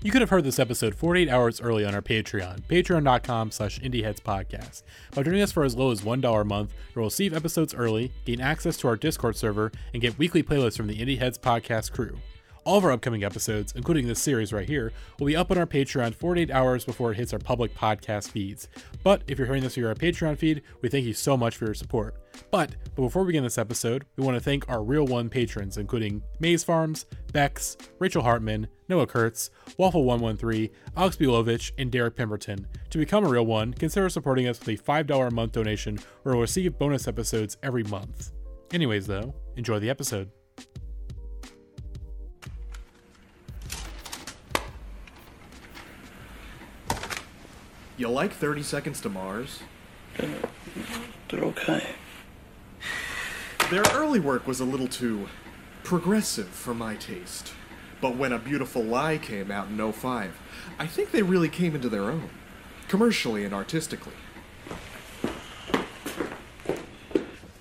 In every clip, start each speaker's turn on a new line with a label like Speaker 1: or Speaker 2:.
Speaker 1: You could have heard this episode 48 hours early on our Patreon, patreon.com slash indieheadspodcast. By joining us for as low as $1 a month, you'll receive episodes early, gain access to our Discord server, and get weekly playlists from the Indie Heads podcast crew. All of our upcoming episodes, including this series right here, will be up on our Patreon 48 hours before it hits our public podcast feeds. But if you're hearing this via our Patreon feed, we thank you so much for your support. But, but before we begin this episode, we want to thank our Real One patrons, including Maze Farms, Bex, Rachel Hartman, Noah Kurtz, Waffle113, Alex Bulovich, and Derek Pemberton. To become a Real One, consider supporting us with a $5 a month donation or you'll receive bonus episodes every month. Anyways, though, enjoy the episode.
Speaker 2: You like 30 Seconds to Mars?
Speaker 3: They're okay.
Speaker 2: Their early work was a little too progressive for my taste. But when A Beautiful Lie came out in 05, I think they really came into their own, commercially and artistically.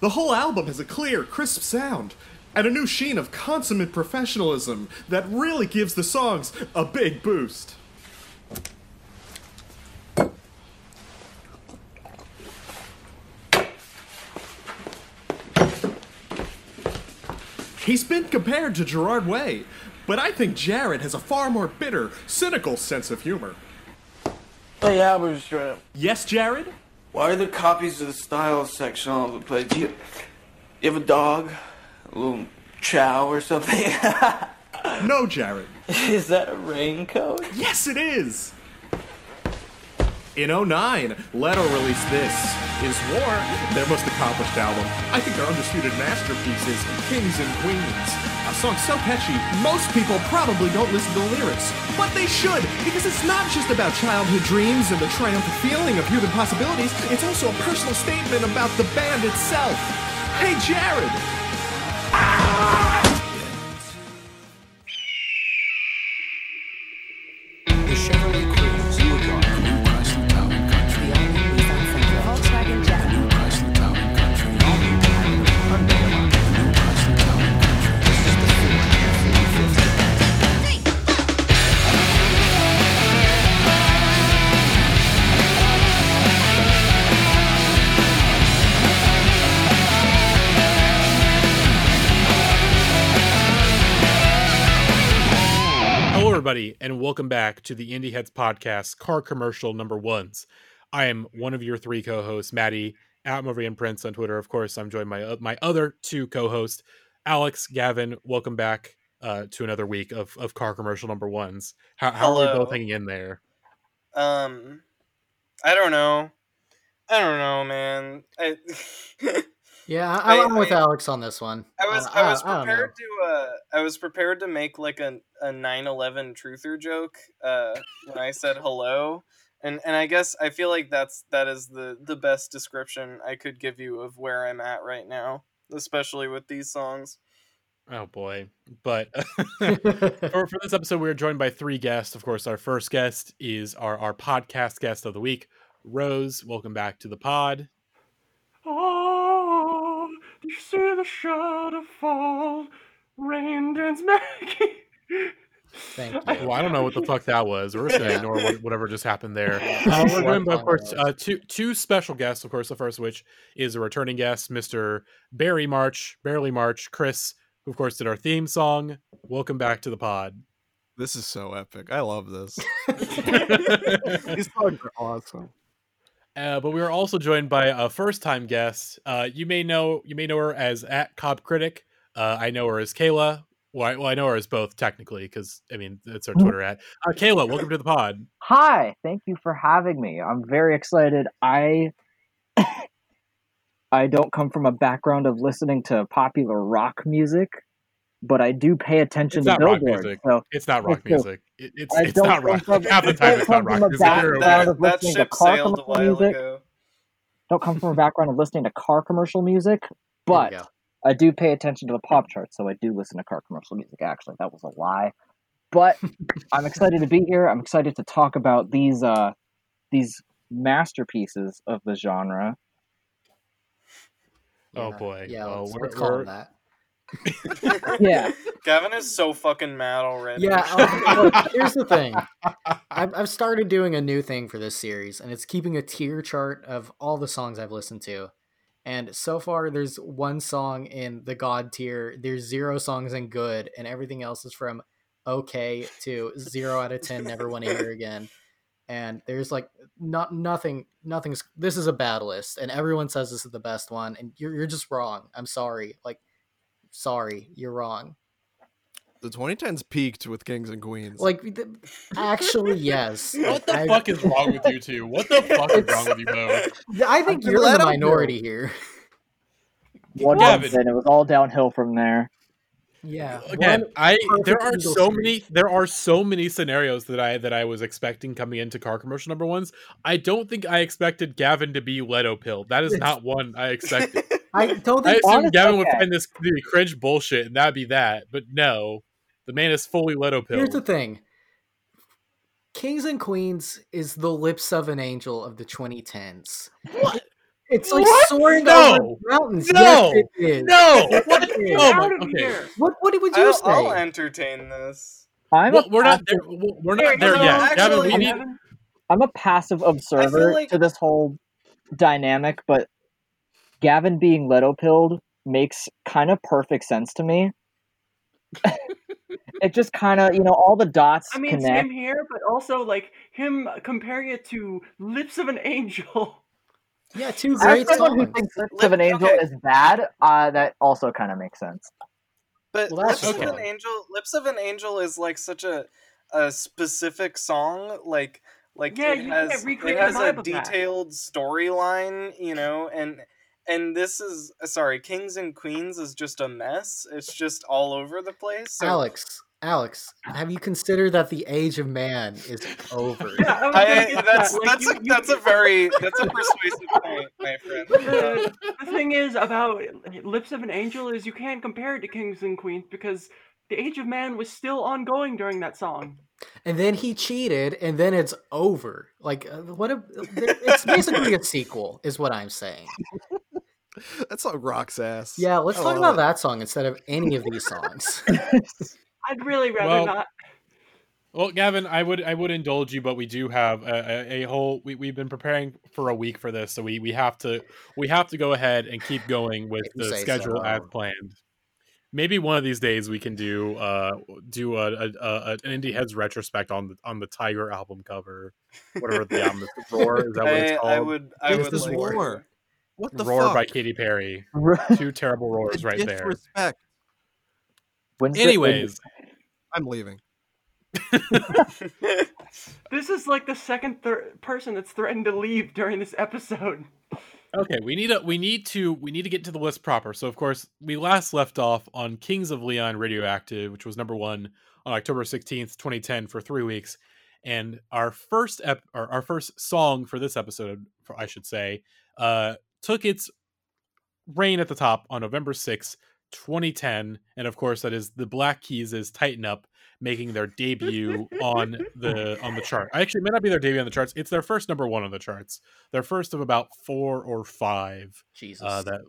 Speaker 2: The whole album has a clear, crisp sound and a new sheen of consummate professionalism that really gives the songs a big boost. He's been compared to Gerard Way, but I think Jared has a far more bitter, cynical sense of humor.
Speaker 3: Hey, Albert Strap.
Speaker 2: Yes, Jared?
Speaker 3: Why are there copies of the style section all over the place? Do you, you have a dog? A little chow or something?
Speaker 2: No, Jared.
Speaker 3: Is that a raincoat?
Speaker 2: Yes, it is! In 09, Leto released this, Is War, their most accomplished album. I think their undisputed masterpiece is Kings and Queens. A song so catchy, most people probably don't listen to the lyrics. But they should, because it's not just about childhood dreams and the triumphant feeling of human possibilities, it's also a personal statement about the band itself. Hey, Jared!
Speaker 4: And
Speaker 1: welcome back to the Indie Heads Podcast Car Commercial Number Ones. I am one of your three co-hosts, Maddie at Movian Prince on Twitter. Of course, I'm joined by uh, my other two co-hosts, Alex, Gavin. Welcome back uh, to another week of, of Car Commercial Number Ones. How, how are we both hanging in there?
Speaker 5: Um, I don't know. I don't know, man. I
Speaker 6: Yeah, I,
Speaker 5: I-
Speaker 6: I'm with
Speaker 5: I-
Speaker 6: Alex on this one.
Speaker 5: I was
Speaker 6: Uh,
Speaker 5: I was
Speaker 6: I don't
Speaker 5: prepared to uh I was prepared to make like a a 9/11 truther joke uh when I said hello. And and I guess I feel like that's that is the the best description I could give you of where I'm at right now, especially with these songs.
Speaker 1: Oh boy! But for, for this episode, we are joined by three guests. Of course, our first guest is our our podcast guest of the week, Rose. Welcome back to the pod.
Speaker 2: Oh, you see the shadow fall, rain dance Maggie.
Speaker 6: Thank you.
Speaker 1: Well, I don't know what the fuck that was. We're just gonna
Speaker 6: Yeah.
Speaker 1: ignore what, whatever just happened there. Uh, we're joined by, of course, uh, two two special guests. Of course, the first of which is a returning guest, Mister Barry March, Barely March, Chris, who of course did our theme song. Welcome back to the pod.
Speaker 7: This is so epic. I love this. These songs are awesome.
Speaker 1: But we are also joined by a first time guest. Uh, you may know you may know her as at Cobb Critic. Uh, I know her as Kayla. Well, I, well, I know her as both technically because I mean that's our Twitter at. Uh, Kayla, welcome to the pod.
Speaker 8: Hi, thank you for having me. I'm very excited. I I don't come from a background of listening to popular rock music, but I do pay attention
Speaker 1: It's
Speaker 8: to
Speaker 1: not
Speaker 8: Billboard.
Speaker 1: music.
Speaker 8: So
Speaker 1: It's not rock
Speaker 8: It's
Speaker 1: music. It, it's it's
Speaker 8: don't
Speaker 1: rock.
Speaker 8: come from-
Speaker 1: Half the
Speaker 8: I
Speaker 1: time
Speaker 8: don't
Speaker 1: it's not
Speaker 8: come
Speaker 1: rock
Speaker 8: from a
Speaker 1: music.
Speaker 8: back- Background of
Speaker 5: that
Speaker 8: listening to
Speaker 5: ship
Speaker 8: car
Speaker 5: sailed a
Speaker 8: commercial
Speaker 5: while
Speaker 8: music.
Speaker 5: ago.
Speaker 8: don't come from a background of listening to car commercial music, but. I do pay attention to the pop charts, so I do listen to car commercial music. Actually, that was a lie. But I'm excited to be here. I'm excited to talk about these uh, these masterpieces of the genre.
Speaker 1: Oh
Speaker 6: Yeah.
Speaker 1: boy.
Speaker 6: Yeah,
Speaker 1: Well,
Speaker 6: let's,
Speaker 1: we're-
Speaker 6: let's call
Speaker 1: we're-
Speaker 6: him that.
Speaker 8: Yeah,
Speaker 5: Gavin is so fucking mad already.
Speaker 6: Yeah, look, oh, oh, here's the thing. I've, I've started doing a new thing for this series, and it's keeping a tier chart of all the songs I've listened to. And so far, there's one song in the God tier. There's zero songs in good, and everything else is from okay to zero out of ten. Never want to hear again. And there's like not nothing. Nothing's. This is a bad list, and everyone says this is the best one, and you're you're just wrong. I'm sorry. Like, sorry, you're wrong.
Speaker 7: The 2010s peaked with Kings and Queens.
Speaker 6: Like, th- actually, yes.
Speaker 1: What the
Speaker 6: I-
Speaker 1: fuck is wrong with you two? What the fuck is wrong with you both?
Speaker 6: I think
Speaker 7: I'm
Speaker 6: you're in the
Speaker 7: I'm
Speaker 6: minority here.
Speaker 8: One
Speaker 1: Gavin.
Speaker 8: month it was all downhill from there.
Speaker 6: Yeah.
Speaker 1: Again,
Speaker 6: one
Speaker 1: I there are so
Speaker 6: series.
Speaker 1: many there are so many scenarios that I that I was expecting coming into car commercial number ones. I don't think I expected Gavin to be Leto pill. That is not one I expected.
Speaker 6: I don't
Speaker 1: I
Speaker 6: think.
Speaker 1: assumed
Speaker 8: honest-
Speaker 1: Gavin would
Speaker 8: okay.
Speaker 1: find this to be cringe bullshit and that'd be that. But no. The man is fully Leto pill.
Speaker 6: Here's the thing. Kings and Queens is the lips of an angel of the 2010s.
Speaker 1: What?
Speaker 6: It's like
Speaker 1: What?
Speaker 6: soaring
Speaker 1: No.
Speaker 6: over mountains.
Speaker 1: No.
Speaker 6: Yes, it is.
Speaker 1: No!
Speaker 6: Yes,
Speaker 1: What?
Speaker 6: it is.
Speaker 1: Oh
Speaker 9: Get
Speaker 1: my okay.
Speaker 6: What? What would you
Speaker 5: I'll,
Speaker 6: say?
Speaker 5: I'll entertain this.
Speaker 8: I'm
Speaker 1: Well,
Speaker 8: a
Speaker 1: we're not
Speaker 8: passive,
Speaker 1: there. We're not
Speaker 9: Here,
Speaker 1: there
Speaker 9: no,
Speaker 1: yet.
Speaker 5: actually-
Speaker 1: Gavin, we need
Speaker 8: I'm a passive observer
Speaker 5: like-
Speaker 8: to this whole dynamic, but Gavin being Leto pilled makes kind of perfect sense to me. it just kind of, you know, all the dots
Speaker 9: I mean,
Speaker 8: connect.
Speaker 9: same here, but also like him comparing it to "Lips of an Angel."
Speaker 6: Yeah, two
Speaker 8: As
Speaker 6: great
Speaker 8: someone who thinks Lips of an Angel
Speaker 5: okay.
Speaker 8: is bad, uh, that also kind of makes sense.
Speaker 5: But
Speaker 6: Well, that's
Speaker 5: Lips of an Angel, Lips of an Angel is like such a a specific song. Like like
Speaker 9: Yeah,
Speaker 5: it
Speaker 9: you can't
Speaker 5: has
Speaker 9: recreate
Speaker 5: it
Speaker 9: the
Speaker 5: has a
Speaker 9: vibe of that.
Speaker 5: detailed storyline, you know, and and this is sorry, Kings and Queens is just a mess. It's just all over the place. So
Speaker 6: Alex, Alex, have you considered that the age of man is over?
Speaker 9: Yeah, I
Speaker 5: I,
Speaker 9: gonna get to
Speaker 5: that's
Speaker 9: that. Like,
Speaker 5: that's
Speaker 9: you-
Speaker 5: a
Speaker 9: you-
Speaker 5: that's a very that's a persuasive point, my friend.
Speaker 9: the, the thing is about Lips of an Angel is you can't compare it to Kings and Queens because the Age of Man was still ongoing during that song.
Speaker 6: And then he cheated, and then it's over. Like, uh, what? A, it's basically a sequel, is what I'm saying.
Speaker 7: That song rocks ass.
Speaker 6: Yeah, let's
Speaker 7: I
Speaker 6: talk about
Speaker 7: it.
Speaker 6: that song instead of any of these songs.
Speaker 9: I'd really rather
Speaker 1: Well,
Speaker 9: not.
Speaker 1: Well, Gavin, I would I would indulge you, but we do have a, a, a whole. We, we've been preparing for a week for this, so we, we have to we have to go ahead and keep going with the schedule
Speaker 6: so.
Speaker 1: as planned. Maybe one of these days we can do uh do a, a, a an indie heads retrospect on the on the Tiger album cover, whatever the album is. Roar is that what it's called?
Speaker 5: I would I
Speaker 7: This
Speaker 5: would
Speaker 7: is
Speaker 5: like to-
Speaker 7: Roar. What the
Speaker 1: Roar
Speaker 7: fuck?
Speaker 1: by Katy Perry. Two terrible roars right there.
Speaker 7: Disrespect.
Speaker 8: When's the-
Speaker 1: Anyways,
Speaker 7: I'm leaving.
Speaker 9: This is like the second thir- person that's threatened to leave during this episode.
Speaker 1: Okay, we need a we need to we need to get to the list proper. So of course, we last left off on Kings of Leon Radioactive, which was number 1 on October 16th, 2010 for 3 weeks. And our first ep or our first song for this episode, for, I should say, uh took its reign at the top on November 6th, 2010, and of course that is the Black Keys' is Tighten Up making their debut on the on the chart. Actually, it may not be their debut on the charts. It's their first number 1 on the charts their first of about four or five
Speaker 6: Jesus.
Speaker 1: uh, that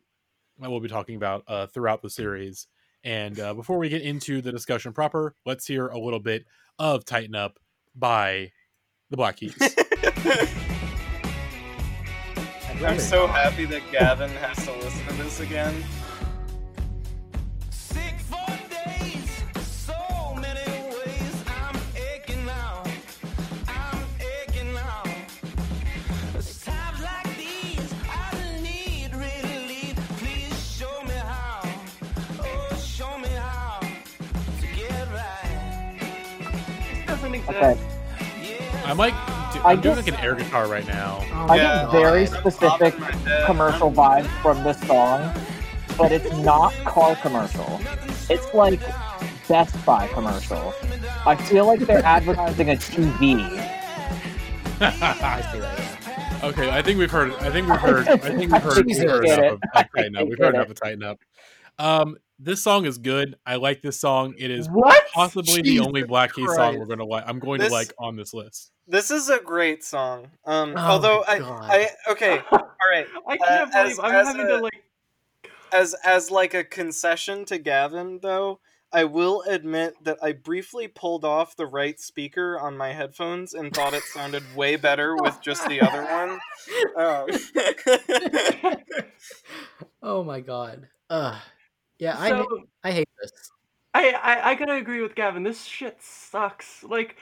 Speaker 1: that we'll be talking about uh, throughout the series. And uh, before we get into the discussion proper, let's hear a little bit of "Tighten Up" by the Black Keys.
Speaker 5: I'm so happy that Gavin has to listen to this again.
Speaker 4: Sick for days, so many ways. I'm aching now. I'm aching now. It's times like these I need relief. Please show me how. Show me how to get right.
Speaker 9: doesn't exist.
Speaker 8: Okay.
Speaker 1: I'm like, do-
Speaker 8: I
Speaker 1: I'm doing like an air guitar right now.
Speaker 8: I
Speaker 5: Yeah,
Speaker 8: get very
Speaker 5: I'm
Speaker 8: specific
Speaker 5: popping my head.
Speaker 8: commercial vibes from this song, but it's not car commercial. It's like Best Buy commercial. I feel like they're advertising a TV.
Speaker 6: I see that. yeah.
Speaker 1: Okay, I think we've heard. I think we've heard. I think we've heard, we've
Speaker 6: Jesus.
Speaker 1: heard
Speaker 8: Get
Speaker 1: enough
Speaker 8: it.
Speaker 1: of, of Tighten
Speaker 8: I
Speaker 1: Up. We've heard enough of Tighten Up. Um, this song is good. I like this song. It is
Speaker 8: What?
Speaker 1: possibly the only Black Keys song we're gonna like. I'm going
Speaker 5: This-
Speaker 1: to like on this list.
Speaker 5: This is a great song. Um,
Speaker 6: Oh
Speaker 5: although I, I okay, all right.
Speaker 9: I can't
Speaker 5: Uh,
Speaker 9: believe
Speaker 5: as-
Speaker 9: I'm
Speaker 5: as
Speaker 9: having
Speaker 5: a-
Speaker 9: to like.
Speaker 5: As as like a concession to Gavin though, I will admit that I briefly pulled off the right speaker on my headphones and thought it sounded way better with just the other one. Um,
Speaker 6: Oh my god. Ugh. Yeah, I
Speaker 9: So
Speaker 6: I hate this.
Speaker 9: I, I I gotta agree with Gavin. This shit sucks. Like,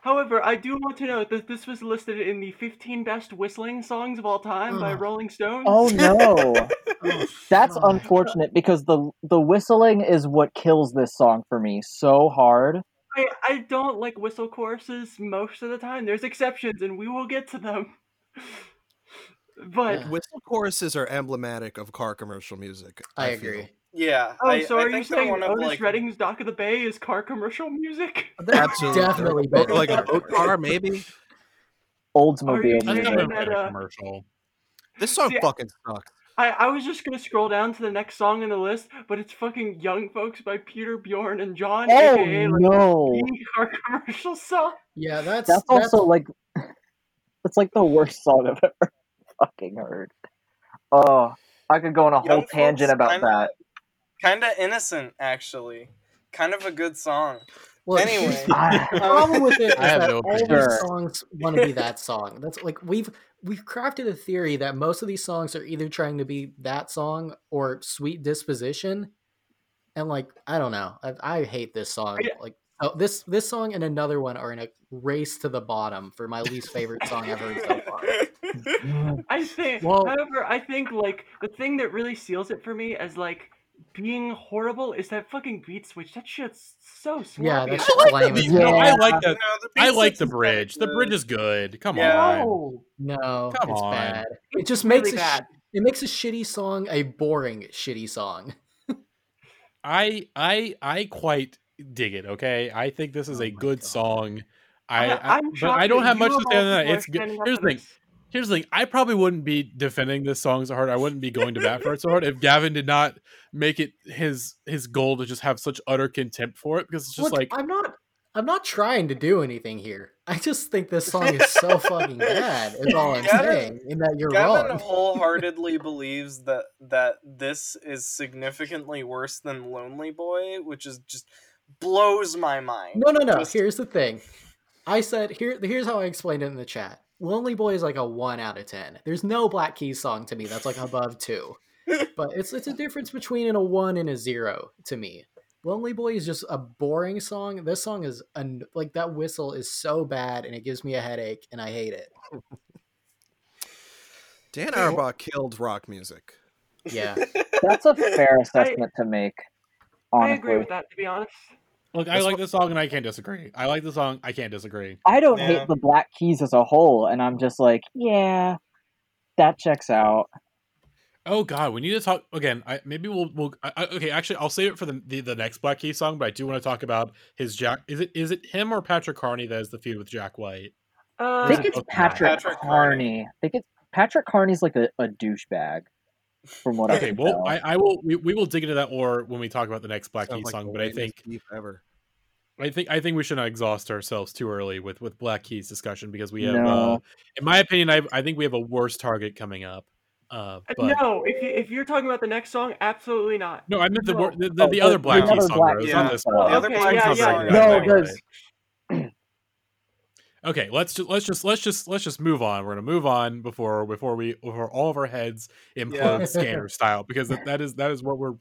Speaker 9: however, I do want to note that this was listed in the 15 best whistling songs of all time by Rolling oh, Stones.
Speaker 8: Oh no,
Speaker 6: Oh,
Speaker 8: that's
Speaker 6: fuck.
Speaker 8: unfortunate because the the whistling is what kills this song for me so hard.
Speaker 9: I, I don't like whistle choruses most of the time. There's exceptions, and we will get to them. But
Speaker 6: Yeah.
Speaker 7: Whistle choruses are emblematic of car commercial music.
Speaker 6: I
Speaker 7: feel.
Speaker 6: agree.
Speaker 5: Yeah.
Speaker 9: oh,
Speaker 5: I,
Speaker 9: so
Speaker 5: I
Speaker 9: are you
Speaker 5: think they're
Speaker 9: saying
Speaker 5: one of,
Speaker 9: Otis
Speaker 5: like,
Speaker 9: Redding's "Dock of the Bay" is car commercial music?
Speaker 7: Absolutely.
Speaker 6: definitely
Speaker 7: Or
Speaker 6: better.
Speaker 7: like a boat car, maybe.
Speaker 8: Oldsmobile
Speaker 9: Are you
Speaker 1: That's
Speaker 9: saying
Speaker 8: music.
Speaker 9: that, uh,
Speaker 1: commercial.
Speaker 7: This song
Speaker 9: See,
Speaker 7: fucking sucks.
Speaker 9: I, I was just gonna scroll down to the next song in the list, but it's fucking "Young Folks" by Peter Bjorn and John,
Speaker 8: Oh
Speaker 9: aka like
Speaker 8: no,
Speaker 9: car commercial song.
Speaker 6: Yeah, that's
Speaker 8: that's
Speaker 6: that's,
Speaker 8: also like that's like the worst song I've ever fucking heard. Oh, I could go on a whole
Speaker 5: Young
Speaker 8: tangent about
Speaker 5: kinda-
Speaker 8: that.
Speaker 5: Kind of innocent, actually. Kind of a good song.
Speaker 6: well,
Speaker 5: Anyway.
Speaker 6: here's the the problem with it is
Speaker 1: I
Speaker 6: that
Speaker 1: no
Speaker 6: all
Speaker 8: opinion.
Speaker 6: these songs want to be that song. That's like we've we've crafted a theory that most of these songs are either trying to be that song or Sweet Disposition, and like I don't know, I, I hate this song. Like oh, this this song and another one are in a race to the bottom for my least favorite song I've heard so far.
Speaker 9: I think,
Speaker 6: Well-
Speaker 9: however, I think like the thing that really seals it for me as like being horrible is that fucking beat switch. That shit's so sloppy.
Speaker 6: Yeah, that's
Speaker 1: I like
Speaker 6: lame
Speaker 1: the,
Speaker 6: as
Speaker 1: no. I like that.
Speaker 5: No, the
Speaker 1: I like the bridge. The bridge is good. Come
Speaker 5: Yeah.
Speaker 1: on.
Speaker 9: No,
Speaker 6: No,
Speaker 1: Come
Speaker 6: it's
Speaker 1: on.
Speaker 6: bad. It
Speaker 9: It's
Speaker 6: just makes
Speaker 9: really
Speaker 6: a sh- it makes a shitty song a boring shitty song.
Speaker 1: I I I quite dig it. Okay, I think this is
Speaker 6: Oh
Speaker 1: a good
Speaker 6: God.
Speaker 1: song. I,
Speaker 9: I,
Speaker 1: I
Speaker 9: I'm
Speaker 1: but I don't have much to say on that. It's good. Here's the thing.
Speaker 9: This.
Speaker 1: Here's the thing. I probably wouldn't be defending this song so hard. I wouldn't be going to bat for it so hard if Gavin did not make it his his goal to just have such utter contempt for it because it's just
Speaker 6: Look,
Speaker 1: like
Speaker 6: I'm not I'm not trying to do anything here. I just think this song is so fucking bad. Is all I'm
Speaker 5: Gavin-
Speaker 6: saying. In that you're
Speaker 5: Gavin
Speaker 6: wrong.
Speaker 5: wholeheartedly believes that that this is significantly worse than Lonely Boy, which is just blows my mind.
Speaker 6: No, no, no.
Speaker 5: Just-
Speaker 6: Here's the thing. I said here. Here's how I explained it in the chat. Lonely Boy is like a one out of ten. There's no Black Keys song to me that's like above two. But it's it's a difference between a one and a zero to me. Lonely Boy is just a boring song. This song is an, like that whistle is so bad and it gives me a headache and I hate it.
Speaker 7: Dan Auerbach killed rock music.
Speaker 6: Yeah.
Speaker 8: That's a fair assessment to make.
Speaker 9: I
Speaker 8: Honestly,
Speaker 9: agree with that. To be honest,
Speaker 1: look, I like
Speaker 7: what-
Speaker 1: this song and I can't disagree. I like the song. I can't disagree.
Speaker 8: I don't
Speaker 5: Yeah.
Speaker 8: hate the Black Keys as a whole, and I'm just like, yeah, that checks out.
Speaker 1: Oh God, we need to talk again. I, maybe we'll we'll. I, I- okay, actually, I'll save it for the, the the next Black Keys song. But I do want to talk about his Jack. Is it is it him or Patrick Carney that is the feud with Jack White?
Speaker 8: I
Speaker 9: uh,
Speaker 8: think it's
Speaker 1: both
Speaker 8: Patrick,
Speaker 5: Patrick
Speaker 8: Carney. I think it's Patrick Carney's like a, a douchebag, from what I
Speaker 1: Okay,
Speaker 8: can
Speaker 1: well,
Speaker 8: tell.
Speaker 1: I, I will. We, we will dig into that more when we talk about the next Black
Speaker 7: Sounds
Speaker 1: Keys
Speaker 7: like
Speaker 1: song.
Speaker 7: the
Speaker 1: But I think
Speaker 7: beef ever.
Speaker 1: I think I think we should not exhaust ourselves too early with with Black Keys discussion because we have,
Speaker 8: No.
Speaker 1: uh, in my opinion, I I think we have a worse target coming up. Uh,
Speaker 9: uh,
Speaker 1: but
Speaker 9: no. If you, if you're talking about the next song, absolutely not.
Speaker 1: no, I meant the
Speaker 9: No.
Speaker 1: wor- the, the,
Speaker 8: Oh,
Speaker 1: the
Speaker 8: the-
Speaker 1: other Black Keys song.
Speaker 8: Black
Speaker 1: though. It's
Speaker 5: Keys
Speaker 1: not this
Speaker 8: Oh,
Speaker 1: one.
Speaker 5: The other
Speaker 9: okay,
Speaker 5: Black
Speaker 9: yeah,
Speaker 5: Keys
Speaker 9: yeah,
Speaker 5: song
Speaker 8: No, because-
Speaker 5: good.
Speaker 1: Okay, let's just let's just let's just let's just move on. We're gonna move on before before we before all of our heads implode
Speaker 5: Yeah.
Speaker 1: scanner style because that, that is that is what we're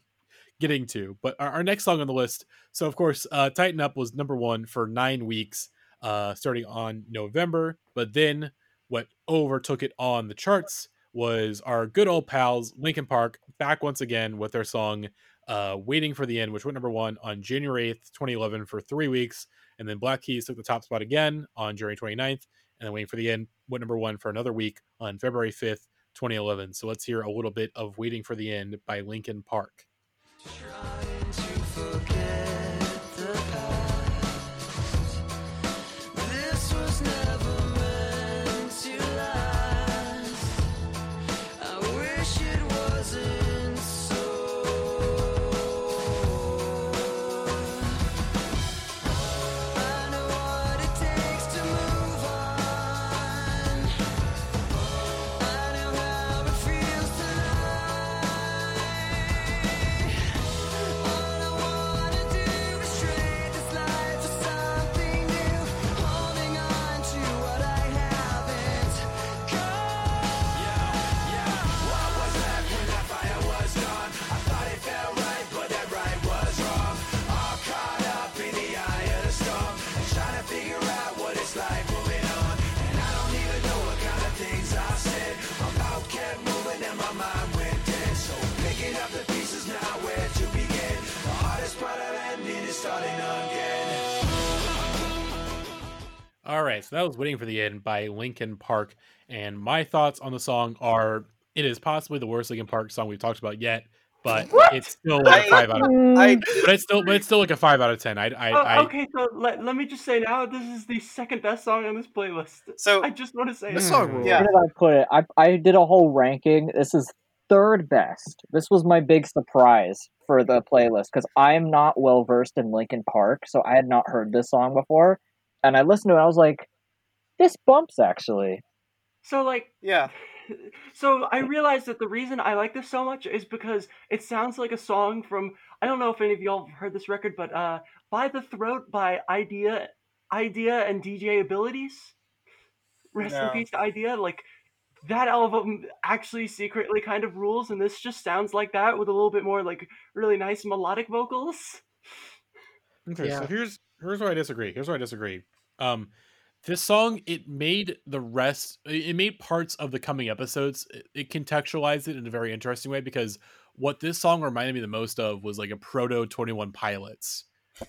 Speaker 1: getting to. But our, our next song on the list, so of course, uh, Tighten Up was number one for nine weeks, uh, starting on November. But then what overtook it on the charts was our good old pals Linkin Park back once again with their song uh, "Waiting for the End," which went number one on January eighth, twenty eleven, for three weeks. And then Black Keys took the top spot again on January 29th. And then Waiting for the End went number one for another week on February 5th, 2011. So let's hear a little bit of Waiting for the End by Linkin Park.
Speaker 4: This
Speaker 1: All right, so that was "Waiting for the End" by Linkin Park, and my thoughts on the song are: it is possibly the worst Linkin Park song we've talked about yet, but it's still like a
Speaker 5: I-
Speaker 1: five out of.
Speaker 5: I mm.
Speaker 1: But it's still, but it's still like a five out of ten. I, I,
Speaker 9: Oh,
Speaker 1: I
Speaker 9: okay, so let, let me just say now, this is the second best song on this playlist.
Speaker 5: so
Speaker 9: I just want to say
Speaker 7: This
Speaker 9: it.
Speaker 7: song rules.
Speaker 5: Yeah.
Speaker 8: Where did I put it? I I did a whole ranking. This is third best. This was my big surprise for the playlist because I am not well versed in Linkin Park, so I had not heard this song before. And I listened to it. I was like, this bumps actually.
Speaker 9: So like,
Speaker 5: yeah.
Speaker 9: so I realized that the reason I like this so much is because it sounds like a song from I don't know if any of y'all have heard this record, but uh, "By the Throat" by Eyedea, Eyedea and DJ Abilities. Rest in
Speaker 5: No.
Speaker 9: peace Eyedea. Like that album actually secretly kind of rules, and this just sounds like that with a little bit more like really nice melodic vocals.
Speaker 1: Okay,
Speaker 6: Yeah.
Speaker 1: so here's here's where I disagree. Here's where I disagree. Um, this song it made the rest, it it made parts of the coming episodes. It, it contextualized it in a very interesting way because what this song reminded me the most of was like a proto Twenty One Pilots.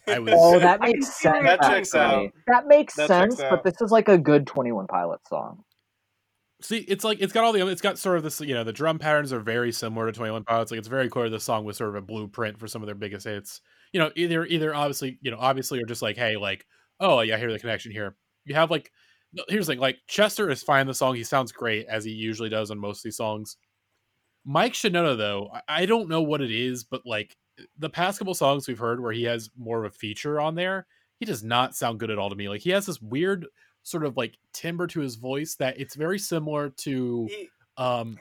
Speaker 1: I was
Speaker 8: Oh, that makes sense.
Speaker 9: you're
Speaker 5: That checks out.
Speaker 8: That makes
Speaker 5: That
Speaker 8: sense, but this is like a good Twenty One Pilots song.
Speaker 1: see, it's like it's got all the it's got sort of this you know the drum patterns are very similar to Twenty One Pilots. Like it's very clear this song was sort of a blueprint for some of their biggest hits. You know, either either obviously you know obviously or just like hey like oh yeah I hear the connection here. You have like here's the thing like Chester is fine in the song. He sounds great as he usually does on most of these songs. Mike Shinoda though I- don't know what it is, but like the past couple songs we've heard where he has more of a feature on there, he does not sound good at all to me. Like he has this weird sort of like timbre to his voice that it's very similar to um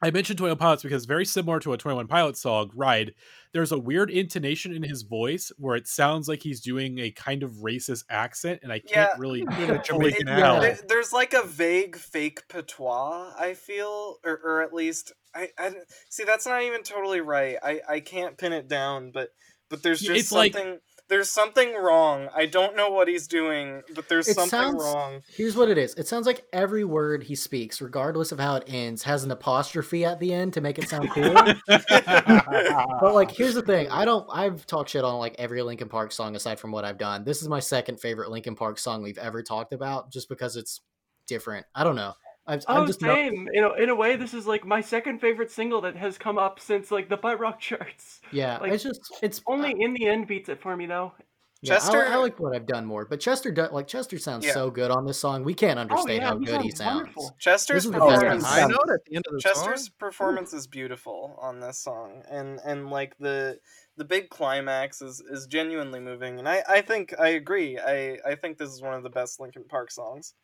Speaker 1: I mentioned 21 Pilots because very similar to a 21 Pilots song, Ride, there's a weird intonation in his voice where it sounds like he's doing a kind of racist accent, and I can't
Speaker 5: Yeah.
Speaker 1: really
Speaker 7: Doing a
Speaker 1: fully
Speaker 7: Jamaican
Speaker 5: there- there's like a vague fake patois. I feel, or or at least I, I see that's not even totally right. I I can't pin it down, but but there's just
Speaker 1: it's like-
Speaker 5: something. There's something wrong. I don't know what he's doing, but there's
Speaker 6: It
Speaker 5: something
Speaker 6: sounds-
Speaker 5: wrong.
Speaker 6: Here's what it is. It sounds like every word he speaks, regardless of how it ends, has an apostrophe at the end to make it sound cool. but like, here's the thing. I don't. I've talked shit on like every Linkin Park song aside from what I've done. This is my second favorite Linkin Park song we've ever talked about, just because it's different. I don't know. I've,
Speaker 9: Oh,
Speaker 6: I'm just not-
Speaker 9: same. You know, in a way, this is like my second favorite single that has come up since like the butt rock charts.
Speaker 6: yeah.
Speaker 9: like,
Speaker 6: it's just it's uh
Speaker 9: Only in the end beats it for me though.
Speaker 6: Yeah, I-
Speaker 5: Chester-
Speaker 6: I, like what I've done more, but Chester does like Chester sounds
Speaker 5: Yeah.
Speaker 6: so good on this song. We can't oh, understand
Speaker 9: Oh, yeah,
Speaker 6: how
Speaker 9: he
Speaker 6: good he
Speaker 9: sounds
Speaker 6: sounds.
Speaker 9: wonderful.
Speaker 5: Chester's
Speaker 6: This is the
Speaker 8: Oh,
Speaker 6: best
Speaker 5: performance.
Speaker 7: I know it at the end of the
Speaker 5: Chester's
Speaker 7: song.
Speaker 5: performance is beautiful on this song, and and like the the big climax is is genuinely moving, and I I think I agree. I I think this is one of the best Linkin Park songs.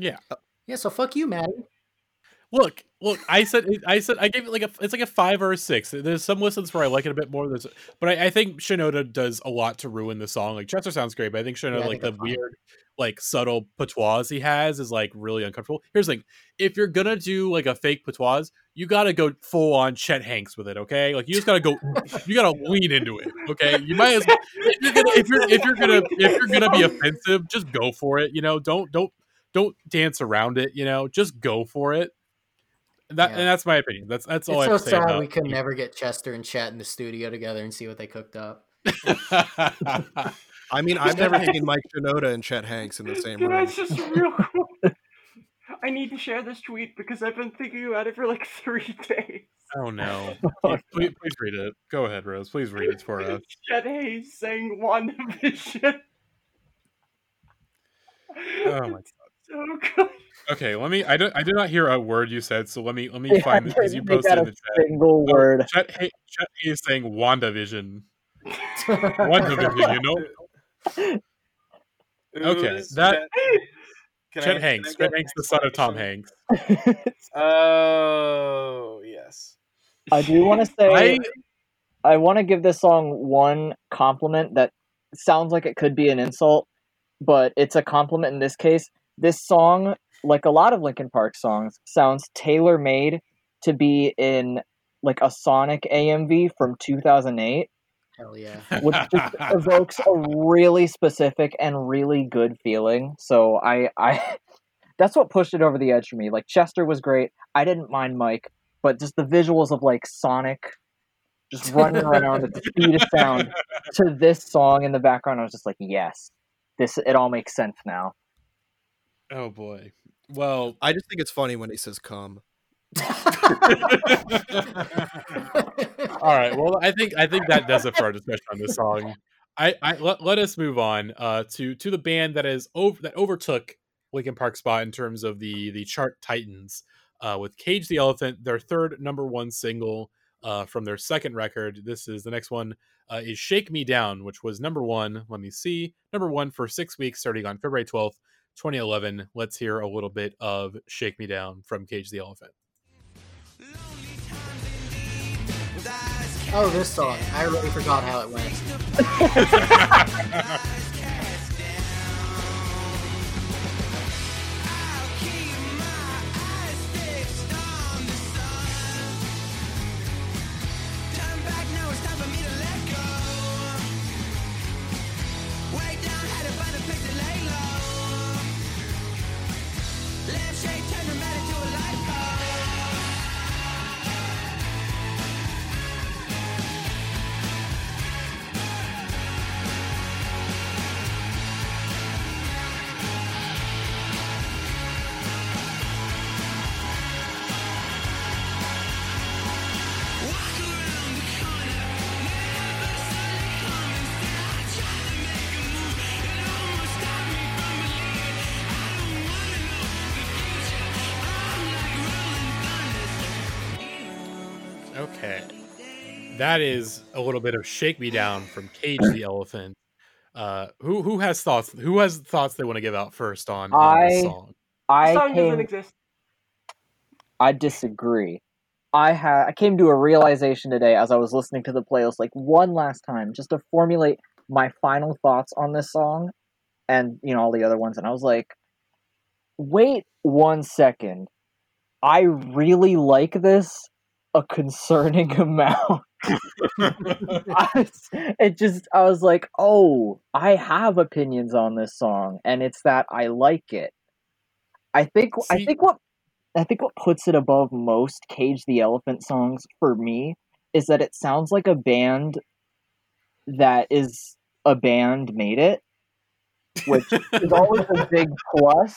Speaker 6: Yeah, uh, Yeah. so fuck you, Maddie.
Speaker 1: Look, look. I said, I said, I gave it like a, it's like a five or a six. There's some listens where I like it a bit more. There's, but I, I think Shinoda does a lot to ruin the song. Like Chester sounds great, but I think Shinoda,
Speaker 6: Yeah, I
Speaker 1: like
Speaker 6: think
Speaker 1: the weird, like subtle patois he has, is like really uncomfortable. Here's the thing: if you're gonna do like a fake patois, you gotta go full on Chet Hanks with it. Okay, like you just gotta go, you gotta lean into it. Okay, you might as well. If you're gonna, if you're, if you're gonna, if you're gonna be offensive, just go for it. You know, don't, don't, don't dance around it. You know, just go for it. That
Speaker 6: Yeah.
Speaker 1: and that's my opinion. That's that's all
Speaker 6: it's
Speaker 1: I
Speaker 6: so
Speaker 1: say
Speaker 6: sad
Speaker 1: about
Speaker 6: we could never get Chester and Chet in the studio together and see what they cooked up.
Speaker 7: I mean, I've never seen Mike Shinoda and Chet Hanks in the same
Speaker 9: Can I
Speaker 7: room.
Speaker 9: just real quick? I need to share this tweet because I've been thinking about it for like three days.
Speaker 1: oh no! Yeah, please, please read it. Go ahead, Rose. Please read it for us.
Speaker 9: Chet Hanks saying WandaVision.
Speaker 1: Oh my Oh,
Speaker 9: so good.
Speaker 1: Okay, let me. I don't. I did not hear a word you said, so let me let me
Speaker 8: Yeah,
Speaker 1: find it because you posted in
Speaker 8: a
Speaker 1: the chat.
Speaker 8: single
Speaker 1: Oh,
Speaker 8: word.
Speaker 1: Chet, hey, Chet is saying WandaVision. WandaVision, you know. Okay,
Speaker 5: Who's
Speaker 1: that-
Speaker 5: Chet, Can
Speaker 1: Chet
Speaker 5: can
Speaker 1: Hanks. Chet Hanks, the son of Tom? Hanks.
Speaker 5: Oh yes.
Speaker 8: I do want to say
Speaker 1: I
Speaker 8: I want to give this song one compliment that sounds like it could be an insult, but it's a compliment in this case. This song, like a lot of Linkin Park songs, sounds tailor made to be in like a Sonic AMV from 2008,
Speaker 6: Hell yeah.
Speaker 8: which just evokes a really specific and really good feeling. So I I that's what pushed it over the edge for me. Like Chester was great. I didn't mind Mike, but just the visuals of like Sonic just running around at the speed of sound to this song in the background, I was just like, yes, this it all makes sense now.
Speaker 1: Oh boy. Well,
Speaker 7: I just think it's funny when he says "come."
Speaker 1: all right. Well, I think I think that does it for our discussion on this song. I, I let, let us move on uh, to to the band that is over that overtook Linkin Park spot in terms of the the chart titans uh, with Cage the Elephant, their third number one single uh, from their second record. This is the next one uh, is Shake Me Down, which was number one. Let me see, number one for six weeks starting on February twelfth, twenty eleven. Let's hear a little bit of Shake Me Down from Cage the Elephant.
Speaker 6: Oh, this song. I really forgot how it went.
Speaker 1: That is a little bit of Shake Me Down from Cage the Elephant. Uh, who who has thoughts? Who has thoughts they want to give out first on, on this
Speaker 8: I-
Speaker 1: song?
Speaker 8: I
Speaker 9: song doesn't
Speaker 8: came,
Speaker 9: exist.
Speaker 8: I disagree. I had I came to a realization today as I was listening to the playlist like one last time just to formulate my final thoughts on this song and you know all the other ones and I was like wait one second. I really like this a concerning amount. Was- it just I was like, "Oh, I have opinions on this song and it's that I like it." I think I think what I think what puts it above most Cage the Elephant songs for me is that it sounds like a band that is a band made it, which is always a big plus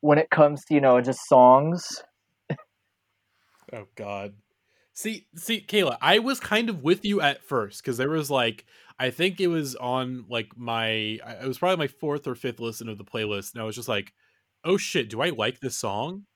Speaker 8: when it comes to, you know, just songs.
Speaker 1: Oh God. See, see, Kayla, I was kind of with you at first because there was like, I think it was on like my, I- it was probably my fourth or fifth listen of the playlist, and I was just like, oh shit, do I like this song?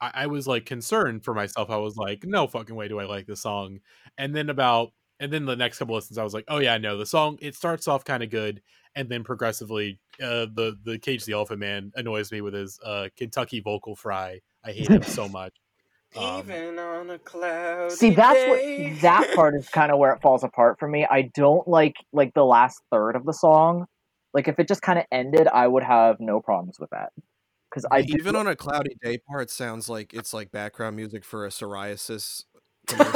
Speaker 1: I, I was like concerned for myself. I was like, no fucking way do I like this song. And then about, and then the next couple listens, I was like, oh yeah, no, the song it starts off kind of good, and then progressively, uh, the the Cage the Elephant Man annoys me with his uh Kentucky vocal fry. I hate him so much. Um,
Speaker 5: Even on a cloudy
Speaker 8: See, that's
Speaker 5: day.
Speaker 8: what that part is kind of where it falls apart for me. I don't like like the last third of the song. Like if it just kind of ended, I would have no problems with that. Because I do-
Speaker 7: Even on a cloudy day part sounds like it's like background music for a psoriasis.
Speaker 8: and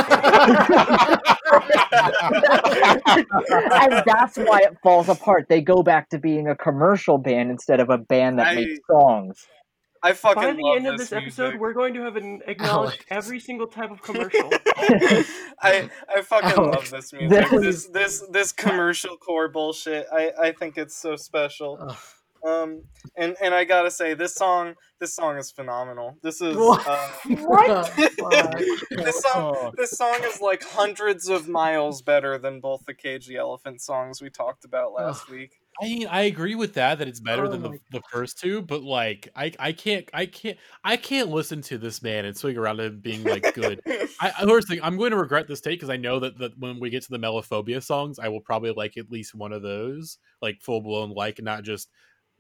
Speaker 8: that's why it falls apart. They go back to being a commercial band instead of a band that
Speaker 5: I-
Speaker 8: makes songs.
Speaker 5: I fucking
Speaker 9: By the
Speaker 5: love
Speaker 9: end of this
Speaker 5: music.
Speaker 9: episode, we're going to have an acknowledged
Speaker 6: Alex.
Speaker 9: every single type of commercial.
Speaker 5: I I fucking love this music.
Speaker 8: this
Speaker 5: This this this commercial core bullshit. I I think it's so special.
Speaker 6: Ugh.
Speaker 5: Um and and I gotta say this song this song is phenomenal. This is
Speaker 6: What?
Speaker 5: uh,
Speaker 6: What?
Speaker 5: this song this song is like hundreds of miles better than both the Cage the Elephant songs we talked about last week.
Speaker 1: I mean, I agree with that that it's better
Speaker 6: Oh
Speaker 1: than the, the first two, but like I I can't I can't I can't listen to this man and swing around him being like good. I I- first thing I'm going to regret this take because I know that, that when we get to the Melophobia songs, I will probably like at least one of those, like full blown like, not just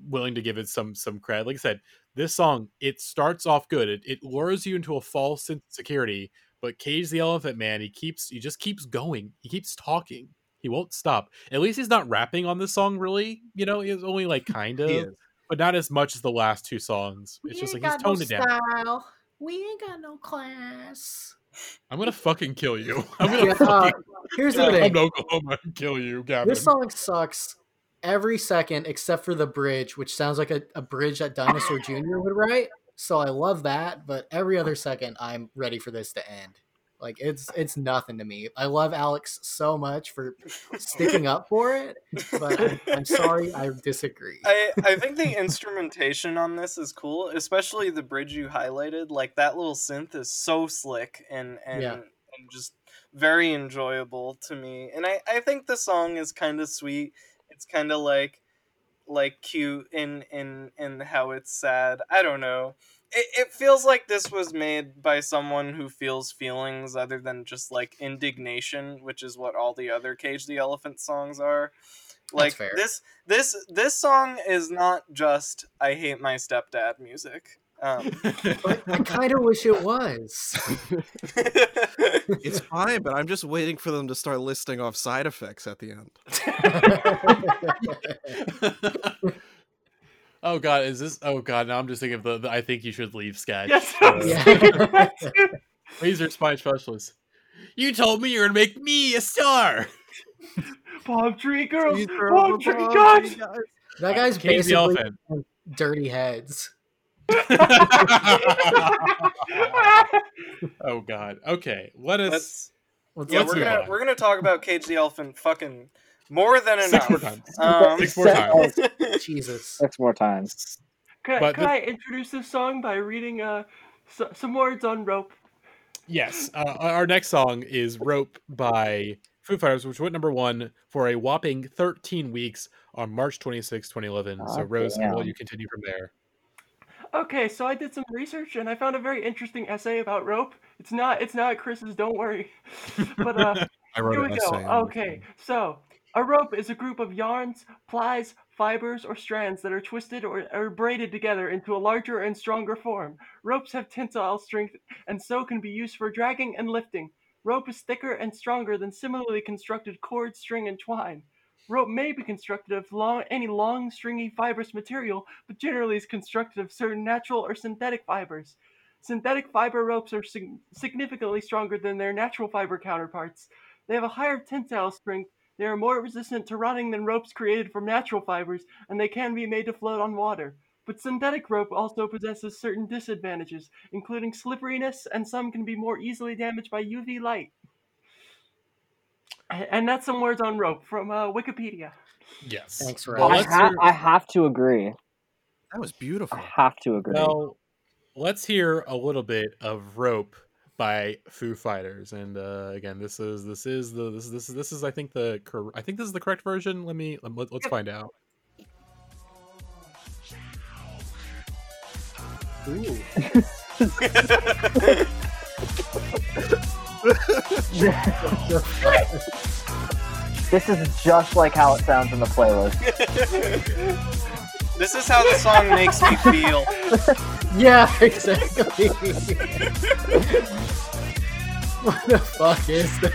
Speaker 1: willing to give it some some credit. Like I said, this song it starts off good. It it lures you into a false sense of security, but Cage the Elephant Man, he keeps he just keeps going. He keeps talking. He won't stop. At least he's not rapping on this song, really. You know, he's only like kind of, but not as much as the last two songs. It's just like he's toned it down.
Speaker 6: style. We ain't got no class.
Speaker 1: I'm gonna fucking kill you. I'm gonna
Speaker 6: Yeah, uh,
Speaker 1: fucking
Speaker 6: here's the
Speaker 1: come
Speaker 6: thing.
Speaker 1: to Oklahoma and kill you, Gavin.
Speaker 6: This song sucks every second except for the bridge, which sounds like a, a bridge that Dinosaur Jr. would write. So I love that, but every other second I'm ready for this to end. Like it's it's nothing to me. I love Alex so much for sticking up for it, but I'm, I'm sorry, I disagree.
Speaker 5: I, I think the instrumentation on this is cool, especially the bridge you highlighted. Like that little synth is so slick and and,
Speaker 6: Yeah.
Speaker 5: and just very enjoyable to me. And I, I think the song is kind of sweet. It's kind of like like cute in in in how it's sad. I don't know. It, it feels like this was made by someone who feels feelings other than just like indignation, which is what all the other Cage the Elephant songs are. Like
Speaker 6: fair.
Speaker 5: this this this song is not just I hate my stepdad music. Um,
Speaker 6: I kind of wish it was.
Speaker 7: It's fine, but I'm just waiting for them to start listing off side effects at the end.
Speaker 1: oh god, is this? Oh god, now I'm just thinking of the. the I think you should leave sketch.
Speaker 9: Yes,
Speaker 1: Uh,
Speaker 6: Yeah.
Speaker 1: Razor spine specialist. You told me you're gonna make me a star.
Speaker 9: Palm tree girls,
Speaker 7: These
Speaker 9: palm tree
Speaker 7: are
Speaker 9: guys.
Speaker 7: guys.
Speaker 6: That guy's
Speaker 1: Cage the
Speaker 6: basically
Speaker 1: elephant.
Speaker 6: dirty heads.
Speaker 1: oh god. Okay, let us.
Speaker 5: Let's
Speaker 6: Let's-
Speaker 5: yeah,
Speaker 1: Let's
Speaker 5: we're gonna
Speaker 1: on.
Speaker 5: we're gonna talk about Cage the Elephant fucking more than enough.
Speaker 1: Six more times.
Speaker 5: Um,
Speaker 1: Six more times.
Speaker 6: Jesus.
Speaker 8: Six more times.
Speaker 9: Can, I-
Speaker 1: But the-
Speaker 9: I introduce this song by reading uh, so, some words on rope?
Speaker 1: Yes. Uh, our next song is "Rope" by Foo Fighters, which went number one for a whopping 13 weeks on March 26, 2011. so,
Speaker 8: Oh,
Speaker 1: Rose, will you continue from there?
Speaker 9: Okay, so I did some research and I found a very interesting essay about rope. It's not it's not Chris's, don't worry. but uh
Speaker 7: I wrote
Speaker 9: here we go.
Speaker 7: essay. on it.
Speaker 9: Okay, so a rope is a group of yarns, plies, fibers, or strands that are twisted or, or braided together into a larger and stronger form. Ropes have tensile strength and so can be used for dragging and lifting. Rope is thicker and stronger than similarly constructed cord, string, and twine. Rope may be constructed of long, any long, stringy, fibrous material, but generally is constructed of certain natural or synthetic fibers. Synthetic fiber ropes are sig- significantly stronger than their natural fiber counterparts. They have a higher tensile strength, they are more resistant to rotting than ropes created from natural fibers, and they can be made to float on water. But synthetic rope also possesses certain disadvantages, including slipperiness, and some can be more easily damaged by UV light. And that's some words on rope from uh, Wikipedia.
Speaker 1: Yes.
Speaker 6: Thanks,
Speaker 1: Well,
Speaker 8: I, ha-
Speaker 1: hear,
Speaker 8: I have to agree.
Speaker 7: That was beautiful.
Speaker 8: I have to agree.
Speaker 1: well, let's hear a little bit of "Rope" by Foo Fighters, and uh, again, this is this is the this is this is this is I think the cor- I think this is the correct version. Let me let, let's find out.
Speaker 6: Ooh.
Speaker 8: This is just like how it sounds in the playlist.
Speaker 5: this is how the song makes me feel.
Speaker 6: Yeah, exactly. what the fuck is this?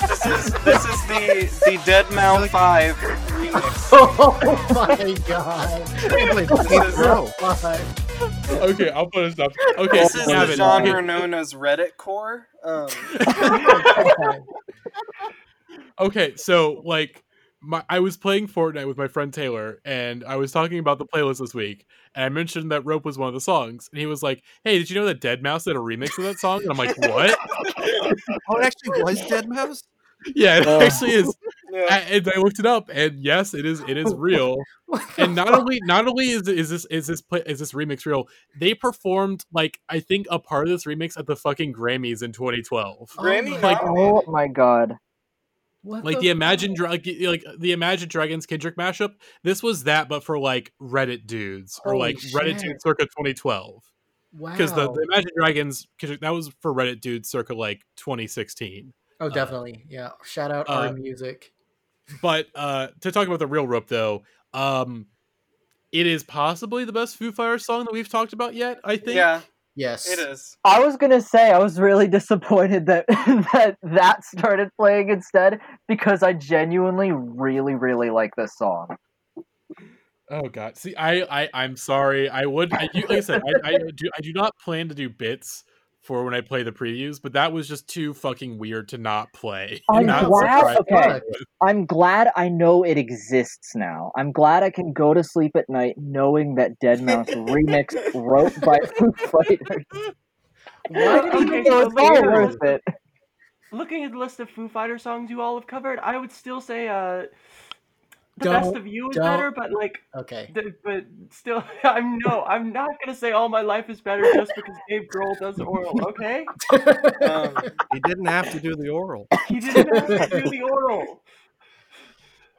Speaker 5: This is this is the the Dead Mouse Five remix.
Speaker 6: Oh my god.
Speaker 5: This is,
Speaker 1: Okay, I'll put it up. Okay,
Speaker 5: this is
Speaker 1: so
Speaker 5: the genre
Speaker 1: okay,
Speaker 5: known as Reddit core. Um,
Speaker 1: Okay, so like my I was playing Fortnite with my friend Taylor and I was talking about the playlist this week and I mentioned that Rope was one of the songs and he was like, "Hey, did you know that deadmau5 did a remix of that song?" And I'm like, "What?"
Speaker 7: Oh, it actually was deadmau5.
Speaker 1: yeah, it
Speaker 8: Oh.
Speaker 1: actually is.
Speaker 5: yeah.
Speaker 1: A- And I looked it up and yes, it is it is real. And not only not only is is this is this play, is this remix real, they performed like I think a part of this remix at the fucking Grammys in 2012.
Speaker 6: Oh
Speaker 5: Grammy
Speaker 1: Like-
Speaker 8: Oh my god.
Speaker 6: What
Speaker 1: like the Imagine Dra- like, like the Imagine Dragons Kendrick mashup. This was that, but for like Reddit dudes or
Speaker 6: Holy
Speaker 1: like Reddit
Speaker 6: shit.
Speaker 1: dudes circa 2012.
Speaker 6: Wow.
Speaker 1: Because the, the Imagine Dragons Kendrick, that was for Reddit dudes circa like 2016.
Speaker 6: Oh, definitely. Yeah. Shout out
Speaker 1: uh,
Speaker 6: our music.
Speaker 1: But uh to talk about the real rope though, um, it is possibly the best Foo Fighters song that we've talked about yet. I think.
Speaker 5: yeah,
Speaker 6: Yes.
Speaker 5: it is.
Speaker 8: I was gonna say I was really disappointed that that that started playing instead because I genuinely really really like this song.
Speaker 1: Oh God. See, I, I, I'm sorry. I would, I, like I said, I, I do, I do not plan to do bits for when I play the previews, but that was just too fucking weird to not play.
Speaker 8: I'm
Speaker 1: Not
Speaker 8: glad- okay. I'm glad I know it exists now. I'm glad I can go to sleep at night knowing that deadmau5 remix "Rope" by Foo Fighters.
Speaker 6: Why did he
Speaker 9: Okay,
Speaker 6: make
Speaker 8: So
Speaker 9: so
Speaker 8: it's
Speaker 6: it
Speaker 8: all
Speaker 9: looking at,
Speaker 8: worth
Speaker 9: the
Speaker 8: it.
Speaker 9: list, looking at the list of Foo Fighter songs you all have covered, I would still say uh, the best
Speaker 6: Don't-
Speaker 9: of you is better, but like,
Speaker 6: Okay.
Speaker 9: the, but still, I'm no, I'm not gonna say all my life is better just because Dave Grohl does oral. Okay,
Speaker 5: Um,
Speaker 7: He didn't have to do the oral.
Speaker 9: he didn't have to do the oral.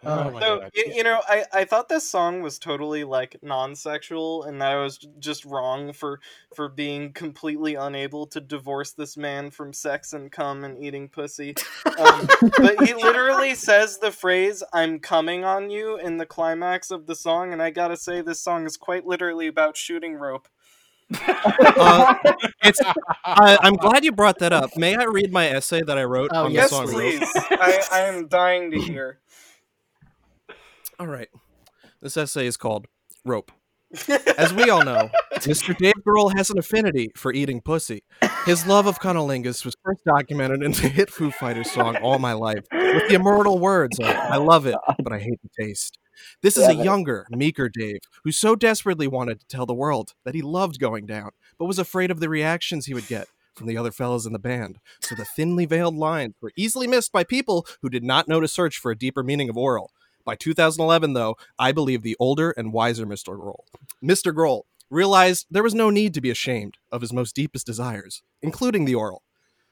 Speaker 1: Oh
Speaker 5: so
Speaker 1: god.
Speaker 5: you, you know, I, I thought this song was totally like non-sexual, and that I was just wrong for for being completely unable to divorce this man from sex and cum and eating pussy. Um, but he literally says the phrase "I'm coming on you" in the climax of the song, and I gotta say, this song is quite literally about shooting rope.
Speaker 7: Uh, it's. I, I'm glad you brought that up. May I read my essay that I wrote
Speaker 6: Oh,
Speaker 7: on
Speaker 6: yes,
Speaker 7: the song? Rope?
Speaker 5: please. I, I am dying to hear.
Speaker 7: All right. This essay is called Rope. As we all know, Mr. Dave Grohl has an affinity for eating pussy. His love of cunnilingus was first documented in the hit Foo Fighters song All My Life with the immortal words of, I love it, but I hate the taste. This is a younger, meeker Dave who so desperately wanted to tell the world that he loved going down, but was afraid of the reactions he would get from the other fellows in the band. So the thinly veiled lines were easily missed by people who did not know to search for a deeper meaning of oral. By 2011, though, I believe the older and wiser Mr. Grohl, Mr. Grohl, realized there was no need to be ashamed of his most deepest desires, including the oral.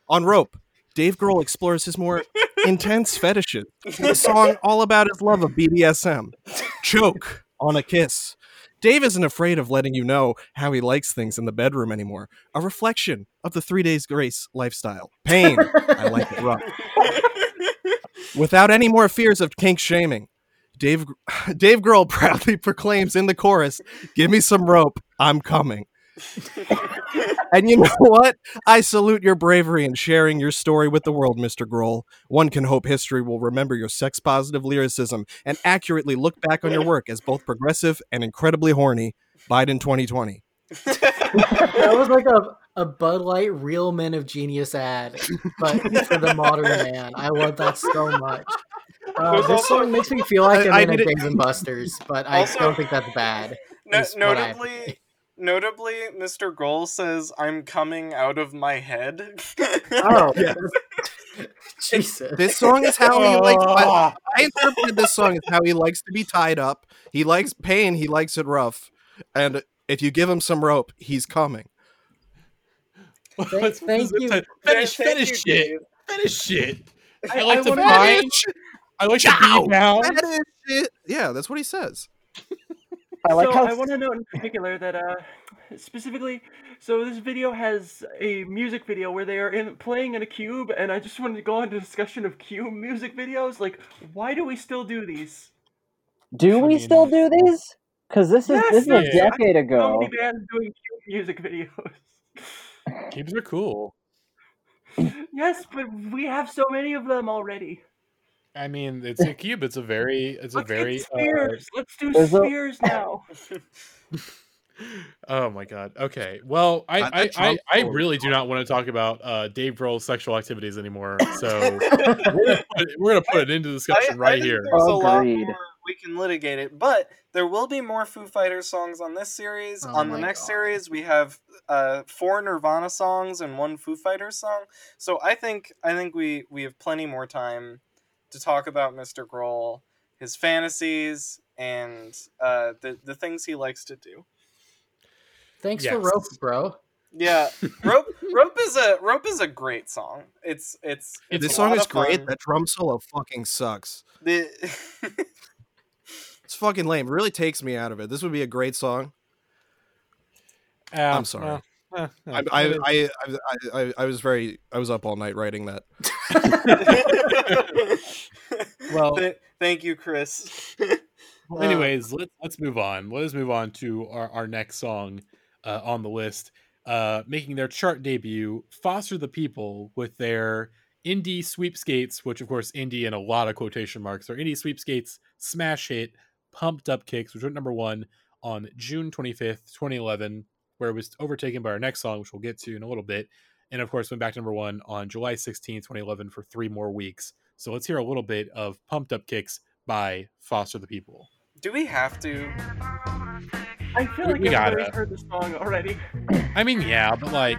Speaker 7: On Rope, Dave Grohl explores his more intense fetishes. in A song all about his love of BDSM. Choke on a kiss. Dave isn't afraid of letting you know how he likes things in the bedroom anymore. A reflection of the three days grace lifestyle. Pain. I like it rough. Without any more fears of kink shaming, Dave Dave Grohl proudly proclaims in the chorus, "Give me some rope, I'm coming." and you know what? I salute your bravery in sharing your story with the world, Mr. Grohl. One can hope history will remember your sex positive lyricism and accurately look back on your work as both progressive and incredibly horny. Biden 2020.
Speaker 6: That was like a, a Bud Light Real Men of Genius ad, but for the modern man. I love that so much. Uh, this
Speaker 5: also-
Speaker 6: song makes me feel like
Speaker 7: I-
Speaker 6: I'm
Speaker 7: I
Speaker 6: in a
Speaker 7: did it-
Speaker 6: Dave and Buster's, but I don't think that's bad.
Speaker 5: No,
Speaker 6: is I-
Speaker 5: notably, notably, Mr. Grohl says, "I'm coming out of my head."
Speaker 6: Oh,
Speaker 7: Yeah.
Speaker 6: Jesus.
Speaker 7: This song is how he likes. I, I interpreted this song as how he likes to be tied up. He likes pain. He likes it rough. And if you give him some rope, he's coming.
Speaker 1: What's-
Speaker 6: thank
Speaker 1: what's
Speaker 6: you.
Speaker 1: ti- Finish,
Speaker 5: Thank
Speaker 1: finish
Speaker 5: you,
Speaker 1: shit.
Speaker 5: Dave.
Speaker 1: Finish shit. I,
Speaker 6: I-
Speaker 1: like
Speaker 6: I
Speaker 1: to
Speaker 6: wanna-
Speaker 1: find. I like to
Speaker 7: Ciao.
Speaker 1: be down.
Speaker 7: That is shit. Yeah, that's what he says.
Speaker 8: I like
Speaker 9: so
Speaker 8: how
Speaker 9: I want to note in particular that uh, specifically, so this video has a music video where they are in playing in a cube, and I just wanted to go into discussion of cube music videos. Like, why do we still do these?
Speaker 8: do
Speaker 1: I
Speaker 8: we
Speaker 1: mean-
Speaker 8: still do these? Because this is
Speaker 9: Yes,
Speaker 8: this is a
Speaker 1: yeah.
Speaker 8: decade
Speaker 9: So
Speaker 8: ago.
Speaker 9: many bands doing cube music videos.
Speaker 1: Cubes are cool.
Speaker 9: yes, but we have so many of them already.
Speaker 1: I mean, it's a cube. It's a very, it's a
Speaker 9: Let's
Speaker 1: very.
Speaker 9: get
Speaker 1: Uh.
Speaker 9: Let's do
Speaker 8: There's a-
Speaker 9: now.
Speaker 1: oh my god. Okay. Well, I,
Speaker 7: Got
Speaker 1: I, I, I really do not want to talk about uh, Dave Grohl's sexual activities anymore. So we're, gonna put, we're gonna put it into discussion
Speaker 5: I, I
Speaker 1: right
Speaker 5: think
Speaker 1: here.
Speaker 5: There's a lot more we can litigate it, but there will be more Foo Fighters songs on this series.
Speaker 6: Oh
Speaker 5: on the next
Speaker 6: God.
Speaker 5: series, we have uh, four Nirvana songs and one Foo Fighters song. So I think I think we we have plenty more time to talk about Mr. Grohl, his fantasies, and uh, the the things he likes to do.
Speaker 6: Thanks for rope, bro.
Speaker 5: Yeah, rope rope is a rope is a great song. It's it's, it's
Speaker 7: this song is great. That drum solo fucking sucks.
Speaker 5: The
Speaker 7: It's fucking lame. It really takes me out of it. This would be a great song.
Speaker 1: Uh,
Speaker 7: I'm sorry.
Speaker 1: uh, uh,
Speaker 7: I,
Speaker 1: uh,
Speaker 7: I, I, I, I, I was very. I was up all night writing that.
Speaker 1: Well-
Speaker 5: Th- thank you, Chris.
Speaker 1: Well, anyways, let's let's move on. Let us move on to our, our next song uh, on the list. Uh, making their chart debut, Foster the People with their indie sweepskates, which of course indie in a lot of quotation marks, their indie sweepskates smash hit, Pumped Up Kicks, which went number one on June 25th, 2011, where it was overtaken by our next song, which we'll get to in a little bit. And of course, went back to number one on July 16th, 2011 for three more weeks. So let's hear a little bit of Pumped Up Kicks by Foster the People.
Speaker 5: Do we have to?
Speaker 9: I feel
Speaker 1: We-
Speaker 9: like
Speaker 1: we
Speaker 9: everybody's
Speaker 1: gotta.
Speaker 9: heard the song already.
Speaker 1: I mean, yeah, but like,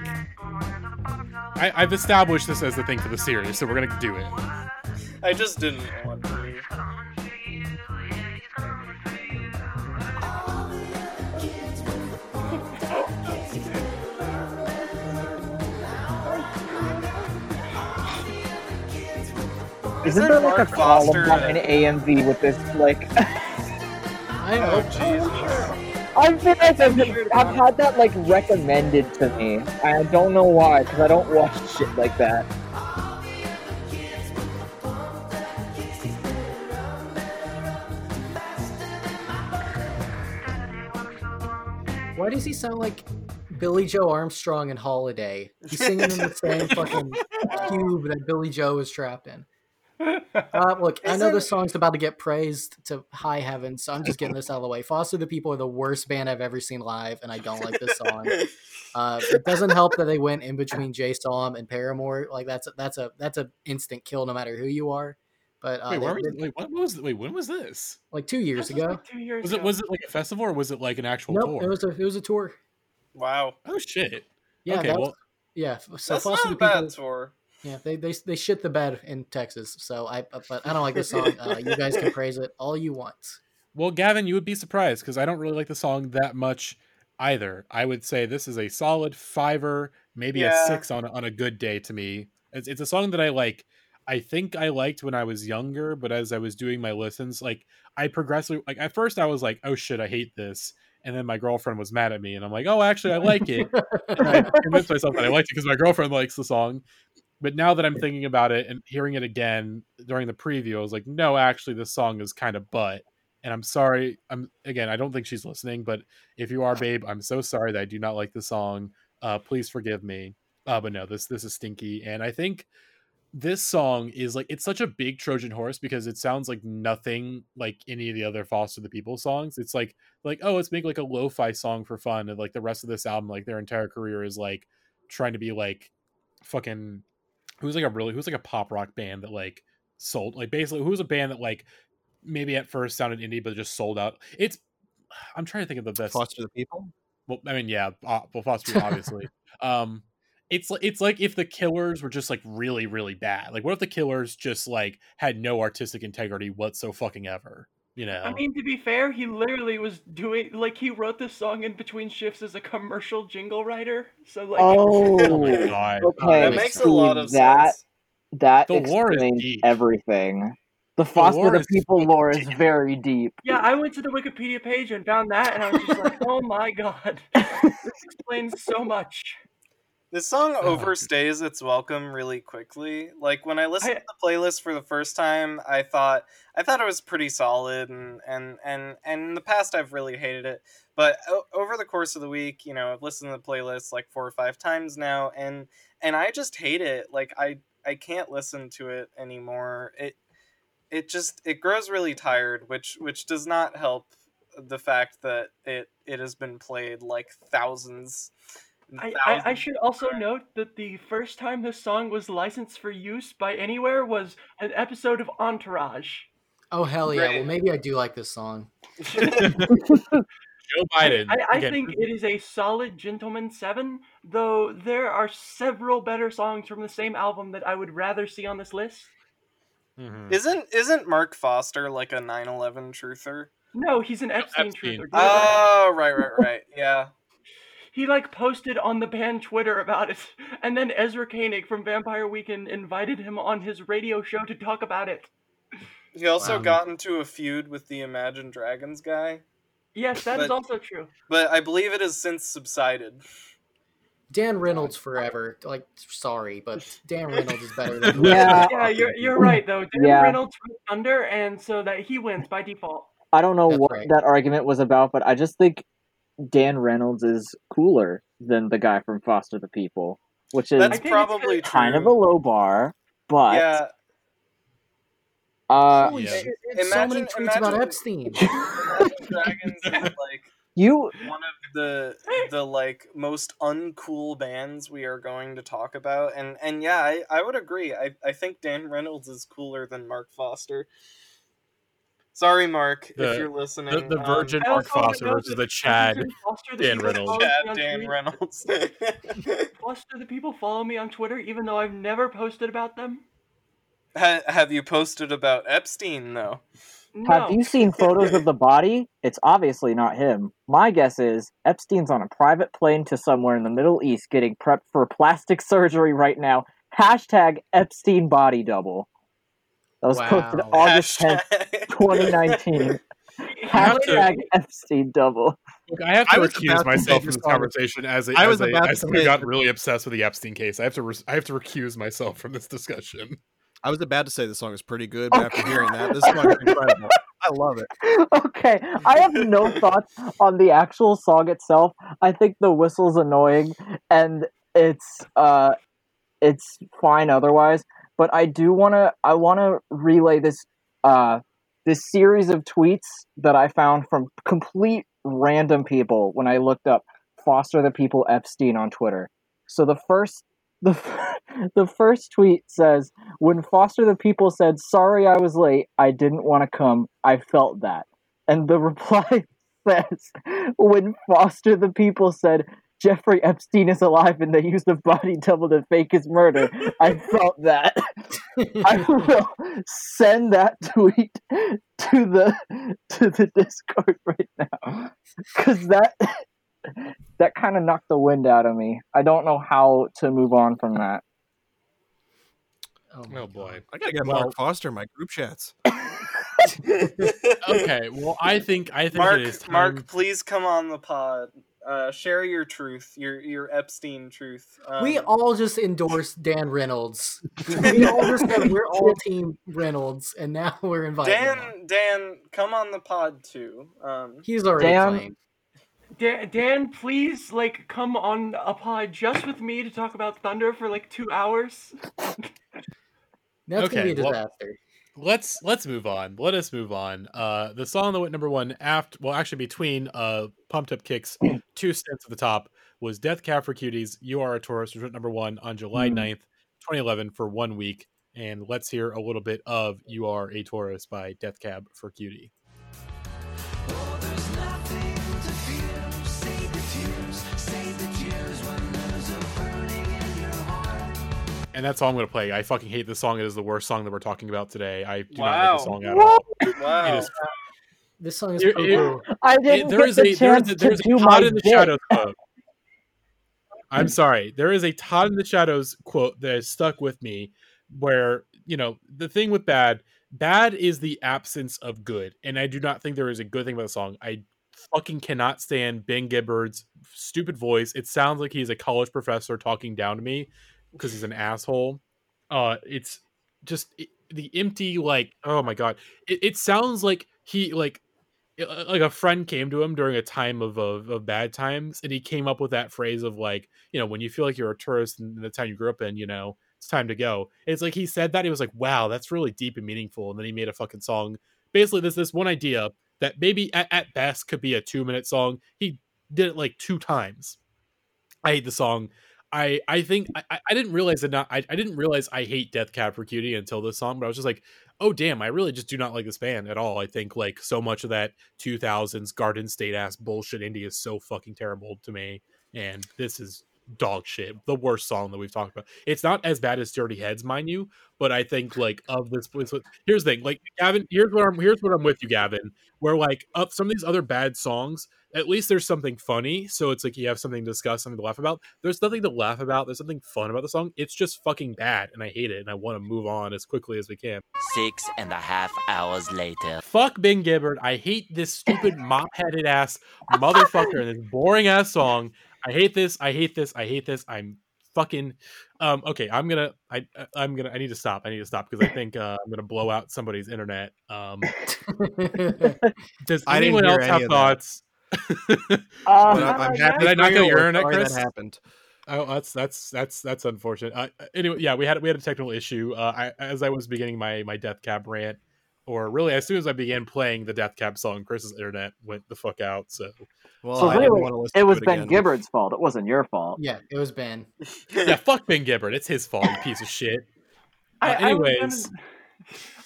Speaker 1: I, I've established this as the thing for the series, so we're gonna do it.
Speaker 5: I just didn't want
Speaker 8: Isn't
Speaker 5: Isn't
Speaker 8: there like
Speaker 5: Mark
Speaker 8: a
Speaker 5: Foster
Speaker 8: Columbine
Speaker 5: a-
Speaker 8: AMV with this like?
Speaker 6: I
Speaker 5: Oh
Speaker 6: hope
Speaker 5: Jesus!
Speaker 8: I feel like I've, I've had that like recommended to me. I don't know why, because I don't watch shit like that.
Speaker 6: Why does he sound like Billie Joe Armstrong and Holiday? He's singing in the same fucking cube that Billy Joe is trapped in. Uh, look, I know this song's about to get praised to high heaven, so I'm just getting this out of the way. Foster the People are the worst band I've ever seen live, and I don't like this song. Uh, it doesn't help that they went in between Jay Storm and Paramore. Like that's a, that's a that's a instant kill no matter who you are. But uh,
Speaker 1: Wait,
Speaker 6: they-
Speaker 1: where was,
Speaker 6: they-
Speaker 1: wait, what was? Wait, when was this?
Speaker 6: like two years
Speaker 9: This was
Speaker 6: ago.
Speaker 9: like two years
Speaker 1: Was it was it like a festival or was it like an actual
Speaker 6: Nope,
Speaker 1: tour?
Speaker 6: it was a it was a tour.
Speaker 5: Wow,
Speaker 1: oh shit!
Speaker 6: Yeah,
Speaker 1: okay,
Speaker 6: that
Speaker 1: well,
Speaker 6: yeah. So
Speaker 5: that's
Speaker 6: Foster
Speaker 5: not
Speaker 6: the
Speaker 5: a
Speaker 6: People.
Speaker 5: bad tour.
Speaker 6: Yeah, they, they they shit the bed in Texas. So I but I don't like this song. Uh, you guys can praise it all you want.
Speaker 1: well, Gavin, you would be surprised because I don't really like the song that much either. I would say this is a solid fiver, maybe
Speaker 5: Yeah.
Speaker 1: a six on a, on a good day to me. It's, it's a song that I like. I think I liked when I was younger, but as I was doing my listens, like I progressively like at first I was like, oh shit, I hate this. And then my girlfriend was mad at me, and I'm like, "Oh, actually, I like it." and I convinced myself that I liked it because my girlfriend likes the song. But now that I'm thinking about it and hearing it again during the preview, I was like, no, actually, this song is kind of butt. And I'm sorry. I'm again, I don't think she's listening, but if you are, babe, I'm so sorry that I do not like the song. Uh, please forgive me. Uh, but no, this this is stinky, and I think this song is like it's such a big Trojan horse because it sounds like nothing like any of the other Foster the People songs. It's like like oh, let's make like a lo-fi song for fun, and like the rest of this album, like their entire career is like trying to be like fucking who's like a really who's like a pop rock band that like sold like basically who's a band that like maybe at first sounded indie but just sold out. It's I'm trying to think of the best
Speaker 7: Foster the people.
Speaker 1: well, I mean, yeah, uh, well, Foster People, obviously. um, it's like it's like if the Killers were just like really, really bad. Like, what if the Killers just like had no artistic integrity whatso fucking ever? You know?
Speaker 9: I mean, to be fair, he literally was doing like he wrote this song in between shifts as a commercial jingle writer. So like,
Speaker 8: Oh,
Speaker 1: oh my god!
Speaker 8: okay.
Speaker 5: That makes a lot of
Speaker 8: that,
Speaker 5: sense.
Speaker 8: That
Speaker 1: The
Speaker 8: explains
Speaker 1: deep.
Speaker 8: everything. The Foster
Speaker 1: lore
Speaker 8: the People
Speaker 1: fucking
Speaker 8: lore is very deep.
Speaker 9: yeah, I went to the Wikipedia page and found that, and I was just like, oh my god, this explains so much.
Speaker 5: This song
Speaker 1: Oh,
Speaker 5: overstays its welcome really quickly. Like when I listened
Speaker 9: I-
Speaker 5: to the playlist for the first time, I thought I thought it was pretty solid, and and and and in the past I've really hated it. But o- over the course of the week, you know, I've listened to the playlist like four or five times now, and and I just hate it. Like I I can't listen to it anymore. It it just it grows really tired, which which does not help the fact that it it has been played like thousands. And
Speaker 9: I, I, I should also note that the first time this song was licensed for use by anywhere was an episode of Entourage.
Speaker 6: Oh hell yeah!
Speaker 5: Great.
Speaker 6: Well, maybe I do like this song.
Speaker 1: Joe Biden.
Speaker 9: I, I think it is a solid Gentleman 7, though there are several better songs from the same album that I would rather see on this list.
Speaker 1: mhm.
Speaker 5: Isn't isn't Mark Foster like a 9/11 truther?
Speaker 9: No, he's an Epstein,
Speaker 1: Epstein.
Speaker 9: truther. Do you know that?
Speaker 5: Oh, right, right, right. Yeah.
Speaker 9: He like posted on the band Twitter about it, and then Ezra Koenig from Vampire Weekend invited him on his radio show to talk about it.
Speaker 5: He also
Speaker 6: Wow.
Speaker 5: got into a feud with the Imagine Dragons guy,
Speaker 9: Yes, that is
Speaker 5: But-
Speaker 9: also true.
Speaker 5: but I believe it has since subsided.
Speaker 6: Dan Reynolds forever. Like, sorry, but Dan Reynolds is better than
Speaker 8: Yeah.
Speaker 9: Yeah, you're you're right though. Dan
Speaker 8: Yeah.
Speaker 9: Reynolds went Thunder, and so that he wins by default.
Speaker 8: I don't know
Speaker 6: That's
Speaker 8: what
Speaker 6: right.
Speaker 8: that argument was about, but I just think Dan Reynolds is cooler than the guy from Foster the People, which is
Speaker 5: That's probably
Speaker 8: kind of a low bar, but
Speaker 5: Yeah.
Speaker 8: uh,
Speaker 6: Holy
Speaker 1: Yeah.
Speaker 6: shit! It's so many
Speaker 5: Imagine-
Speaker 6: tweets about
Speaker 5: imagine-
Speaker 6: Epstein.
Speaker 5: Dragons is like
Speaker 8: you
Speaker 5: one of the the like most uncool bands we are going to talk about and and yeah I, I would agree I, I think dan reynolds is cooler than mark foster Sorry, Mark,
Speaker 1: The-
Speaker 5: if you're listening.
Speaker 1: The, the
Speaker 5: um,
Speaker 1: virgin
Speaker 9: I
Speaker 1: Mark
Speaker 9: also
Speaker 1: Foster versus the Chad
Speaker 9: Foster the
Speaker 1: Dan
Speaker 9: people
Speaker 1: Reynolds.
Speaker 9: follow me
Speaker 5: Chad
Speaker 9: on
Speaker 5: Dan
Speaker 9: Twitter.
Speaker 5: Reynolds.
Speaker 9: Foster the people follow me on Twitter, even though I've never posted about them.
Speaker 5: ha- have you posted about Epstein though?
Speaker 9: No.
Speaker 8: Have you seen photos of the body? It's obviously not him. My guess is Epstein's on a private plane to somewhere in the Middle East getting prepped for plastic surgery right now. Hashtag Epstein body double. That was posted August 10th, 2019.
Speaker 1: have
Speaker 8: Hashtag Epstein double.
Speaker 1: Look, I have to
Speaker 7: was
Speaker 1: recuse myself from
Speaker 7: this
Speaker 1: this conversation as a,
Speaker 7: I
Speaker 1: as
Speaker 7: was
Speaker 1: a,
Speaker 7: about
Speaker 1: as
Speaker 7: to
Speaker 1: someone who got really obsessed with the Epstein case. I have to re- I have to recuse myself from this discussion.
Speaker 7: I was about to say the song is pretty good, but after hearing that, this song is incredible. I love it.
Speaker 8: okay, I have no thoughts on the actual song itself. I think the whistle's annoying and it's uh it's fine otherwise, but I do want to I want to relay this uh this series of tweets that I found from complete random people when I looked up Foster the People Epstein on Twitter. So the first the the first tweet says when Foster the People said, Sorry I was late, I didn't want to come, I felt that. And the reply says, When Foster the People said, Jeffrey Epstein is alive and they used a body double to fake his murder, I felt that. I will send that tweet to the to the Discord right now. Cause that that kind of knocked the wind out of me. I don't know how to move on from that.
Speaker 6: Oh,
Speaker 1: Oh boy.
Speaker 6: God.
Speaker 7: I gotta get
Speaker 1: Well-
Speaker 7: Mark Foster in my group chats.
Speaker 1: Okay. Well, I think I think
Speaker 5: Mark,
Speaker 1: it is time.
Speaker 5: Mark, please come on the pod. Uh, share your truth, your your Epstein truth. Um,
Speaker 6: we all just endorsed Dan Reynolds. we all just said we're all team Reynolds, and now we're inviting him.
Speaker 5: Dan, Dan, come on the pod too. Um,
Speaker 6: He's already
Speaker 8: Dan-
Speaker 6: playing.
Speaker 9: Dan, Dan, please, like, come on a pod just with me to talk about Thunder for like two hours.
Speaker 6: That's gonna be
Speaker 1: Okay,
Speaker 6: a
Speaker 1: well-
Speaker 6: disaster.
Speaker 1: Let's let's move on. Let us move on. Uh, the song that went number one after, well, actually between uh, Pumped Up Kicks, two steps at the top was Death Cab for Cuties. You are a tourist, which went number one on July
Speaker 8: Hmm.
Speaker 1: 9th, 2011, for one week. And let's hear a little bit of "You Are a Tourist" by Death Cab for Cutie. And that's all I'm going to play. I fucking hate this song. It is the worst song that we're talking about today. I do not like
Speaker 5: Wow.
Speaker 1: the song at all. It
Speaker 5: wow.
Speaker 1: is
Speaker 6: This song is
Speaker 1: It- it-
Speaker 8: I
Speaker 1: It-
Speaker 8: didn't
Speaker 1: there
Speaker 8: get
Speaker 1: is
Speaker 8: the
Speaker 1: a there
Speaker 8: chance
Speaker 1: is a, there is
Speaker 8: to do
Speaker 1: a
Speaker 8: my
Speaker 1: Todd in the
Speaker 8: bit.
Speaker 1: Shadows quote. I'm sorry. There is a Todd in the Shadows quote that has stuck with me, where you know the thing with bad, bad is the absence of good, and I do not think there is a good thing about the song. I fucking cannot stand Ben Gibbard's stupid voice. It sounds like he's a college professor talking down to me because he's an asshole. Uh, it's just it, the empty like oh my god. It, it sounds like he like it- uh, like a friend came to him during a time of, of of bad times and he came up with that phrase of like you know when you feel like you're a tourist in the town you grew up in you know it's time to go. It's like he said that he was like wow that's really deep and meaningful and then he made a fucking song. Basically this this one idea that maybe at, at best could be a two minute song. He did it like two times. I hate the song I I think I, I- didn't realize that not I, I didn't realize I hate Death Cab for Cutie until this song, but I was just like, oh damn, I really just do not like this band at all. I think like so much of that 2000s Garden State ass bullshit indie is so fucking terrible to me, and this is dog shit. The worst song that we've talked about. It's not as bad as Dirty Heads, mind you, but I think like of this. Here's the thing, like Gavin. Here's what I'm. Here's what I'm with you, Gavin. Where like up some of these other bad songs, at least there's something funny. So it's like you have something to discuss, something to laugh about. There's nothing to laugh about. There's something fun about the song. It's just fucking bad, and I hate it, and I want to move on as quickly as we can.
Speaker 10: Six and a half hours later.
Speaker 1: Fuck Ben Gibbard. I hate this stupid mop-headed ass motherfucker and this boring ass song. I hate this. I hate this. I hate this. I'm fucking um okay i'm gonna i I- i'm gonna i need to stop i need to stop because i think uh, i'm gonna blow out somebody's internet um does
Speaker 7: I
Speaker 1: anyone else
Speaker 7: any
Speaker 1: have thoughts
Speaker 7: But
Speaker 8: Uh,
Speaker 7: I'm, I'm happy
Speaker 1: Did I not
Speaker 7: for
Speaker 1: get
Speaker 7: you.
Speaker 1: your
Speaker 7: We're
Speaker 1: internet,
Speaker 7: sorry
Speaker 1: Chris?
Speaker 7: That happened.
Speaker 1: Oh, that's that's that's that's unfortunate. Uh, anyway, yeah, we had we had a technical issue. Uh, I, as I was beginning my my Death Cab rant, or really as soon as I began playing the Death Cab song, Chris's internet went the fuck out. So
Speaker 7: Well,
Speaker 8: so
Speaker 7: I didn't
Speaker 8: really,
Speaker 7: want to listen
Speaker 8: it
Speaker 7: to
Speaker 8: was
Speaker 7: it
Speaker 8: Ben
Speaker 7: again.
Speaker 8: Gibbard's fault. It wasn't your fault.
Speaker 6: yeah, it was Ben.
Speaker 1: yeah, fuck Ben Gibbard. It's his fault, you piece of shit. Uh,
Speaker 9: I- I was
Speaker 1: anyways,
Speaker 9: gonna-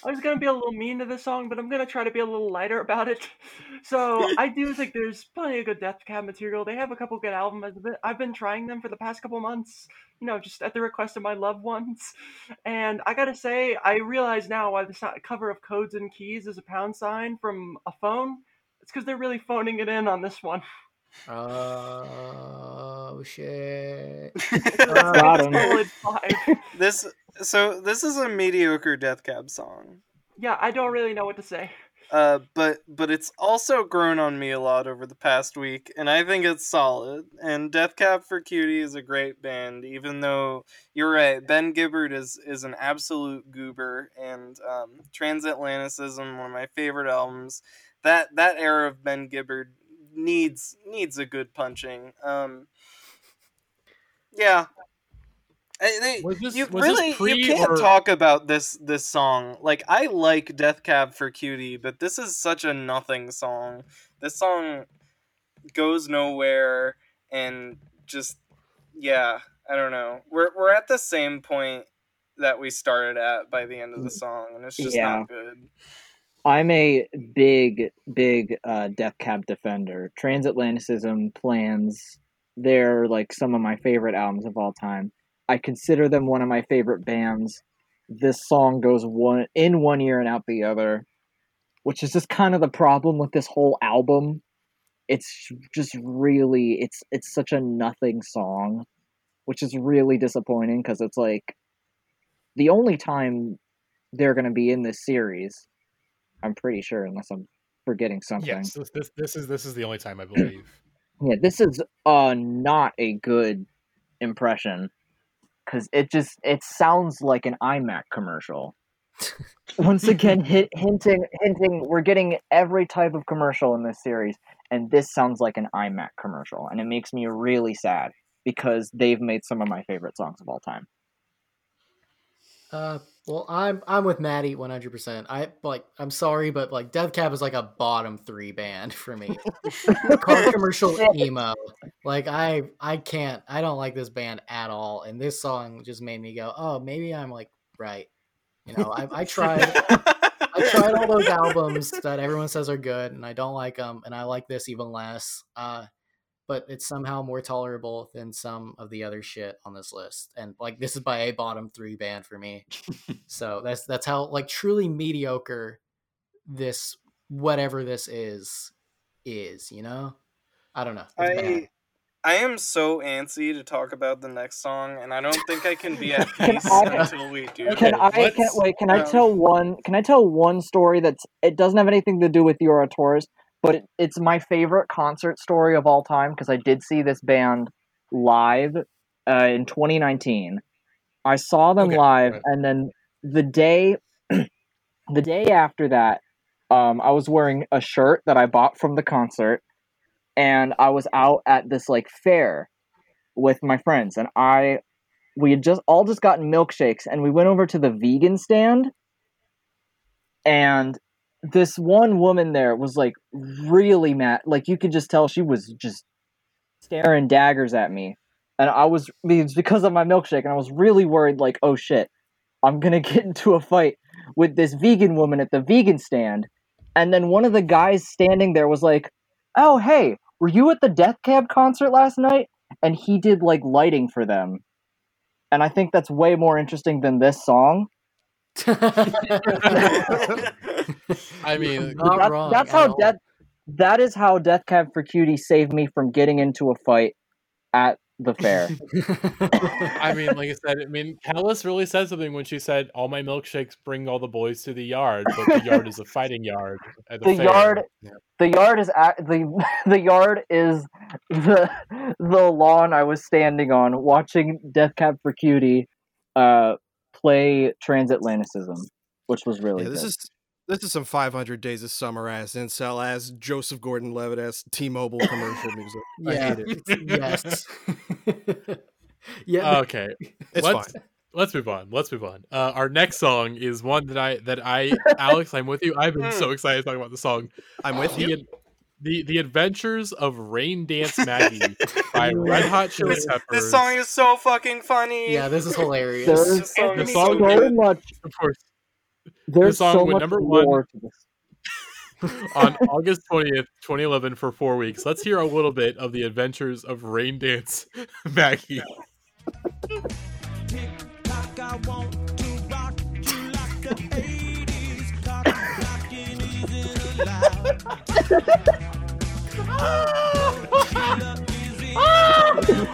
Speaker 9: I was gonna be a little mean to this song, but I'm gonna try to be a little lighter about it. So I do think there's plenty of good Death Cab material. They have a couple good albums. I've been, trying them for the past couple months, you know, just at the request of my loved ones. And I gotta say, I realize now why the cover of Codes and Keys is a pound sign from a phone. It's because they're really phoning it in on this one.
Speaker 6: Oh shit!
Speaker 8: Got him.
Speaker 9: Solid five.
Speaker 5: This so this is a mediocre Death Cab song.
Speaker 9: Yeah, I don't really know what to say.
Speaker 5: Uh, but but it's also grown on me a lot over the past week, and I think it's solid. And Death Cab for Cutie is a great band, even though you're right. Ben Gibbard is is an absolute goober, and um, Transatlanticism, one of my favorite albums. That that era of Ben Gibbard needs needs a good punching. Um, yeah. I- they-
Speaker 1: Was this-
Speaker 5: you
Speaker 1: was this
Speaker 5: really
Speaker 1: pre
Speaker 5: you can't
Speaker 1: or-
Speaker 5: talk about this this song. Like I like Death Cab for Cutie, but this is such a nothing song. This song goes nowhere and just yeah, I don't know. We're we're at the same point that we started at by the end of the song, and it's just
Speaker 8: Yeah.
Speaker 5: not good.
Speaker 8: I'm a big, big uh, Death Cab defender. Transatlanticism plans, they're like some of my favorite albums of all time. I consider them one of my favorite bands. This song goes one in one ear and out the other, which is just kind of the problem with this whole album. It's just really it's it's such a nothing song, which is really disappointing because it's like the only time they're going to be in this series I'm pretty sure, unless I'm forgetting something.
Speaker 1: Yes, this, this this is this is the only time I believe.
Speaker 8: Yeah, this is uh not a good impression because it just it sounds like an iMac commercial. Once again, hit, hinting hinting we're getting every type of commercial in this series, and this sounds like an iMac commercial, and it makes me really sad because they've made some of my favorite songs of all time.
Speaker 6: Uh, well, I'm I'm with Maddie 100. percent I like. I'm sorry, but like Death Cab is like a bottom three band for me. Car commercial emo. Like I I can't. I don't like this band at all. And this song just made me go, oh, maybe I'm like right. You know, I I tried. I tried all those albums that everyone says are good, and I don't like them, and I like this even less. Uh, but it's somehow more tolerable than some of the other shit on this list. And like this is by a bottom three band for me. so that's that's how like truly mediocre this whatever this is is, you know? I don't know. It's bad.
Speaker 5: I I am so antsy to talk about the next song, and I don't think I can be at
Speaker 8: Can
Speaker 5: peace
Speaker 8: I-
Speaker 5: until we do.
Speaker 8: Can
Speaker 5: that.
Speaker 8: I can wait? Can I
Speaker 5: um,
Speaker 8: tell one? Can I tell one story that's it doesn't have anything to do with Euro Tours, but it, it's my favorite concert story of all time because I did see this band live uh, in 2019. I saw them
Speaker 1: Okay,
Speaker 8: live,
Speaker 1: right.
Speaker 8: and then the day, the day after that, um, I was wearing a shirt that I bought from the concert, and I was out at this like fair with my friends, and I we had just all just gotten milkshakes and we went over to the vegan stand and this one woman there was like really mad like you could just tell she was just staring daggers at me. And i was it was because of my milkshake and i was really worried like oh shit i'm gonna get into a fight with this vegan woman at the vegan stand. And then one of the guys standing there was like oh hey were you at the death cab concert last night? And he did like lighting for them. And I think that's way more interesting than this song.
Speaker 1: I mean,
Speaker 6: Not
Speaker 8: That-
Speaker 6: wrong
Speaker 8: that's how
Speaker 6: all.
Speaker 8: Death. That is how Death Cab for Cutie saved me from getting into a fight at the fair.
Speaker 1: I mean, like I said, I mean, Kelis really said something when she said, "All my milkshakes bring all the boys to the yard, but the yard is a fighting yard." At the,
Speaker 8: the
Speaker 1: fair."
Speaker 8: yard, the yard is at, the the yard is the the lawn I was standing on watching Death Cab for Cutie, uh, play Transatlanticism, which was really
Speaker 7: Yeah, this
Speaker 8: good.
Speaker 7: is this is some 500 Days of Summer ass incel ass Joseph Gordon-Levitt ass T-Mobile commercial music.
Speaker 6: Yeah.
Speaker 7: hate it.
Speaker 6: yes. yeah.
Speaker 1: Okay,
Speaker 7: It's
Speaker 1: let's
Speaker 7: fine.
Speaker 1: let's move on. Let's move on. Uh, our next song is one that I that I Alex, I'm with you. I've been so excited to talk about the song.
Speaker 7: I'm with
Speaker 1: The
Speaker 7: you.
Speaker 1: Ad- the The Adventures of Rain Dance Maggie by Red Hot Chili
Speaker 5: This,
Speaker 1: Peppers.
Speaker 5: this song is so fucking funny.
Speaker 6: Yeah, this is hilarious.
Speaker 8: There's
Speaker 5: This song
Speaker 1: the
Speaker 5: is
Speaker 1: song
Speaker 5: so
Speaker 8: so much
Speaker 1: of course.
Speaker 8: There's
Speaker 1: song
Speaker 8: so
Speaker 1: went number one.
Speaker 8: lore to this.
Speaker 1: on August 20th, 2011 for four weeks. Let's hear a little bit of the adventures of Rain Dance Maggie.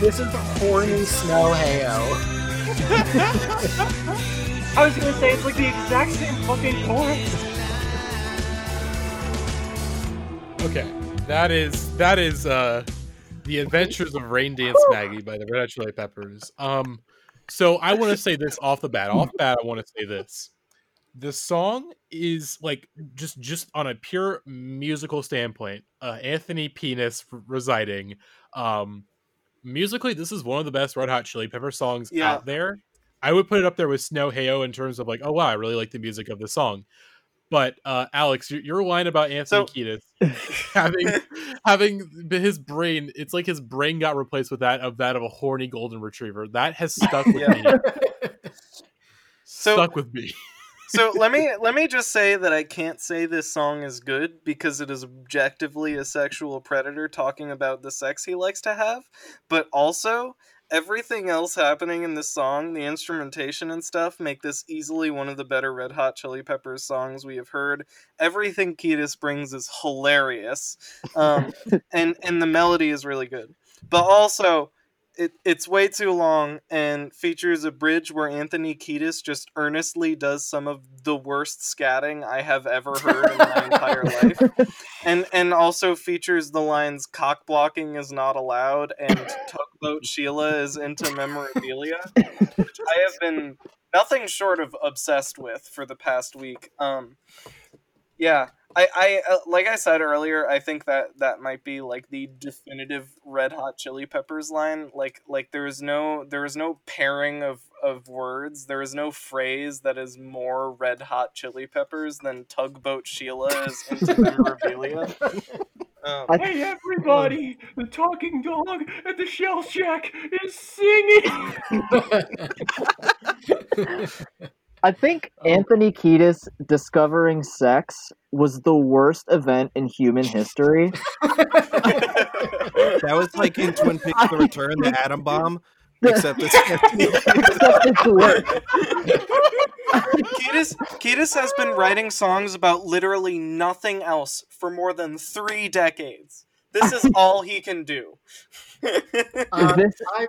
Speaker 9: This
Speaker 5: is
Speaker 6: horny snow heyo.
Speaker 9: I was gonna say it's like the exact same fucking chorus.
Speaker 1: Okay, that is that is uh the Adventures of Rain Dance Maggie by the Red Hot Chili Peppers. Um, so I want to say this off the bat. Off the bat, I want to say this: the song is like just just on a pure musical standpoint. Uh, Anthony Penis residing. Um, musically, this is one of the best Red Hot Chili Pepper songs
Speaker 5: Yeah.
Speaker 1: out there. I would put it up there with Snow Heyo in terms of like, oh wow, I really like the music of the song. But uh, Alex, your, your line about Anthony
Speaker 5: So-
Speaker 1: Kiedis having having his brain, it's like his brain got replaced with that of that of a horny golden retriever. That has stuck with
Speaker 5: Yeah.
Speaker 1: me.
Speaker 5: So-
Speaker 1: stuck with me.
Speaker 5: So let me let me just say that I can't say this song is good because it is objectively a sexual predator talking about the sex he likes to have, but also everything else happening in this song, the instrumentation and stuff, make this easily one of the better Red Hot Chili Peppers songs we have heard. Everything Kiedis brings is hilarious, um, and and the melody is really good, but also it, it's way too long and features a bridge where Anthony Kiedis just earnestly does some of the worst scatting I have ever heard in my entire life. And and also features the lines cock blocking is not allowed and tugboat Sheila is into memorabilia, which I have been nothing short of obsessed with for the past week. Um yeah, I, I uh, like I said earlier, I think that that might be like the definitive Red Hot Chili Peppers line. Like like there is no there is no pairing of of words. There is no phrase that is more Red Hot Chili Peppers than Tugboat Sheila is into memorabilia. Um,
Speaker 9: Hey everybody! The talking dog at the shell shack is singing.
Speaker 8: I think
Speaker 6: Oh.
Speaker 8: Anthony Kiedis discovering sex was the worst event in human history.
Speaker 7: That was like in Twin Peaks: The Return, the atom bomb. Except it's
Speaker 8: Except it's worse.
Speaker 5: Kiedis, Kiedis has been writing songs about literally nothing else for more than three decades. This is all he can do.
Speaker 6: Um,
Speaker 8: This-
Speaker 6: I,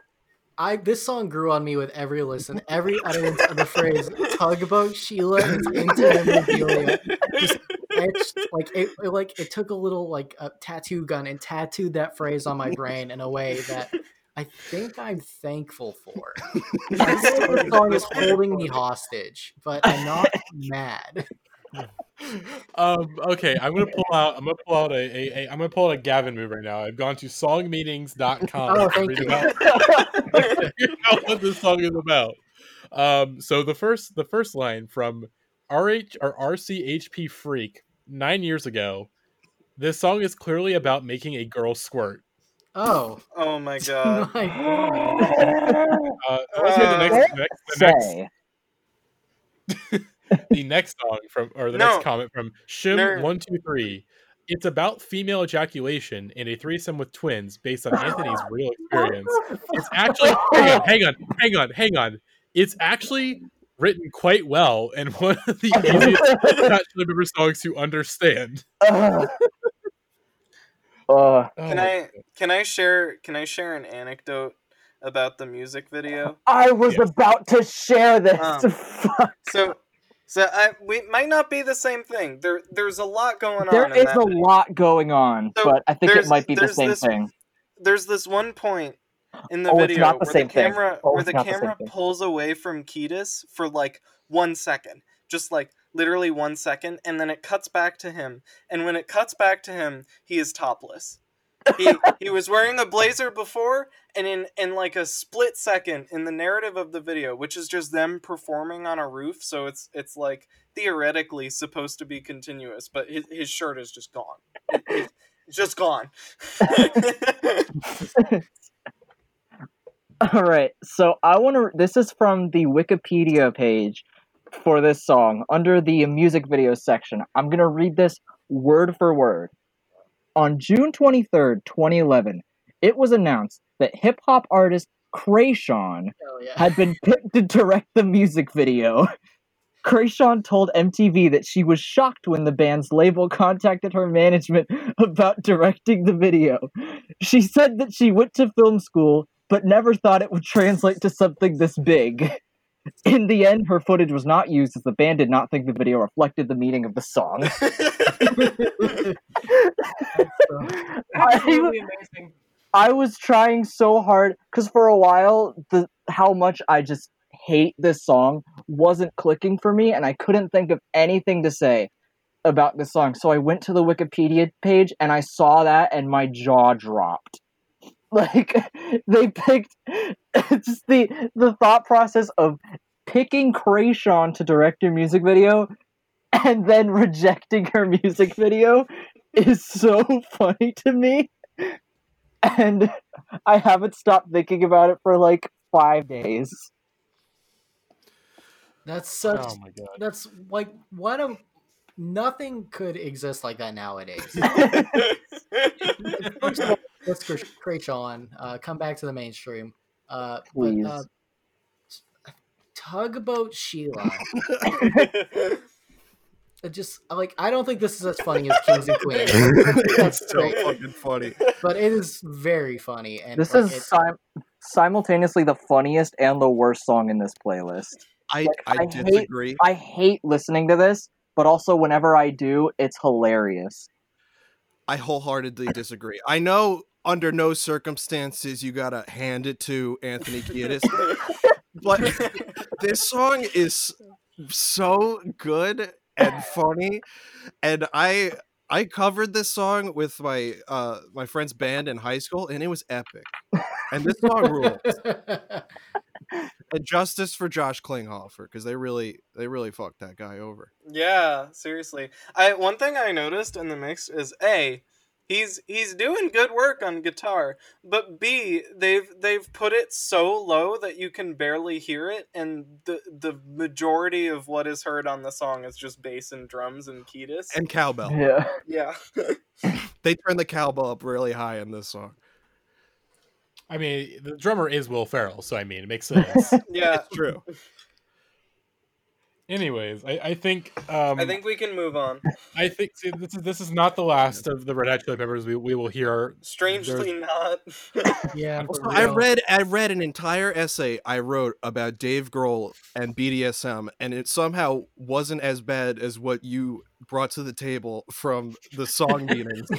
Speaker 6: I this song grew on me with every listen, every utterance of the phrase "tugboat Sheila is into memorabilia." Just etched, like it, it, like it took a little like a tattoo gun and tattooed that phrase on my brain in a way that I think I'm thankful for. The song is holding me hostage, but I'm not mad.
Speaker 1: Um, okay, I'm gonna pull out. I'm gonna pull out a, a, a. I'm gonna pull out a Gavin move right now. I've gone to songmeanings.com
Speaker 6: Oh,
Speaker 1: to
Speaker 6: thank
Speaker 1: read
Speaker 6: you.
Speaker 1: about figure out what this song is about. Um, so the first the first line from RH or RCHP Freak nine years ago. This song is clearly about making a girl squirt.
Speaker 6: Oh,
Speaker 5: Oh my god.
Speaker 6: my God.
Speaker 1: Uh, let's hear the next, the next, the next
Speaker 8: Say.
Speaker 1: The next song from or the
Speaker 5: No.
Speaker 1: next comment from Shim one two three. It's about female ejaculation in a threesome with twins based on Anthony's real experience. It's actually hang on, hang on, hang on, hang on. It's actually written quite well and one of the easiest Red Hot Chili Peppers songs to understand.
Speaker 8: Ugh. Uh,
Speaker 5: Can I can I share can I share an anecdote about the music video?
Speaker 8: I was
Speaker 1: Yes.
Speaker 8: about to share this.
Speaker 5: Um,
Speaker 8: Fuck.
Speaker 5: So so I we might not be the same thing. There there's a lot going
Speaker 8: There
Speaker 5: on. in
Speaker 8: is a
Speaker 5: video.
Speaker 8: lot going on,
Speaker 5: So,
Speaker 8: but I think it might be the same
Speaker 5: this-
Speaker 8: thing.
Speaker 5: There's this one point in the
Speaker 8: Oh,
Speaker 5: video
Speaker 8: not the
Speaker 5: where the camera
Speaker 8: Oh,
Speaker 5: where the
Speaker 8: not the
Speaker 5: camera pulls away from Kiedis for like one second, just like literally one second, and then it cuts back to him. And when it cuts back to him, he is topless. He he was wearing a blazer before, and in in like a split second in the narrative of the video, which is just them performing on a roof, so it's it's like theoretically supposed to be continuous, but his, his shirt is just gone. It- just gone.
Speaker 8: All right. So I want to. This is from the Wikipedia page for this song under the music video section. I'm going to read this word for word. On June 23rd, 2011, it was announced that hip hop artist
Speaker 6: Kreayshawn yeah.
Speaker 8: had been picked to direct the music video. Kreayshawn told MTV that she was shocked when the band's label contacted her management about directing the video. She said that she went to film school but never thought it would translate to something this big. In the end, her footage was not used as the band did not think the video reflected the meaning of the song.
Speaker 9: Absolutely amazing.
Speaker 8: I was trying so hard because for a while the how much I just hate this song wasn't clicking for me, and I couldn't think of anything to say about this song. So I went to the Wikipedia page and I saw that, and my jaw dropped. Like they picked just the the thought process of picking Kreayshawn to direct your music video and then rejecting her music video is so funny to me and I haven't stopped thinking about it for like five days.
Speaker 6: That's such.
Speaker 1: Oh my god.
Speaker 6: That's like one of. Nothing could exist like that nowadays. First of all, let's go Kreayshawn, uh, come back to the mainstream. Uh,
Speaker 8: Please.
Speaker 6: But, uh, Tugboat Sheila. It just like I don't think this is as funny as Kings and Queens. That's
Speaker 7: so
Speaker 6: great,
Speaker 7: fucking funny.
Speaker 6: but it is very funny. And
Speaker 8: This
Speaker 6: like,
Speaker 8: is sim- simultaneously the funniest and the worst song in this playlist.
Speaker 7: I
Speaker 8: Like,
Speaker 7: I
Speaker 8: I hate- I hate listening to this, but also whenever I do, it's hilarious.
Speaker 7: I wholeheartedly disagree. I know under no circumstances you gotta hand it to Anthony Kiedis, but this song is so good and funny, and I I covered this song with my uh my friend's band in high school, and it was epic. And this song rules. And justice for Josh Klinghoffer because they really they really fucked that guy over.
Speaker 5: Yeah, seriously. I one thing I noticed in the mix is a he's he's doing good work on guitar, but b they've they've put it so low that you can barely hear it, and the the majority of what is heard on the song is just bass and drums and Kiedis.
Speaker 7: And cowbell.
Speaker 8: Yeah.
Speaker 5: yeah,
Speaker 7: They turned the cowbell up really high in this song.
Speaker 1: I mean, the drummer is Will Ferrell, so I mean, it makes sense.
Speaker 5: yeah.
Speaker 7: It's true.
Speaker 1: Anyways, I, I think um,
Speaker 5: I think we can move on.
Speaker 1: I think see, this is this is not the last of the Red Hot Chili Peppers. We we will hear.
Speaker 5: Strangely not.
Speaker 6: yeah,
Speaker 1: Also,
Speaker 7: I read I read an entire essay I wrote about Dave Grohl and BDSM, and it somehow wasn't as bad as what you brought to the table from the song meanings.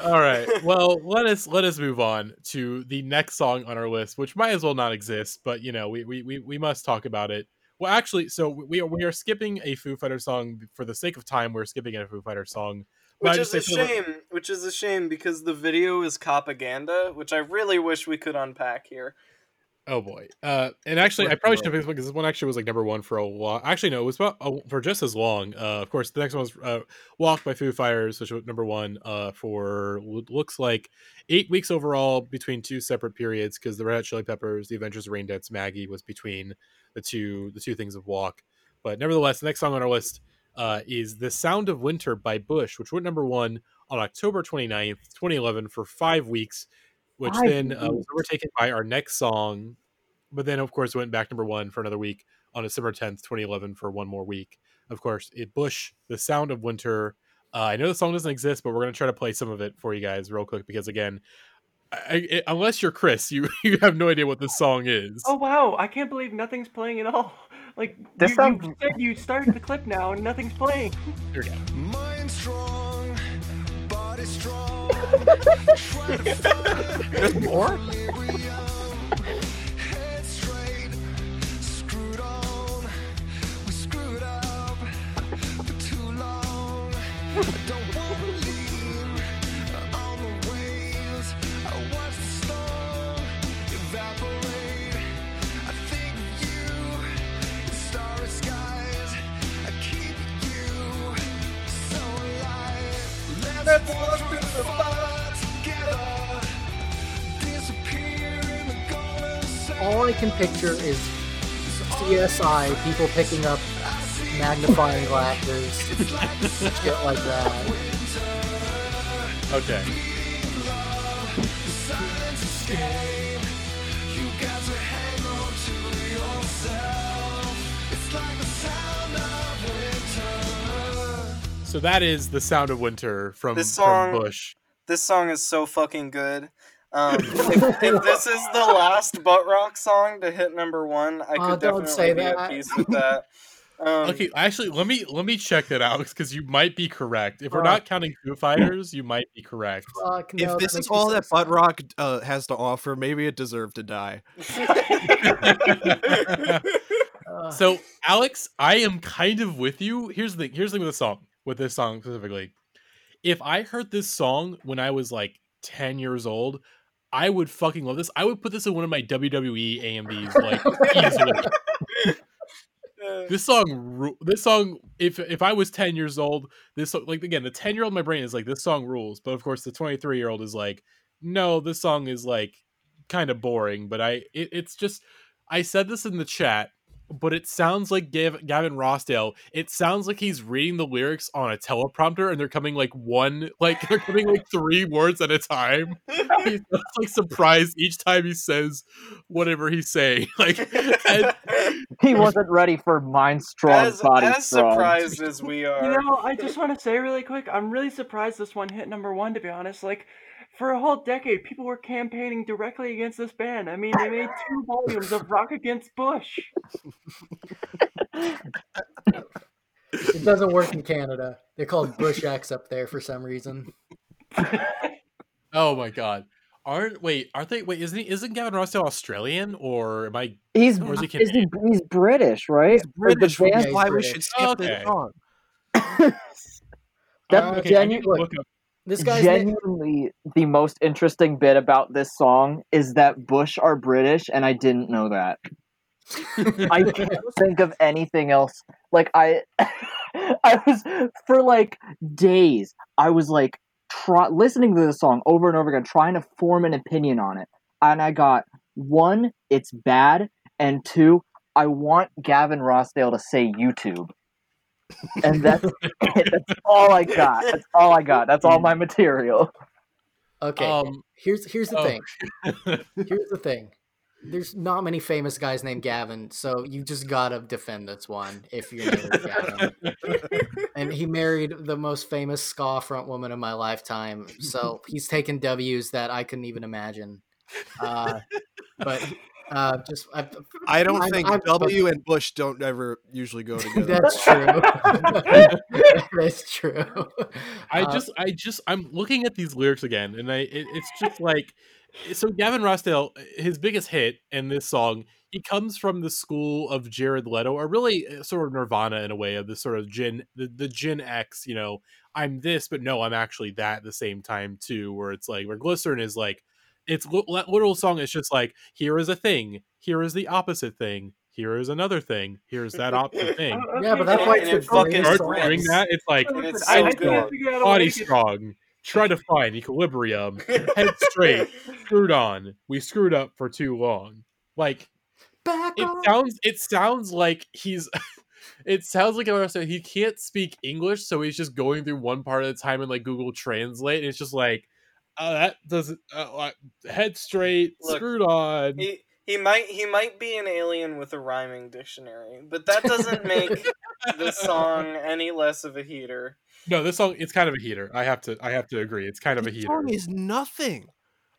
Speaker 1: All right. Well, let us let us move on to the next song on our list, which might as well not exist, but you know, we we we, we must talk about it. Well, actually, so we are we are skipping a Foo Fighter song for the sake of time. We're skipping a Foo Fighter song, But I
Speaker 5: Which is
Speaker 1: just
Speaker 5: a
Speaker 1: say for the-
Speaker 5: shame. Which is a shame because the video is propaganda, which I really wish we could unpack here.
Speaker 1: Oh boy. Uh, and actually, I probably should have picked this one because this one actually was like number one for a while. Actually, no, it was about uh, for just as long. Uh, of course, the next one was uh, "Walk" by Foo Fighters, which was number one uh, for what looks like eight weeks overall between two separate periods. Because the Red Hot Chili Peppers, The Adventures of Rain Dance Maggie was between the two the two things of "Walk." But nevertheless, the next song on our list uh, is "The Sound of Winter" by Bush, which went number one on October 29th, 2011, for five weeks which
Speaker 8: Five
Speaker 1: then uh, was
Speaker 8: weeks.
Speaker 1: overtaken by our next song. But then, of course, went back number one for another week on December 10th, 2011, for one more week. Of course, it Bush, The Sound of Winter. Uh, I know the song doesn't exist, but we're going to try to play some of it for you guys real quick because, again, I, I, unless you're Chris, you, you have no idea what this song is.
Speaker 9: Oh wow! I can't believe nothing's playing at all. Like
Speaker 8: This
Speaker 9: you,
Speaker 8: sounds-
Speaker 9: you you started the clip now and nothing's playing.
Speaker 1: Here we go.
Speaker 4: Mind strong, body
Speaker 7: There's more?
Speaker 6: All I can picture is CSI people picking up magnifying glasses, shit like that.
Speaker 1: Okay. So that is the sound of winter from,
Speaker 5: This
Speaker 1: from Bush.
Speaker 5: This song is so fucking good. Um, if, if this is the last butt rock song to hit number one, I
Speaker 6: Oh,
Speaker 5: could
Speaker 6: don't
Speaker 5: definitely
Speaker 6: say
Speaker 5: be at
Speaker 6: that.
Speaker 5: peace with that. Um,
Speaker 1: Okay, actually, let me let me check that, Alex, because you might be correct. If we're
Speaker 6: Uh.
Speaker 1: not counting Foo Fighters, you might be correct.
Speaker 6: Fuck, no,
Speaker 7: If this is all
Speaker 6: so
Speaker 7: that
Speaker 6: sad.
Speaker 7: butt rock uh, has to offer, maybe it deserved to die.
Speaker 6: Uh,
Speaker 1: so, Alex, I am kind of with you. Here's the thing. Here's the thing with the song. With this song specifically, if I heard this song when I was like ten years old, I would fucking love this. I would put this in one of my WWE AMVs like easily. this song this song if if i was 10 years old this like again the 10 year old my brain is like this song rules but of course the 23 year old is like no this song is like kind of boring but i it, it's just i said this in the chat but it sounds like Gav- Gavin Rossdale. It sounds like he's reading the lyrics on a teleprompter, and they're coming like one, like they're coming like three words at a time. He's just, like surprised each time he says whatever he's saying. Like, and,
Speaker 8: He wasn't ready for mind strong,
Speaker 5: as,
Speaker 8: body
Speaker 5: as
Speaker 8: strong.
Speaker 5: surprised as we are.
Speaker 9: You know, I just want to say really quick, I'm really surprised this one hit number one. To be honest, like for a whole decade, people were campaigning directly against this band. I mean, they made two volumes of Rock Against Bush.
Speaker 6: it doesn't work in Canada. They're called Bush X up there for some reason.
Speaker 1: oh my god, aren't wait? Aren't they? Wait, isn't he? Isn't Gavin Rossdale Australian, or am I?
Speaker 8: He's
Speaker 1: Or is he
Speaker 8: is he, he's British, right?
Speaker 7: He's British,
Speaker 8: band-
Speaker 7: which is why we should skip
Speaker 1: Okay.
Speaker 7: this song.
Speaker 8: That
Speaker 6: Uh,
Speaker 1: Okay, I need
Speaker 8: genu-
Speaker 1: to look up.
Speaker 6: This guy's name,
Speaker 8: genuinely the most interesting bit about this song is that Bush are British, and I didn't know that. I can't think of anything else. Like I, I was for like days. I was like try, listening to the song over and over again, trying to form an opinion on it, and I got one, it's bad, and two, I want Gavin Rossdale to say YouTube. And that's. That's all I got. That's all I got. That's all my material.
Speaker 6: okay,
Speaker 1: Um,
Speaker 6: here's here's the
Speaker 1: oh.
Speaker 6: thing. Here's the thing. There's not many famous guys named Gavin, so you just gotta defend this one if your name is Gavin. and he married the most famous ska front woman of my lifetime, so he's taken W's that I couldn't even imagine. Uh, but uh, just I,
Speaker 7: I don't
Speaker 6: I'm-
Speaker 7: think
Speaker 6: I'm-
Speaker 7: W and Bush don't ever usually go together.
Speaker 6: That's true. That's true.
Speaker 1: I
Speaker 6: Uh,
Speaker 1: just, I just, I'm looking at these lyrics again, and I, it, it's just like, so Gavin Rossdale, his biggest hit in this song, he comes from the school of Jared Leto, or really uh, sort of Nirvana in a way of the sort of Gen, the, the Gen X, you know, I'm this, but no, I'm actually that at the same time too, where it's like, where Glycerine is like, it's li- li- literal song is just like, here is a thing, here is the opposite thing, here is another thing, here's that opposite thing.
Speaker 6: Yeah, but that's
Speaker 9: so-
Speaker 6: why it's
Speaker 5: it fucking
Speaker 6: greatest
Speaker 1: Start
Speaker 6: song.
Speaker 1: doing that, it's like,
Speaker 5: And it's
Speaker 9: I,
Speaker 5: so
Speaker 9: I
Speaker 5: good.
Speaker 9: couldn't figure out a way
Speaker 1: body strong. Try to find equilibrium. Head straight. Screwed on. We screwed up for too long. Like
Speaker 6: Back
Speaker 1: it
Speaker 6: on.
Speaker 1: sounds. It sounds like he's. It sounds like Arrested. He can't speak English, so he's just going through one part at a time and like Google Translate. And it's just like, oh, that doesn't. Uh, like, head straight.
Speaker 5: Look,
Speaker 1: screwed on.
Speaker 5: He he might he might be an alien with a rhyming dictionary, but that doesn't make the song any less of a heater.
Speaker 1: no, this song. It's kind of a heater. I have to. I have to agree. It's kind of a heater.
Speaker 7: song is nothing.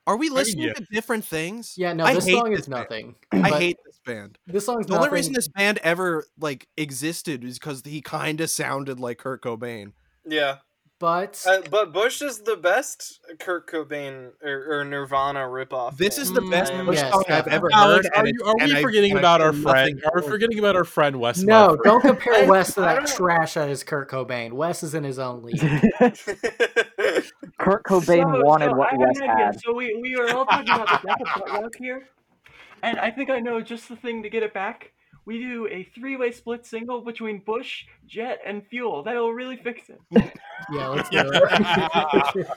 Speaker 7: Are we
Speaker 1: mean,
Speaker 7: listening
Speaker 1: yeah.
Speaker 7: to different things?
Speaker 6: Yeah, no,
Speaker 7: I
Speaker 6: this
Speaker 7: hate
Speaker 6: song
Speaker 7: this
Speaker 6: is nothing.
Speaker 7: I hate this band.
Speaker 6: this song's
Speaker 7: The only
Speaker 6: nothing.
Speaker 7: reason this band ever like existed is because he kind of sounded like Kurt Cobain.
Speaker 5: Yeah.
Speaker 6: But
Speaker 5: Uh, but Bush is the best Kurt Cobain or, or Nirvana ripoff.
Speaker 7: This is the
Speaker 6: Mm,
Speaker 7: best
Speaker 6: I-
Speaker 7: Bush
Speaker 6: yes,
Speaker 7: song I've
Speaker 6: definitely.
Speaker 7: ever
Speaker 1: Alex,
Speaker 7: heard.
Speaker 1: are, you, are
Speaker 7: and
Speaker 1: we
Speaker 7: I-
Speaker 1: forgetting
Speaker 7: and I
Speaker 1: about our friend? Are we forgetting about our friend Wes?
Speaker 6: no,
Speaker 1: Mumford?
Speaker 6: don't compare
Speaker 5: I-
Speaker 6: Wes to that
Speaker 5: don't-
Speaker 6: trash that is Kurt Cobain. Wes is in his own league.
Speaker 8: Kurt Cobain
Speaker 9: So-
Speaker 8: wanted
Speaker 9: so
Speaker 8: what
Speaker 9: I
Speaker 8: Wes
Speaker 9: an
Speaker 8: had.
Speaker 9: So we, we were all talking about the death of butt rock here, and I think I know just the thing to get it back. We do a three-way split single between Bush, Jet, and Fuel. That'll really fix it.
Speaker 6: yeah, let's do it.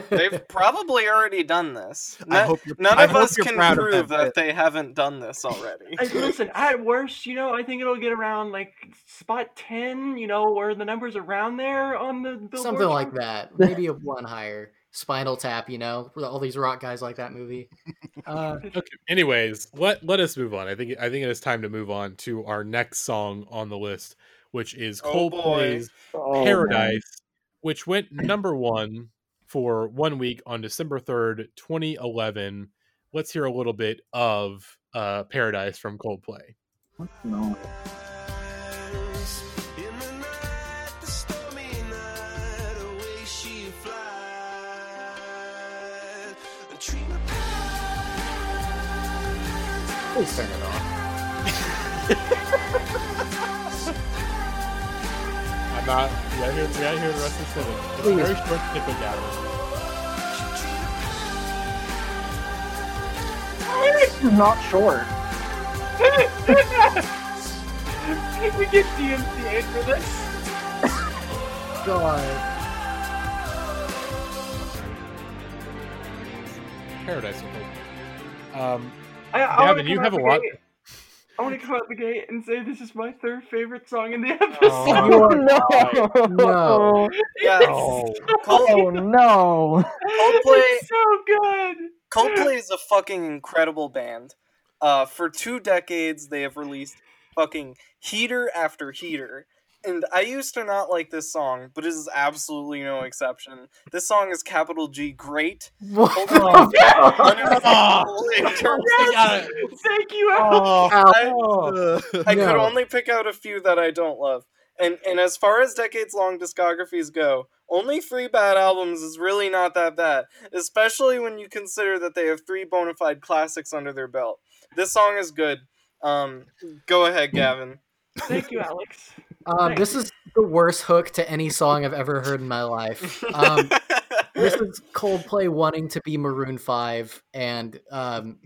Speaker 5: They've probably already done this.
Speaker 7: I
Speaker 5: None,
Speaker 7: hope you're-
Speaker 5: none
Speaker 7: I
Speaker 5: of
Speaker 7: hope
Speaker 5: us
Speaker 7: you're
Speaker 5: can
Speaker 7: proud
Speaker 5: prove
Speaker 7: that
Speaker 5: that
Speaker 7: bit.
Speaker 5: they haven't done this already.
Speaker 9: I, listen, at worst, you know, I think it'll get around like spot ten. You know, where the numbers around there on the Billboard
Speaker 6: Something like that. Maybe a one higher. Spinal Tap, you know, all these rock guys like that movie. Uh,
Speaker 1: Okay. Anyways, let let us move on. I think I think it is time to move on to our next song on the list, which is
Speaker 5: Oh.
Speaker 1: Coldplay's
Speaker 8: Oh, man.
Speaker 1: Paradise, which went number one for one week on December third, twenty eleven. Let's hear a little bit of uh, Paradise from Coldplay.
Speaker 8: No.
Speaker 6: Please turn it off.
Speaker 1: I'm not. You gotta hear, you gotta hear the rest of the sentence. It's a very short snippet, Gavin.
Speaker 8: Not short.
Speaker 9: Can we get DMCA for this.
Speaker 6: God.
Speaker 1: Paradise. Um,
Speaker 9: I, I wanna
Speaker 1: Gavin, you
Speaker 9: come
Speaker 1: have
Speaker 9: out
Speaker 1: a
Speaker 9: the
Speaker 1: lot.
Speaker 9: gate- I want to come out the gate and say this is my third favorite song in the
Speaker 1: Oh,
Speaker 9: episode.
Speaker 8: Oh,
Speaker 1: God.
Speaker 8: no.
Speaker 6: No.
Speaker 5: Yeah,
Speaker 1: Oh,
Speaker 8: Oh no.
Speaker 5: Coldplay.
Speaker 9: It's so good.
Speaker 5: Coldplay is a fucking incredible band. Uh, for two decades, they have released fucking heater after heater. And I used to not like this song, but it is absolutely no exception. This song is capital G great.
Speaker 6: What?
Speaker 5: Unacceptable in terms of-
Speaker 9: Thank you. Al.
Speaker 1: oh,
Speaker 6: Ow.
Speaker 5: I could only pick out a few that I don't love. And and as far as decades long discographies go, only three bad albums is really not that bad, especially when you consider that they have three bona fide classics under their belt. This song is good. Um, go ahead, Gavin.
Speaker 9: Thank you, Alex.
Speaker 6: Um, this is the worst hook to any song I've ever heard in my life. Um, this is Coldplay wanting to be Maroon Five, and um,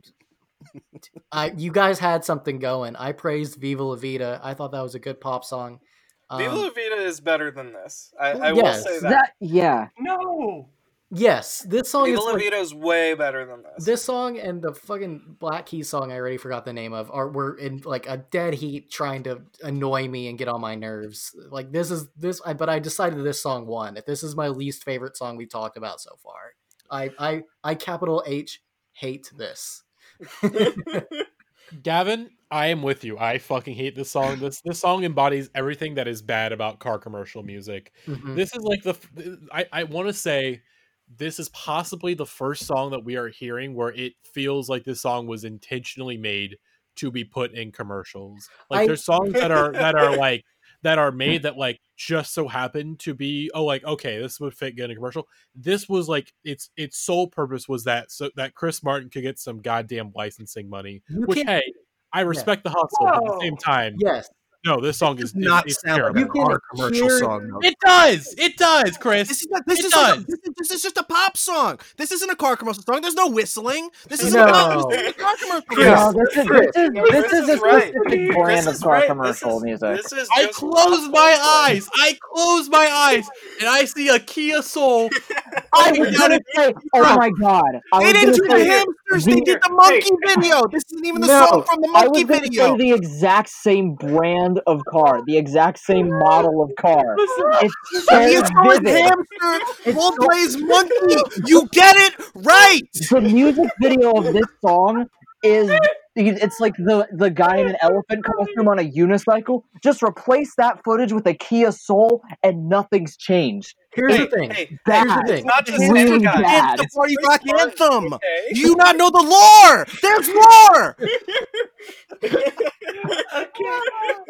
Speaker 6: I you guys had something going. I praised Viva La Vida. I thought that was a good pop song. Um,
Speaker 5: Viva La Vida is better than this. I, I
Speaker 6: yes.
Speaker 5: will say that.
Speaker 8: That yeah.
Speaker 9: No.
Speaker 6: Yes, this song
Speaker 5: Viva
Speaker 6: is
Speaker 5: La
Speaker 6: like,
Speaker 5: Vida is way better than this.
Speaker 6: this song and the fucking Black Keys song I already forgot the name of are were in like a dead heat trying to annoy me and get on my nerves. Like this is this I, but I decided this song won. This is my least favorite song we've talked about so far. I I I capital H hate this.
Speaker 1: Gavin, I am with you. I fucking hate this song. This this song embodies everything that is bad about car commercial music.
Speaker 6: Mhm.
Speaker 1: This is like the I I want to say this is possibly the first song that we are hearing where it feels like this song was intentionally made to be put in commercials. Like
Speaker 6: I-
Speaker 1: there's songs that are that are like that are made that like just so happen to be oh like okay this would fit good in a commercial. This was like its its sole purpose was that so that Chris Martin could get some goddamn licensing money.
Speaker 6: You
Speaker 1: Which
Speaker 6: can't-
Speaker 1: hey, I respect the hustle, but at the same time,
Speaker 6: Yes,
Speaker 1: no, this song is
Speaker 7: not
Speaker 1: it's, it's
Speaker 7: sound like a
Speaker 6: You can
Speaker 7: car commercial
Speaker 6: hear-
Speaker 7: song. though.
Speaker 1: It does. It does, Chris.
Speaker 7: This is not, this
Speaker 1: It
Speaker 7: is like a- this, is, this is just a pop song. This isn't a car commercial song. There's no whistling. This is
Speaker 6: No.
Speaker 7: a, car, this is a car commercial.
Speaker 6: Chris,
Speaker 8: No, this is
Speaker 6: Chris,
Speaker 8: this is
Speaker 5: no,
Speaker 8: this
Speaker 5: Chris
Speaker 8: is a
Speaker 5: is right.
Speaker 8: specific brand
Speaker 5: Chris
Speaker 8: of car
Speaker 5: right.
Speaker 8: commercial
Speaker 5: this is,
Speaker 8: music.
Speaker 5: This is
Speaker 1: I close my
Speaker 5: Coldplay.
Speaker 1: eyes. I close my eyes, and I see a Kia Soul.
Speaker 8: I was
Speaker 1: down
Speaker 8: gonna say, oh my god! I
Speaker 7: They didn't do the hamsters. They did the monkey video. This isn't even the song from the
Speaker 8: I
Speaker 7: monkey
Speaker 8: was gonna
Speaker 7: video.
Speaker 8: say the exact same brand of car, the exact same model of car.
Speaker 9: Listen,
Speaker 8: It's so vivid.
Speaker 7: hamster.
Speaker 8: It's so-
Speaker 7: monkey. You get it right.
Speaker 8: The music video of this song is it's like the the guy in an elephant costume on a unicycle. Just replace that footage with a Kia Soul, and nothing's changed.
Speaker 6: here's
Speaker 5: Hey,
Speaker 6: the thing.
Speaker 5: hey,
Speaker 8: Bad.
Speaker 6: Here's the
Speaker 5: it's
Speaker 6: thing.
Speaker 5: not just
Speaker 8: Really
Speaker 5: any guy.
Speaker 8: bad.
Speaker 7: It's the party
Speaker 5: Chris
Speaker 7: rock
Speaker 5: Martin,
Speaker 7: anthem.
Speaker 5: okay?
Speaker 7: Do you not know the lore? There's lore.
Speaker 9: okay,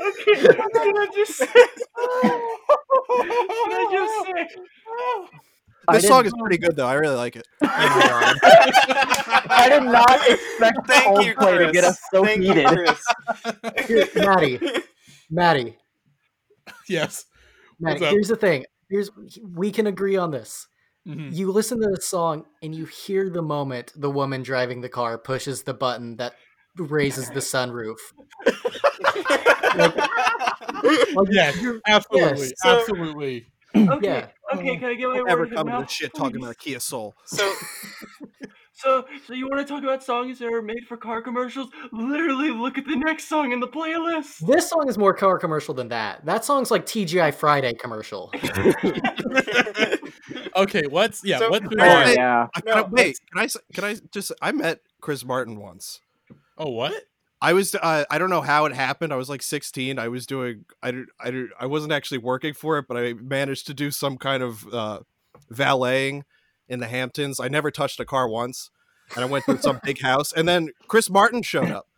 Speaker 9: okay. Can I just say? Can I just
Speaker 8: I
Speaker 7: This song is pretty good though. I really like it.
Speaker 8: I did not expect
Speaker 5: Thank you,
Speaker 8: Coldplay to get us so
Speaker 5: Thank you,
Speaker 8: heated.
Speaker 5: Chris.
Speaker 6: Maddie, Maddie,
Speaker 1: Yes.
Speaker 6: Maddie. Here's the thing. Here's we can agree on this.
Speaker 1: Mhm.
Speaker 6: You listen to the song and you hear the moment the woman driving the car pushes the button that raises the sunroof. Like,
Speaker 1: Yes,
Speaker 6: you're-
Speaker 1: absolutely.
Speaker 5: So-
Speaker 1: absolutely.
Speaker 9: Okay,
Speaker 6: Yeah.
Speaker 9: okay, can I get my
Speaker 7: Don't
Speaker 9: word
Speaker 7: ever
Speaker 9: in
Speaker 7: come to
Speaker 9: mouth,
Speaker 7: this shit talking about Kia Soul.
Speaker 5: So
Speaker 9: So, so you want to talk about songs that are made for car commercials? Literally, look at the next song in the playlist.
Speaker 6: This song is more car commercial than that. That song's like TGI Friday commercial.
Speaker 1: Okay, let's yeah,
Speaker 5: So-
Speaker 1: let's
Speaker 5: Oh,
Speaker 8: yeah.
Speaker 7: I,
Speaker 5: No,
Speaker 7: can I- wait, can I s- can I just? I met Chris Martin once.
Speaker 1: Oh, what?
Speaker 7: I was uh, I don't know how it happened. I was like 16. I was doing I I I wasn't actually working for it, but I managed to do some kind of uh, valeting in the Hamptons. I never touched a car once, and I went to some big house, and then Chris Martin showed up,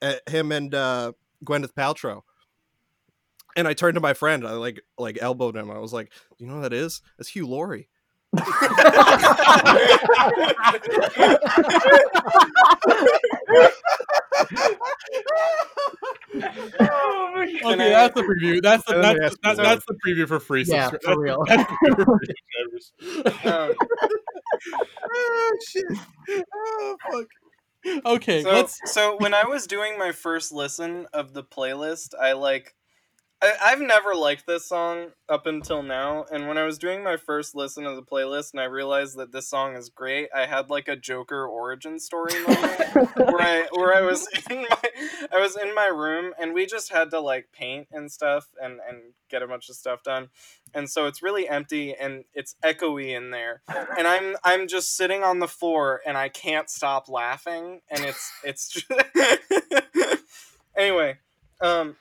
Speaker 7: uh, him and uh, Gwyneth Paltrow. And I turned to my friend. I like like elbowed him. I was like, "You know what that is? That's Hugh Laurie."
Speaker 9: Oh
Speaker 1: Okay, that's the preview. That's the
Speaker 7: And then
Speaker 1: that's,
Speaker 7: they
Speaker 1: the-
Speaker 7: ask
Speaker 1: that's, that's the preview for free.
Speaker 6: Yeah,
Speaker 1: subscri-
Speaker 6: for real.
Speaker 1: That's the preview for free subscribers.
Speaker 5: um,
Speaker 1: oh shit! Oh fuck! Okay,
Speaker 5: so,
Speaker 1: let's.
Speaker 5: so when I was doing my first listen of the playlist, I like I, I've never liked this song up until now, and when I was doing my first listen of the playlist and I realized that this song is great, I had like a Joker origin story moment where I where I was in my I was in my room and we just had to like paint and stuff and and get a bunch of stuff done. And so it's really empty and it's echoey in there. And I'm I'm just sitting on the floor and I can't stop laughing and it's it's just... Anyway, um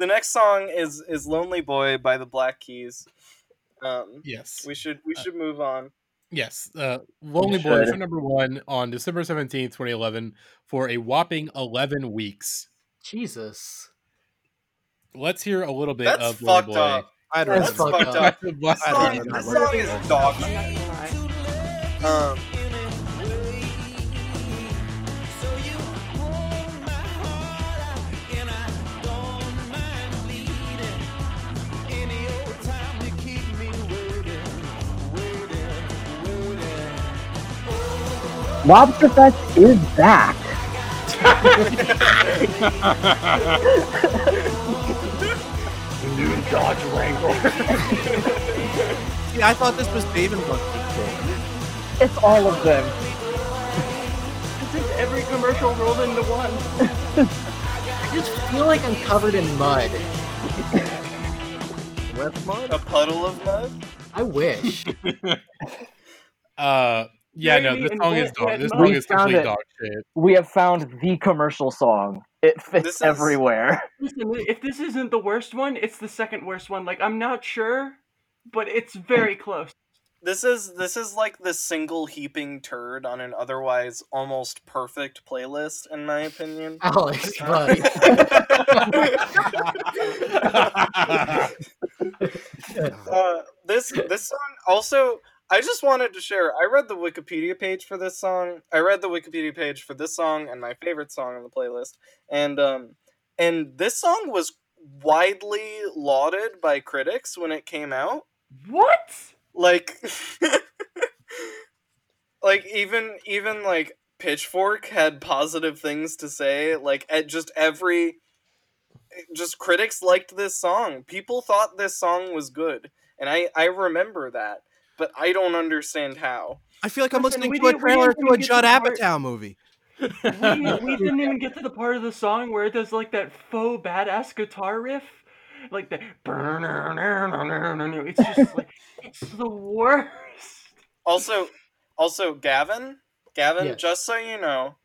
Speaker 5: the next song is is Lonely Boy by the Black Keys. Um
Speaker 1: Yes,
Speaker 5: we should we should move on.
Speaker 1: yes. Uh, Lonely Boy
Speaker 8: should.
Speaker 1: for number one on December seventeenth, twenty eleven, for a whopping eleven weeks.
Speaker 6: Jesus.
Speaker 1: Let's hear a little bit
Speaker 5: That's
Speaker 1: of Lonely
Speaker 5: fucked
Speaker 1: Boy.
Speaker 5: up.
Speaker 7: I don't
Speaker 6: That's
Speaker 7: know.
Speaker 6: fucked
Speaker 5: fucked
Speaker 6: up.
Speaker 5: up.
Speaker 1: That's the Black-
Speaker 5: This song, this song is dog. Um,
Speaker 8: Lobster Fest is back. New Dodge Wrangle.
Speaker 7: See, I thought this was Dave and Buster's
Speaker 8: It's all of them.
Speaker 9: It's just every commercial rolled into one.
Speaker 6: I just feel like I'm covered in mud.
Speaker 7: West Mud.
Speaker 5: a puddle of mud.
Speaker 6: I wish.
Speaker 1: Uh, yeah, no, this song is dog. This song
Speaker 8: We
Speaker 1: is
Speaker 8: found
Speaker 1: complete
Speaker 8: it.
Speaker 1: dog shit.
Speaker 8: We have found the commercial song. It fits
Speaker 5: This is-
Speaker 8: everywhere.
Speaker 9: Listen, if this isn't the worst one, it's the second worst one. Like I'm not sure, but it's very close.
Speaker 5: This is this is like the single heaping turd on an otherwise almost perfect playlist, in my opinion.
Speaker 6: Alex, buddy.
Speaker 5: uh, this this song also I just wanted to share. I read the Wikipedia page for this song. I read the Wikipedia page for this song and my favorite song on the playlist. And um and this song was widely lauded by critics when it came out.
Speaker 9: What?
Speaker 5: Like like even even like Pitchfork had positive things to say. Like at just every just critics liked this song. People thought this song was good. And I I remember that, but I don't understand how.
Speaker 7: I feel like I'm
Speaker 9: Listen,
Speaker 7: listening
Speaker 9: we
Speaker 7: to a trailer to a
Speaker 9: get to
Speaker 7: Judd
Speaker 9: the part-
Speaker 7: Apatow movie.
Speaker 9: We, we didn't even get to the part of the song where it does like that faux badass guitar riff, like the. It's just like it's the worst.
Speaker 5: Also also Gavin, Gavin,
Speaker 6: Yes.
Speaker 5: just so you know,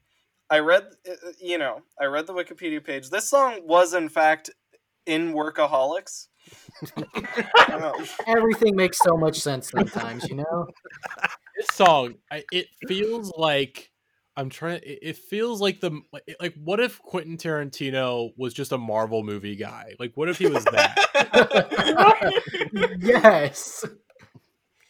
Speaker 5: I read uh, you know, I read the Wikipedia page. This song was in fact in Workaholics.
Speaker 6: Everything makes so much sense sometimes, you know?
Speaker 1: this song I, it feels like i'm trying it, it feels like the like- what if quentin tarantino was just a marvel movie guy like what if he was that
Speaker 6: yes.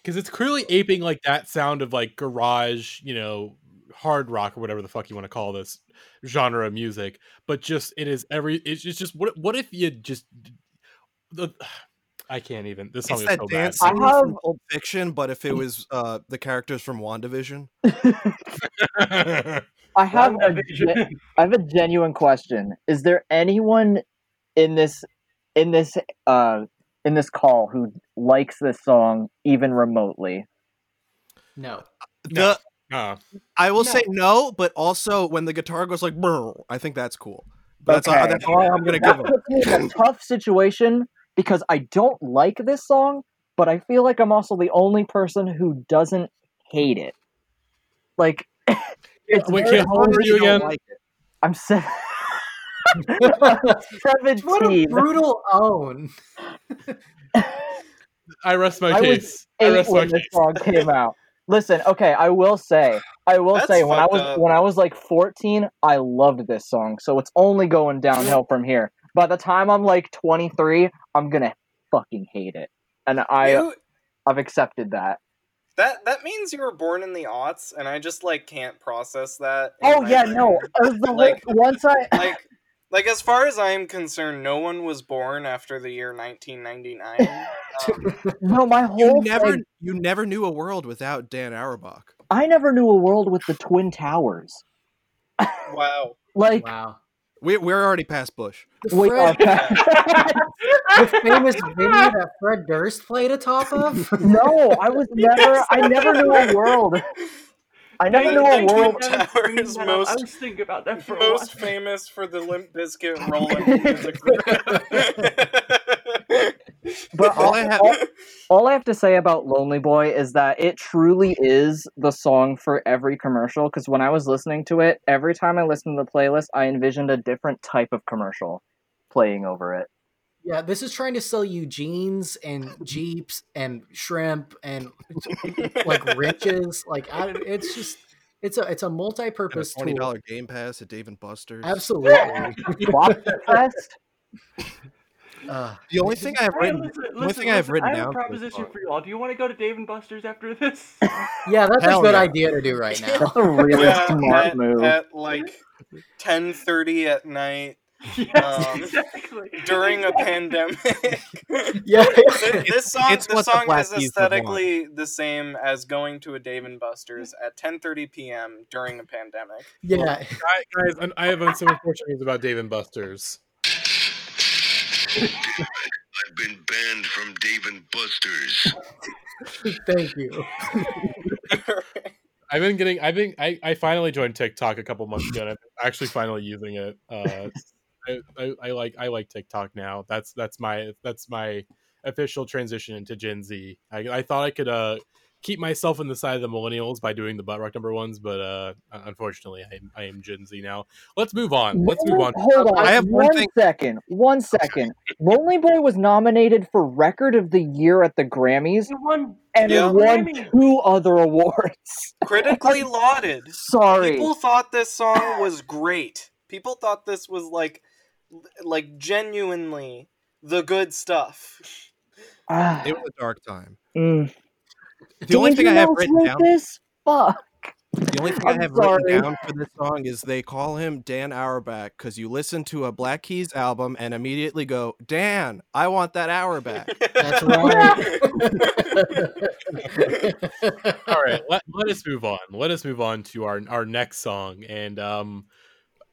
Speaker 1: because it's clearly aping like that sound of like garage, you know, hard rock or whatever the fuck you want to call this genre of music. But just it is every. It's it's just what what if you just the. I can't even. This song
Speaker 7: It's
Speaker 1: is so
Speaker 7: dance
Speaker 1: bad.
Speaker 8: I have-
Speaker 7: Old Fiction, but if it was uh, the characters from WandaVision.
Speaker 8: I have a
Speaker 9: WandaVision.
Speaker 8: ge- I have a genuine question. Is there anyone in this in this uh in this call who likes this song even remotely?
Speaker 6: No.
Speaker 7: The
Speaker 1: Uh,
Speaker 7: I will
Speaker 6: No.
Speaker 7: say no, but also when the guitar goes like, I think that's cool. But that's, all, that's all I'm gonna
Speaker 8: That
Speaker 7: give him.
Speaker 8: puts me in a tough situation because I don't like this song, but I feel like I'm also the only person who doesn't hate it. Like it's
Speaker 1: wait,
Speaker 8: very
Speaker 1: how old are you again?
Speaker 8: like. I'm se-
Speaker 6: What a brutal own.
Speaker 1: I rest my
Speaker 8: I was
Speaker 1: case. I
Speaker 8: eight
Speaker 1: rest my
Speaker 8: when this
Speaker 1: case.
Speaker 8: song came out. Listen, okay, I will say, I will
Speaker 5: That's
Speaker 8: say, when I was
Speaker 5: up.
Speaker 8: when I was like 14, I loved this song, so it's only going downhill from here. By the time I'm like 23, I'm gonna fucking hate it, and I
Speaker 5: You-
Speaker 8: I've accepted that.
Speaker 5: that that means you were born in the aughts, and I just like can't process that.
Speaker 8: Oh yeah,
Speaker 5: brain.
Speaker 8: no, it the
Speaker 5: Like-
Speaker 8: once I
Speaker 5: like like as far as I'm concerned, no one was born after the year 1999. Um,
Speaker 8: no, my
Speaker 7: You
Speaker 8: whole
Speaker 7: never,
Speaker 8: thing-
Speaker 7: you never knew a world without Dan Auerbach.
Speaker 8: I never knew a world with the twin towers.
Speaker 5: wow.
Speaker 8: Like
Speaker 6: Wow.
Speaker 7: We, we're already past Bush.
Speaker 6: The,
Speaker 8: we
Speaker 6: Fred,
Speaker 8: are.
Speaker 6: the famous video that Fred Durst played atop of?
Speaker 8: no, I was never. I never knew a world. I never knew a world.
Speaker 5: Twin
Speaker 9: Never
Speaker 5: Tower is most
Speaker 9: I was thinking about that for a
Speaker 5: most
Speaker 9: while.
Speaker 5: famous for the Limp Bizkit rolling music. Video.
Speaker 8: But
Speaker 7: All
Speaker 8: all,
Speaker 7: I have-
Speaker 8: all, all I have to say about Lonely Boy is that it truly is the song for every commercial. Because when I was listening to it, every time I listened to the playlist, I envisioned a different type of commercial playing over it.
Speaker 6: Yeah, this is trying to sell you jeans and jeeps and shrimp and like riches. Like I, it's just it's a it's a
Speaker 7: And a
Speaker 6: multi-purpose
Speaker 7: twenty dollar Game Pass at Dave and Buster's.
Speaker 6: Absolutely.
Speaker 8: Lobster Fest?
Speaker 6: Uh,
Speaker 7: The only thing I have written,
Speaker 9: listen,
Speaker 7: the only
Speaker 9: listen,
Speaker 7: thing I have
Speaker 9: listen,
Speaker 7: written
Speaker 9: I have
Speaker 7: down
Speaker 9: a
Speaker 7: for this
Speaker 9: proposition for you all. Do you want to go to Dave and Buster's after this?
Speaker 6: yeah, that's
Speaker 7: Hell
Speaker 6: a good
Speaker 7: yeah.
Speaker 6: idea to do right now.
Speaker 8: That's a really
Speaker 5: Yeah,
Speaker 8: smart
Speaker 5: at,
Speaker 8: move.
Speaker 5: at like 10:30 at night
Speaker 9: yes,
Speaker 5: Um,
Speaker 9: exactly.
Speaker 5: during a pandemic.
Speaker 6: Yeah,
Speaker 5: Th- this song,
Speaker 7: it's
Speaker 5: this
Speaker 7: what the
Speaker 5: song is
Speaker 7: Keys would want.
Speaker 5: aesthetically the same as going to a Dave and Buster's at 10:30 p.m. during a pandemic.
Speaker 6: yeah.
Speaker 1: Guys, guys, I have some unfortunate news about Dave and Buster's.
Speaker 11: I've been banned from Dave and Buster's.
Speaker 6: Thank you.
Speaker 1: I've been getting. I've been. I, I finally joined TikTok a couple months ago. And I'm actually finally using it. Uh, I, I, I like. I like TikTok now. That's that's my that's my official transition into Gen Z. I, I thought I could uh keep myself in the side of the millennials by doing the butt rock number ones, but uh unfortunately, I am I am Gen Z now. Let's move on. Let's move on.
Speaker 8: Hold on.
Speaker 7: I have one
Speaker 8: one
Speaker 7: thing-
Speaker 8: second. One second. Lonely Boy was nominated for Record of the Year at the Grammys
Speaker 9: won
Speaker 8: and
Speaker 5: Yeah.
Speaker 8: won two other awards.
Speaker 5: Critically lauded.
Speaker 8: Sorry.
Speaker 5: People thought this song was great. People thought this was like like genuinely the good stuff.
Speaker 8: Ah,
Speaker 7: It was a dark time.
Speaker 8: mm.
Speaker 7: The only thing I have written
Speaker 8: wrote
Speaker 7: down,
Speaker 8: This? Fuck.
Speaker 7: the only thing I
Speaker 8: I'm
Speaker 7: have
Speaker 8: sorry.
Speaker 7: written down for this song is they call him Dan Auerbach because you listen to a Black Keys album and immediately go, Dan, I want that Auerbach.
Speaker 6: That's right.
Speaker 1: All right, let, let us move on. Let us move on to our our next song. And um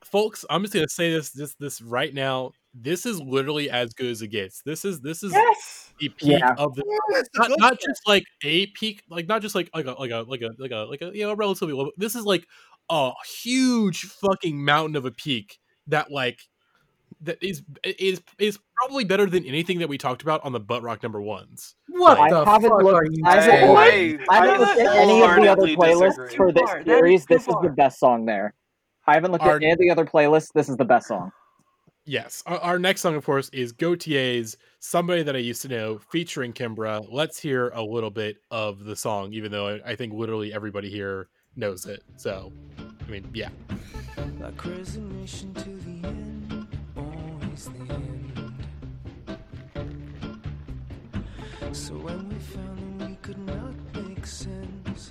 Speaker 1: folks, I'm just gonna say this this this right now. This is literally as good as it gets. This is this is
Speaker 9: Yes.
Speaker 1: the peak
Speaker 8: Yeah.
Speaker 1: of the
Speaker 7: Yes,
Speaker 1: not, not just like a peak, like not just like like a like a like a like a like a you know relatively low. This is like a huge fucking mountain of a peak that like that is is is probably better than anything that we talked about on the butt rock number ones.
Speaker 6: what
Speaker 8: I
Speaker 6: the
Speaker 8: haven't
Speaker 6: fuck
Speaker 8: looked-
Speaker 6: are you
Speaker 8: I haven't looked- I haven't looked at any of the other playlists
Speaker 5: disagree.
Speaker 8: for this
Speaker 9: far.
Speaker 8: Series.
Speaker 9: too
Speaker 8: This is the best song there. I haven't looked
Speaker 1: Our-
Speaker 8: at any of the other playlists. This is the best song.
Speaker 1: Yes, our, our next song, of course, is Gotye's "Somebody That I Used to Know" featuring Kimbra. Let's hear a little bit of the song, even though I, I think literally everybody here knows it. So, I mean, yeah.
Speaker 4: Like resignation to the end, always the end. So when we found that we could not make sense,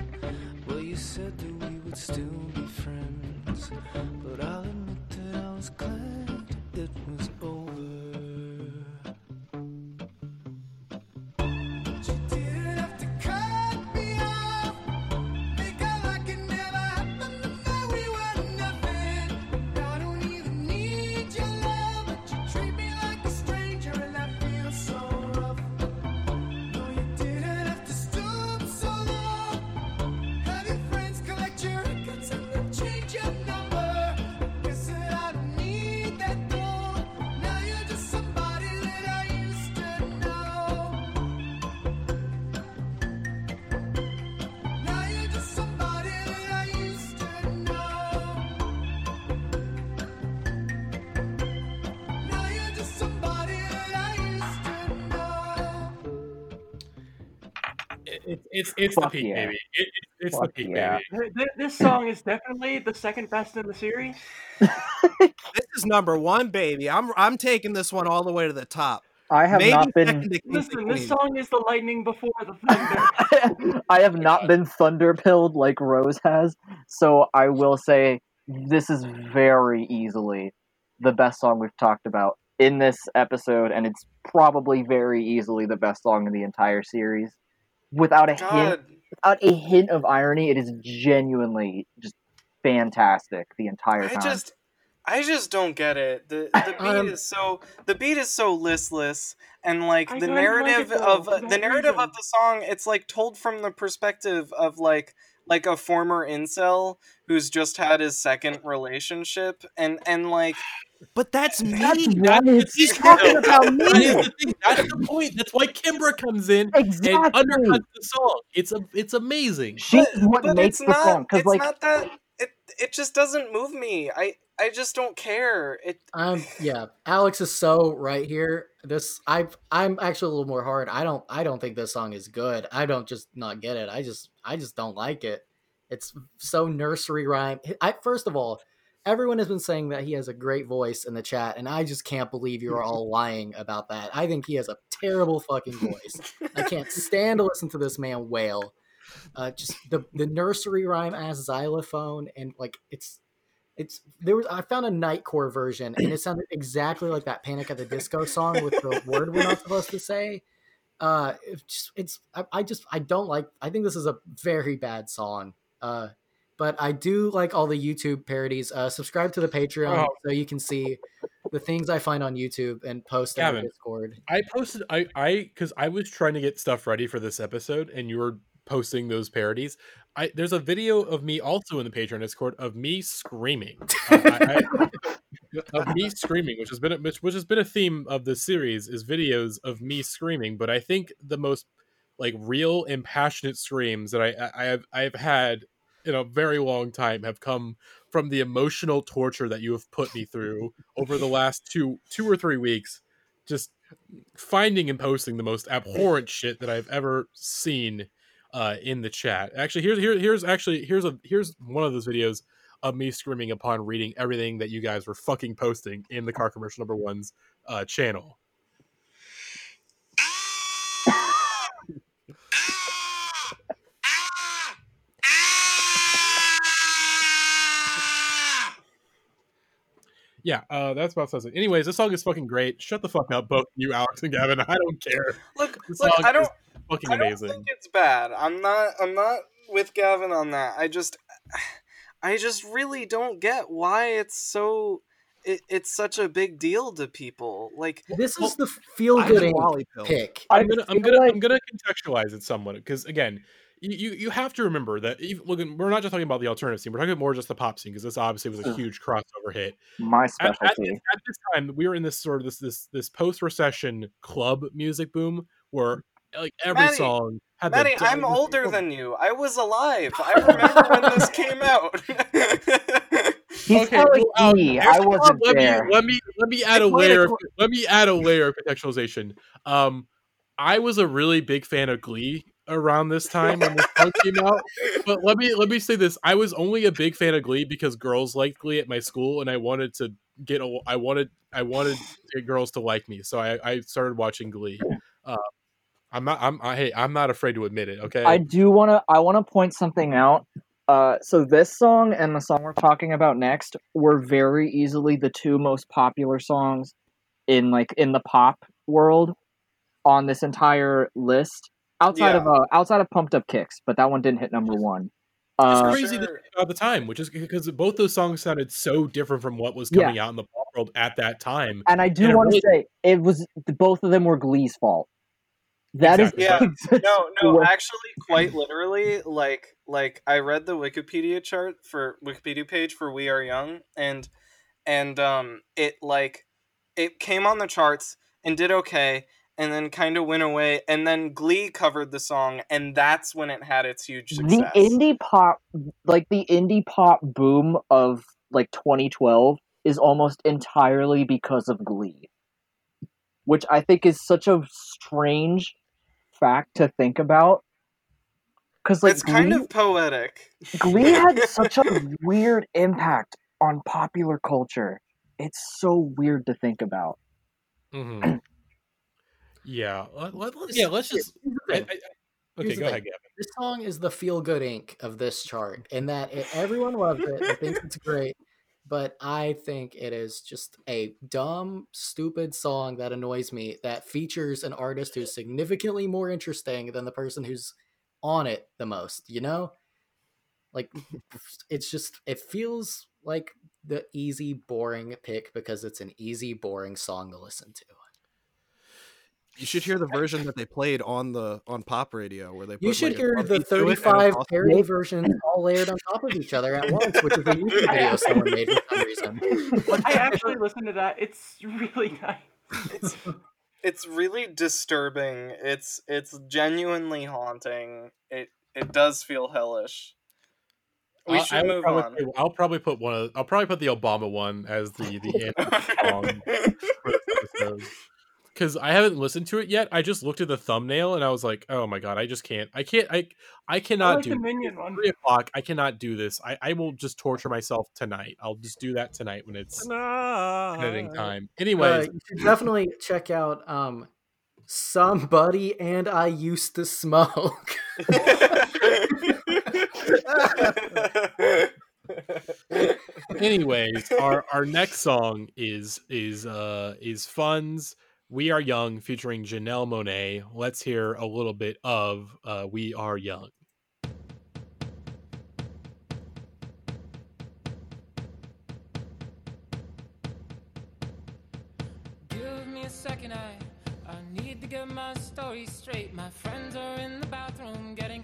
Speaker 4: well, you said that we would still be friends. But I'll admit that I was glad it was over. It,
Speaker 1: it's it's the peak,
Speaker 8: yeah.
Speaker 1: baby. It, it, it's the peak,
Speaker 8: yeah.
Speaker 1: baby.
Speaker 9: Th- th- This song is definitely the second best in the series.
Speaker 7: This is number one, baby. I'm I'm taking this one all the way to the top.
Speaker 8: I have
Speaker 7: Maybe
Speaker 8: not been
Speaker 7: second to Kings and
Speaker 9: Listen, this song is the lightning before the thunder.
Speaker 8: I have not been thunder pilled like Rose has, so I will say this is very easily the best song we've talked about in this episode, and it's probably very easily the best song in the entire series. Without a hint, without a hint of irony, it is genuinely just fantastic the entire time.
Speaker 5: I just I just don't get it. The the beat
Speaker 6: Um,
Speaker 5: is so the beat is so listless and like
Speaker 9: I
Speaker 5: the
Speaker 9: kinda like
Speaker 5: narrative of
Speaker 9: for
Speaker 5: uh,
Speaker 9: that
Speaker 5: the narrative
Speaker 9: reason.
Speaker 5: of the song it's like told from the perspective of like like a former incel who's just had his second relationship and and like
Speaker 7: But that's me.
Speaker 8: That's
Speaker 1: That's the
Speaker 7: He's talking about me.
Speaker 1: is the thing. That's the point. That's why Kimbra comes in and undercuts the song. It's a, it's amazing.
Speaker 8: She's what
Speaker 5: but
Speaker 8: makes
Speaker 5: it's
Speaker 8: the
Speaker 5: not
Speaker 8: song because
Speaker 5: it's
Speaker 8: like
Speaker 5: not that it it just doesn't move me. I I just don't care. It
Speaker 6: Um, yeah, Alex is so right here. This I I'm actually a little more hard. I don't I don't think this song is good. I don't just not get it. I just I just don't like it. It's so nursery rhyme. I first of all, everyone has been saying that he has a great voice in the chat, and I just can't believe you're all lying about that. I think he has a terrible fucking voice. I can't stand to listen to this man wail. Uh, just the the nursery rhyme as xylophone and like it's it's there was I found a Nightcore version and it sounded exactly like that Panic at the Disco song with the word we're not supposed to say. Uh, it's just it's I, I just I don't like I think this is a very bad song. Uh, but I do like all the YouTube parodies. Uh, subscribe to the Patreon
Speaker 1: Oh.
Speaker 6: so you can see the things I find on YouTube and post
Speaker 1: Gavin.
Speaker 6: Discord.
Speaker 1: I posted I I because I was trying to get stuff ready for this episode, and you were posting those parodies. I there's a video of me also in the Patreon Discord of me screaming. Uh, I, I, of me screaming, which has been a, which, which has been a theme of the series, is videos of me screaming. But I think the most like real and passionate screams that I I, have I have had in a very long time have come from the emotional torture that you have put me through over the last two two or three weeks just finding and posting the most abhorrent shit that I've ever seen uh, in the chat. Actually, here's here, here's actually here's a here's one of those videos of me screaming upon reading everything that you guys were fucking posting in the car commercial number one's uh, channel. Yeah, uh, that's about says it. Anyways, this song is fucking great. Shut the fuck up, both you, Alex and Gavin. I don't care.
Speaker 5: look
Speaker 1: This
Speaker 5: look
Speaker 1: song
Speaker 5: I don't
Speaker 1: is fucking
Speaker 5: I don't
Speaker 1: amazing.
Speaker 5: think it's bad. I'm not. I'm not with Gavin on that. I just, I just really don't get why it's so. It, it's such a big deal to people. Like
Speaker 6: This is the feel good pick.
Speaker 1: I'm gonna I'm gonna
Speaker 8: like-
Speaker 1: I'm gonna contextualize it somewhat because again, you, you you have to remember that even, look, we're not just talking about the alternative scene. We're talking more just the pop scene because this obviously was a huge crossover hit.
Speaker 8: my
Speaker 1: At, at,
Speaker 8: specialty.
Speaker 1: this, at this time, we were in this sort of this this this post recession club music boom where like every
Speaker 5: Maddie,
Speaker 1: song had
Speaker 5: Maddie,
Speaker 1: the
Speaker 5: I'm older than you. I was alive. I remember when this came out.
Speaker 8: He's
Speaker 1: Okay,
Speaker 8: telling
Speaker 1: well, um,
Speaker 8: me
Speaker 1: here's
Speaker 8: I wasn't
Speaker 1: problem. let
Speaker 8: there.
Speaker 1: Me, let me let me add a layer. Of, let me add a layer of contextualization. Um, I was a really big fan of Glee around this time when this song came out. But let me let me say this: I was only a big fan of Glee because girls liked Glee at my school, and I wanted to get a, I wanted I wanted girls to like me, so I, I started watching Glee. Uh, I'm not. I'm. I, hey, I'm not afraid to admit it. Okay.
Speaker 8: I do want to. I want to point something out. Uh, so this song and the song we're talking about next were very easily the two most popular songs in like in the pop world on this entire list outside of uh, outside of Pumped Up Kicks, but that one didn't hit number one.
Speaker 1: it's
Speaker 8: Uh,
Speaker 1: crazy to
Speaker 5: Sure.
Speaker 1: think about the time, which is because both those songs sounded so different from what was
Speaker 8: Yeah.
Speaker 1: coming out in the pop world at that time.
Speaker 8: and I do want to
Speaker 1: really-
Speaker 8: say it was both of them were Glee's fault. That is
Speaker 1: Exactly.
Speaker 5: Yeah. No, no, actually, quite literally, like, like I read the Wikipedia chart for Wikipedia page for "We Are Young," and and um, it like it came on the charts and did okay, and then kind of went away, and then Glee covered the song, and that's when it had its huge success.
Speaker 8: the indie pop like the indie pop boom of like 2012 is almost entirely because of glee which i think is such a strange fact to think about because like
Speaker 5: it's kind of poetic.
Speaker 8: glee had such a weird impact on popular culture it's so weird to think about
Speaker 1: Mhm. yeah. Uh, let, let, us yeah. Let's just. I. I, I- okay, go ahead, Gavin.
Speaker 6: This song is the feel good ink of this chart in that it, everyone loves it. I think it's great, but I think it is just a dumb, stupid song that annoys me that features an artist who's significantly more interesting than the person who's on it the most, you know? Like, it's just, it feels like the easy, boring pick because it's an easy, boring song to listen to.
Speaker 7: You should hear the version that they played on the on pop radio where they. Put
Speaker 6: You should
Speaker 7: like,
Speaker 6: hear the
Speaker 7: beat to it, and it's
Speaker 6: 35
Speaker 7: awesome.
Speaker 6: parody versions all layered on top of each other at once, which is a YouTube video someone made for some reason.
Speaker 9: I actually listened to that. It's really nice.
Speaker 5: It's it's really disturbing. It's it's genuinely haunting. It it does feel hellish. We
Speaker 1: I'll-
Speaker 5: should
Speaker 1: I would
Speaker 5: move
Speaker 1: probably
Speaker 5: on.
Speaker 1: put- I'll probably put one. Of, I'll probably put the Obama one as the the anthem song for this episode. Because I haven't listened to it yet. I just looked at the thumbnail and I was like, "Oh my god, I just can't. I can't. I I
Speaker 9: I
Speaker 1: cannot
Speaker 9: like
Speaker 1: do
Speaker 9: the
Speaker 1: this.
Speaker 9: Minion one.
Speaker 1: three o'clock. I cannot do this. I I will just torture myself tonight. I'll just do that tonight when it's editing time.
Speaker 6: Uh, you should definitely check out um, Somebody and I Used to Smoke.
Speaker 1: anyways, our our next song is is uh is Fun's. We Are Young featuring Janelle Monáe. Let's hear a little bit of uh, We Are Young.
Speaker 12: Give me a second, I I need to get my story straight. My friends are in the bathroom, getting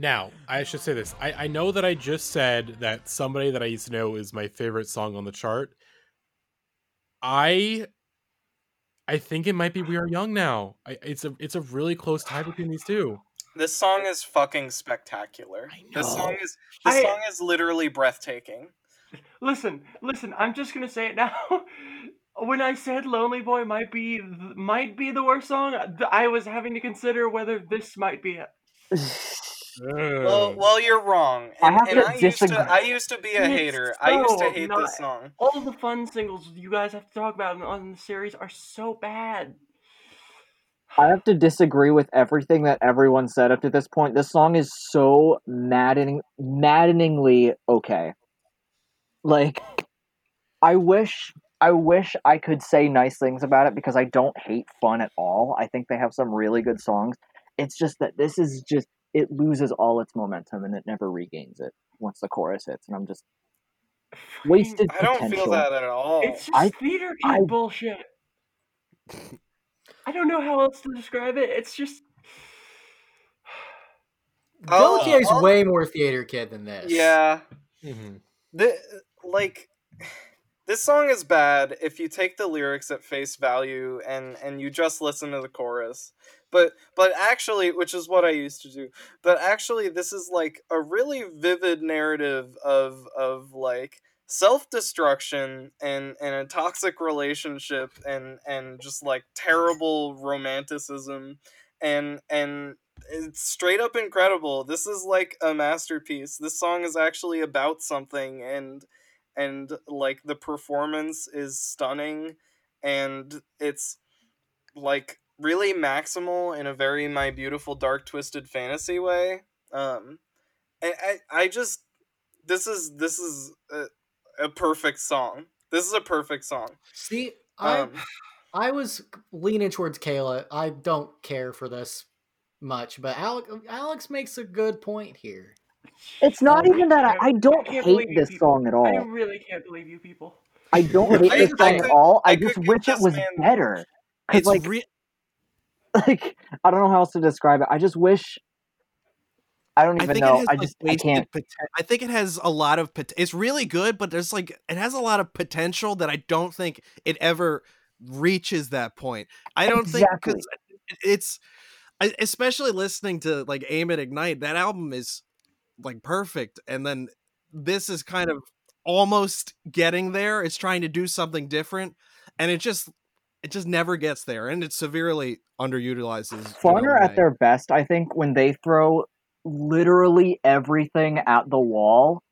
Speaker 1: Now, I should say this. I, I know that I just said that somebody that I used to know is my favorite song on the chart. I I think it might be We Are Young now. I, it's a it's a really close tie between these two.
Speaker 5: This song is fucking spectacular. This song is this
Speaker 9: I-
Speaker 5: song is literally breathtaking.
Speaker 9: Listen, listen. I'm just gonna say it now. when I said "Lonely Boy" might be might be the worst song, I was having to consider whether this might be it.
Speaker 5: Well, well, you're wrong.
Speaker 8: I
Speaker 5: And,
Speaker 8: have
Speaker 5: and
Speaker 8: to
Speaker 5: I used to
Speaker 8: disagree.
Speaker 5: I used to be a
Speaker 9: It's
Speaker 5: hater. I used to hate
Speaker 9: not-
Speaker 5: this song.
Speaker 9: All the fun singles you guys have to talk about on the series are so bad.
Speaker 8: I have to disagree with everything that everyone said up to this point. This song is so maddening, maddeningly okay. Like, I wish, I wish I could say nice things about it because I don't hate fun at all. I think they have some really good songs. It's just that this is just it loses all its momentum and it never regains it once the chorus hits, and I'm just wasted
Speaker 5: I don't
Speaker 8: potential.
Speaker 5: feel that at all.
Speaker 9: It's just
Speaker 8: I-
Speaker 9: theater kid
Speaker 8: I-
Speaker 9: bullshit. I don't know how else to describe it. It's just
Speaker 5: I'll-
Speaker 6: Gotye's
Speaker 5: I'll-
Speaker 6: way more theater kid than this.
Speaker 5: Yeah.
Speaker 1: Mm-hmm.
Speaker 5: The like this song is bad if you take the lyrics at face value and and you just listen to the chorus. But but actually, which is what I used to do. But actually this is like a really vivid narrative of of like self-destruction and and a toxic relationship and and just like terrible romanticism and and it's straight up incredible. This is like a masterpiece. This song is actually about something and and like the performance is stunning and it's like really maximal in a very my beautiful dark twisted fantasy way. Um I I, I just this is this is a, a perfect song. This is a perfect song.
Speaker 6: See, I
Speaker 5: Um,
Speaker 6: I was leaning towards Kayla. I don't care for this much, but Alex Alex makes a good point here.
Speaker 8: It's not even that I, I don't
Speaker 9: can't
Speaker 8: hate this
Speaker 9: people.
Speaker 8: song at all.
Speaker 9: I really can't believe you people.
Speaker 8: I don't hate
Speaker 5: I-
Speaker 8: this
Speaker 5: I
Speaker 8: song at all. I,
Speaker 5: I
Speaker 8: just wish it was
Speaker 5: this man-
Speaker 8: better.
Speaker 7: It's
Speaker 8: like,
Speaker 7: re-
Speaker 8: like I don't know how else to describe it. I just wish. I don't even
Speaker 7: think
Speaker 8: know. I
Speaker 7: like,
Speaker 8: just I can't.
Speaker 7: I think it has a lot of pot- it's really good, but there's like it has a lot of potential that I don't think it ever reaches that point. I don't think because it's especially listening to like Aim and Ignite. That album is like perfect, and then this is kind of almost getting there. It's trying to do something different, and it just it just never gets there, and it severely underutilizes.
Speaker 8: Fun are at their best, I think, when they throw literally everything at the wall.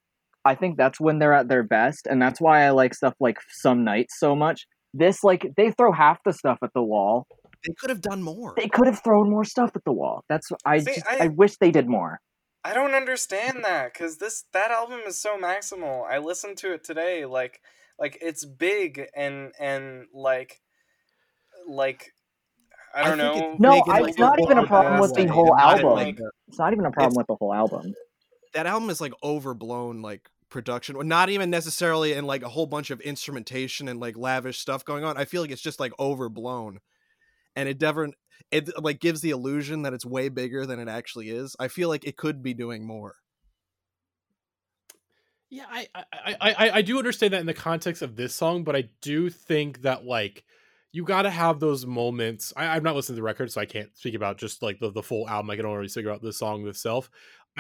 Speaker 8: I think that's when they're at their best, and that's why I like stuff like Some Nights so much. This, like, they throw half the stuff at the wall.
Speaker 7: They could have done more.
Speaker 8: They could have thrown more stuff at the wall. That's I
Speaker 5: See,
Speaker 8: just,
Speaker 5: I-
Speaker 8: I wish they did more.
Speaker 5: I don't understand that because this that album is so maximal. I listened to it today, like like it's big and and like like I
Speaker 7: I
Speaker 5: don't
Speaker 7: think
Speaker 5: know.
Speaker 7: it's
Speaker 8: No,
Speaker 7: big
Speaker 8: I,
Speaker 7: like,
Speaker 8: it's not even a problem with the whole
Speaker 7: and not in,
Speaker 8: album.
Speaker 7: like,
Speaker 8: It's not even a problem with the whole album.
Speaker 7: that album is like overblown like production or not even necessarily in like a whole bunch of instrumentation and like lavish stuff going on i feel like it's just like overblown and it never it like gives the illusion that it's way bigger than it actually is i feel like it could be doing more
Speaker 1: Yeah, I, I, I, I, I do understand that in the context of this song, but I do think that like you got to have those moments. I, I'm not listening to the record, so I can't speak about just like the, the full album. I can only speak about the song itself.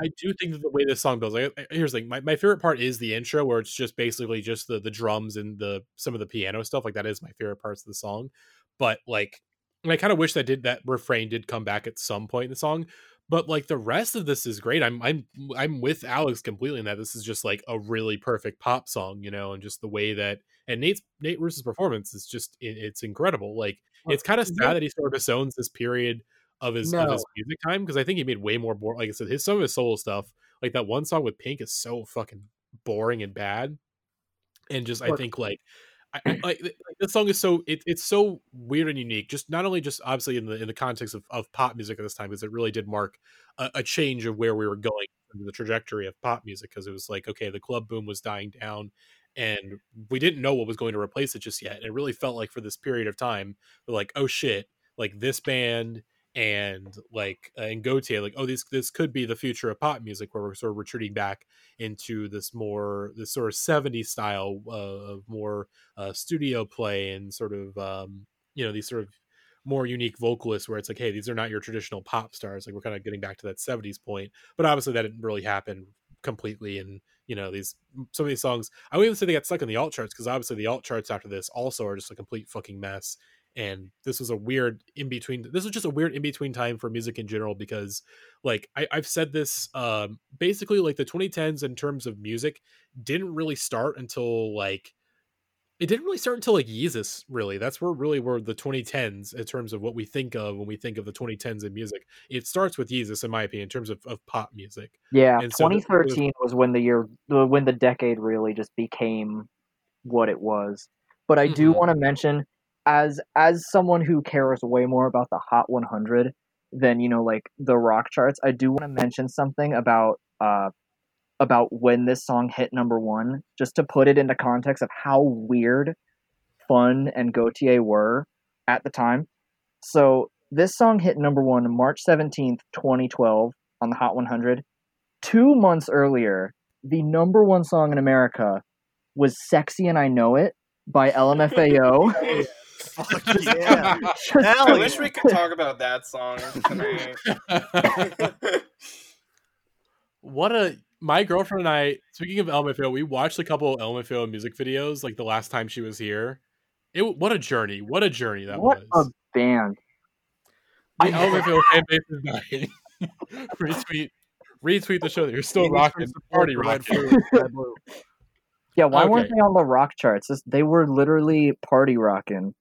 Speaker 1: I do think that the way this song builds, like, here's the thing: my, my favorite part is the intro, where it's just basically just the the drums and the some of the piano stuff. Like that is my favorite parts of the song. But like, and I kind of wish that did that refrain did come back at some point in the song. But like the rest of this is great. I'm I'm I'm with Alex completely in that this is just like a really perfect pop song, you know, and just the way that and Nate's Nate Ruess's performance is just it, it's incredible. Like it's kind of
Speaker 6: yeah.
Speaker 1: sad that he sort of disowns this period of his of his music time because I think he made way more boring. Like I said, his some of his solo stuff, like that one song with Pink, is so fucking boring and bad. And just I think like I, like th- like, this song is so it, it's so weird and unique. Just not only just obviously in the in the context of, of pop music at this time, because it really did mark a, a change of where we were going in the trajectory of pop music. Because it was like okay, the club boom was dying down, and we didn't know what was going to replace it just yet. And it really felt like for this period of time, like oh shit, like this band and like uh, and Gotye, like oh this this could be the future of pop music, where we're sort of retreating back into this more this sort of 70s style uh, of more uh, studio play and sort of um, you know these sort of more unique vocalists where it's like hey these are not your traditional pop stars. Like we're kind of getting back to that 70s point but obviously that didn't really happen completely and you know these some of these songs i wouldn't even say they got stuck in the alt charts because obviously the alt charts after this also are just a complete fucking mess and this was a weird in between this was just a weird in between time for music in general because like I, i've said this um basically like the 2010s in terms of music didn't really start until like it didn't really start until like Yeezus, really. That's where really where the 2010s in terms of what we think of when we think of the 2010s in music. It starts with Yeezus, in my opinion, in terms of, of pop music.
Speaker 8: Yeah,
Speaker 1: And so the-
Speaker 8: 2013 was when the year, when the decade really just became what it was. But I do
Speaker 1: Mhm.
Speaker 8: want to mention, as as someone who cares way more about the Hot 100 than you know, like the rock charts, I do want to mention something about uh about when this song hit number one, just to put it into context of how weird Fun and Gotye were at the time. So this song hit number one March 17th, 2012 on the Hot 100. Two months earlier, the number one song in America was Sexy and I Know It by LMFAO.
Speaker 7: yeah.
Speaker 5: I wish we could talk about that song tonight.
Speaker 1: what a my girlfriend and I. Speaking of LMFAO, we watched a couple of LMFAO music videos like the last time she was here. It what a journey! What a journey that
Speaker 8: what
Speaker 1: was.
Speaker 8: a band.
Speaker 1: The LMFAO fan base is dying. retweet, retweet the show that you're still
Speaker 7: Need
Speaker 1: rocking,
Speaker 7: support
Speaker 1: party
Speaker 7: for Red
Speaker 1: rocking.
Speaker 7: Blue.
Speaker 8: Yeah, why weren't they on the rock charts? They were literally party rocking.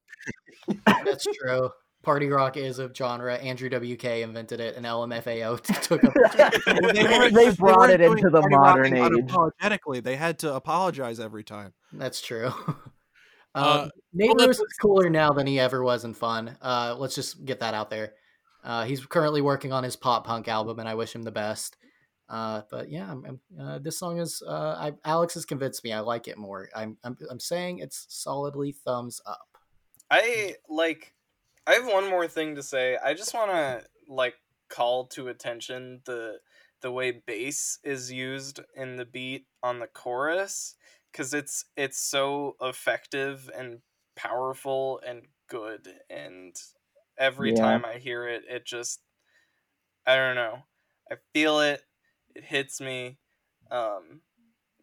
Speaker 6: That's true. Party rock is a genre. Andrew WK invented it, and LMFAO took up.
Speaker 7: Well, they, weren't-
Speaker 8: They brought
Speaker 7: weren't
Speaker 8: it into the modern age.
Speaker 7: Unapologetically, they had to apologize every time.
Speaker 6: That's true. Um,
Speaker 1: Uh,
Speaker 6: Nate
Speaker 1: well,
Speaker 6: Lewis is cooler now than he ever was in Fun. Uh, let's just get that out there. Uh, he's currently working on his pop punk album, and I wish him the best. Uh, but yeah, I'm, I'm- uh, this song is. Uh, I, Alex has convinced me. I like it more. I'm, I'm, I'm saying it's solidly thumbs up.
Speaker 5: I like I have one more thing to say. I just want to like call to attention the the way bass is used in the beat on the chorus cuz it's it's so effective and powerful and good and every
Speaker 8: Yeah.
Speaker 5: time I hear it it just I don't know. I feel it. It hits me. Um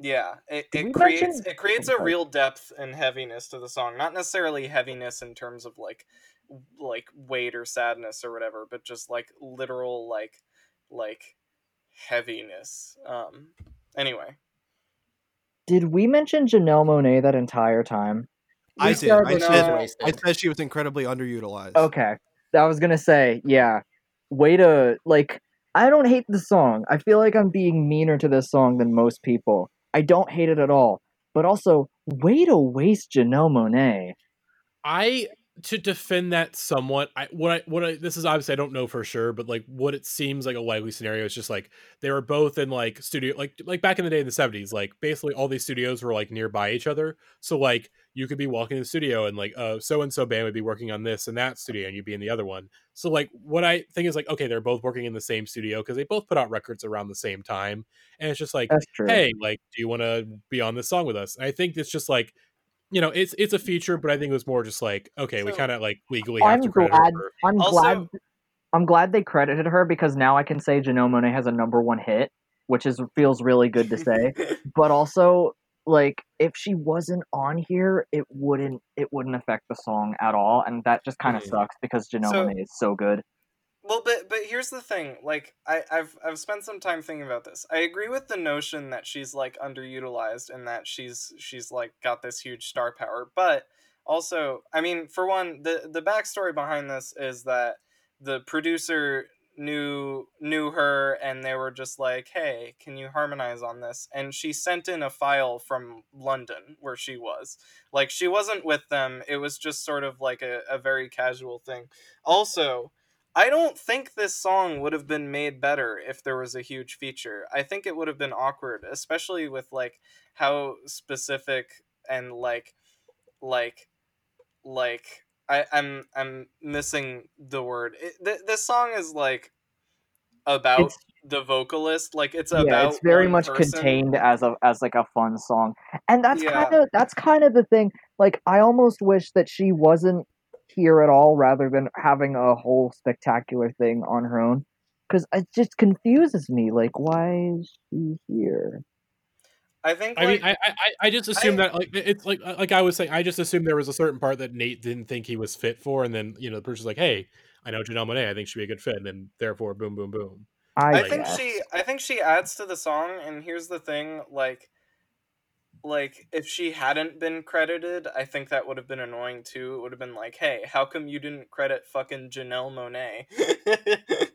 Speaker 5: yeah, it, it creates
Speaker 8: mention-
Speaker 5: it creates a real depth and heaviness to the song. Not necessarily heaviness in terms of like like weight or sadness or whatever, but just like literal like like heaviness. Um anyway.
Speaker 8: Did we mention Janelle Monáe that entire time?
Speaker 7: I did. I said. I said she was incredibly underutilized.
Speaker 8: Okay. I was gonna say, yeah. Way to like I don't hate the song. I feel like I'm being meaner to this song than most people. I don't hate it at all. But also, way to waste Janelle Monáe.
Speaker 1: I to defend that somewhat. I what I what I this is obviously I don't know for sure, but like what it seems like a likely scenario is just like they were both in like studio like like back in the day in the seventies. Like basically all these studios were like nearby each other, so like you could be walking in the studio and like uh so and so band would be working on this and that studio and you'd be in the other one. So like what I think is like okay, they're both working in the same studio because they both put out records around the same time, and it's just like hey, like, do you want to be on this song with us? And I think it's just like, you know, it's it's a feature, but I think it was more just like, okay, we kind of like legally have
Speaker 8: I'm
Speaker 1: to credit her
Speaker 8: glad I'm
Speaker 5: Also-
Speaker 8: glad I'm glad they credited her because now I can say Janelle Monáe has a number one hit, which is feels really good to say. but also like if she wasn't on here, it wouldn't it wouldn't affect the song at all, and that just kind of
Speaker 1: Mhm.
Speaker 8: sucks because Janelle
Speaker 5: So-
Speaker 8: Monáe is so good.
Speaker 5: Well, but but here's the thing. Like I, I've I've spent some time thinking about this. I agree with the notion that she's like underutilized and that she's she's like got this huge star power. But also, I mean, for one, the the backstory behind this is that the producer knew knew her and they were just like, "Hey, can you harmonize on this?" And she sent in a file from London where she was. Like she wasn't with them. It was just sort of like a, a very casual thing. Also, I don't think this song would have been made better if there was a huge feature. I think it would have been awkward, especially with like how specific and like like like I I'm I'm missing the word. It, th- this song is like about
Speaker 8: It's-
Speaker 5: the vocalist, like it's
Speaker 8: yeah,
Speaker 5: about
Speaker 8: it's very much
Speaker 5: person.
Speaker 8: contained as a as like a fun song, and that's
Speaker 5: Yeah.
Speaker 8: kind of that's kind of the thing. Like I almost wish that she wasn't here at all, rather than having a whole spectacular thing on her own, because it just confuses me. Like, why is she here?
Speaker 5: I think
Speaker 1: I mean, I, I I- I just assumed
Speaker 5: I-
Speaker 1: that like it's like uh, like I was saying, I just assumed there was a certain part that Nate didn't think he was fit for, and then you know the person's like, hey, I know Janelle Monáe, I think she'd be a good fit, and then therefore, boom, boom, boom.
Speaker 8: I,
Speaker 5: I
Speaker 1: Like-
Speaker 5: think
Speaker 8: guess.
Speaker 5: she I think she adds to the song and here's the thing like like if she hadn't been credited, I think that would have been annoying too. It would have been like, "Hey, how come you didn't credit fucking Janelle Monáe?"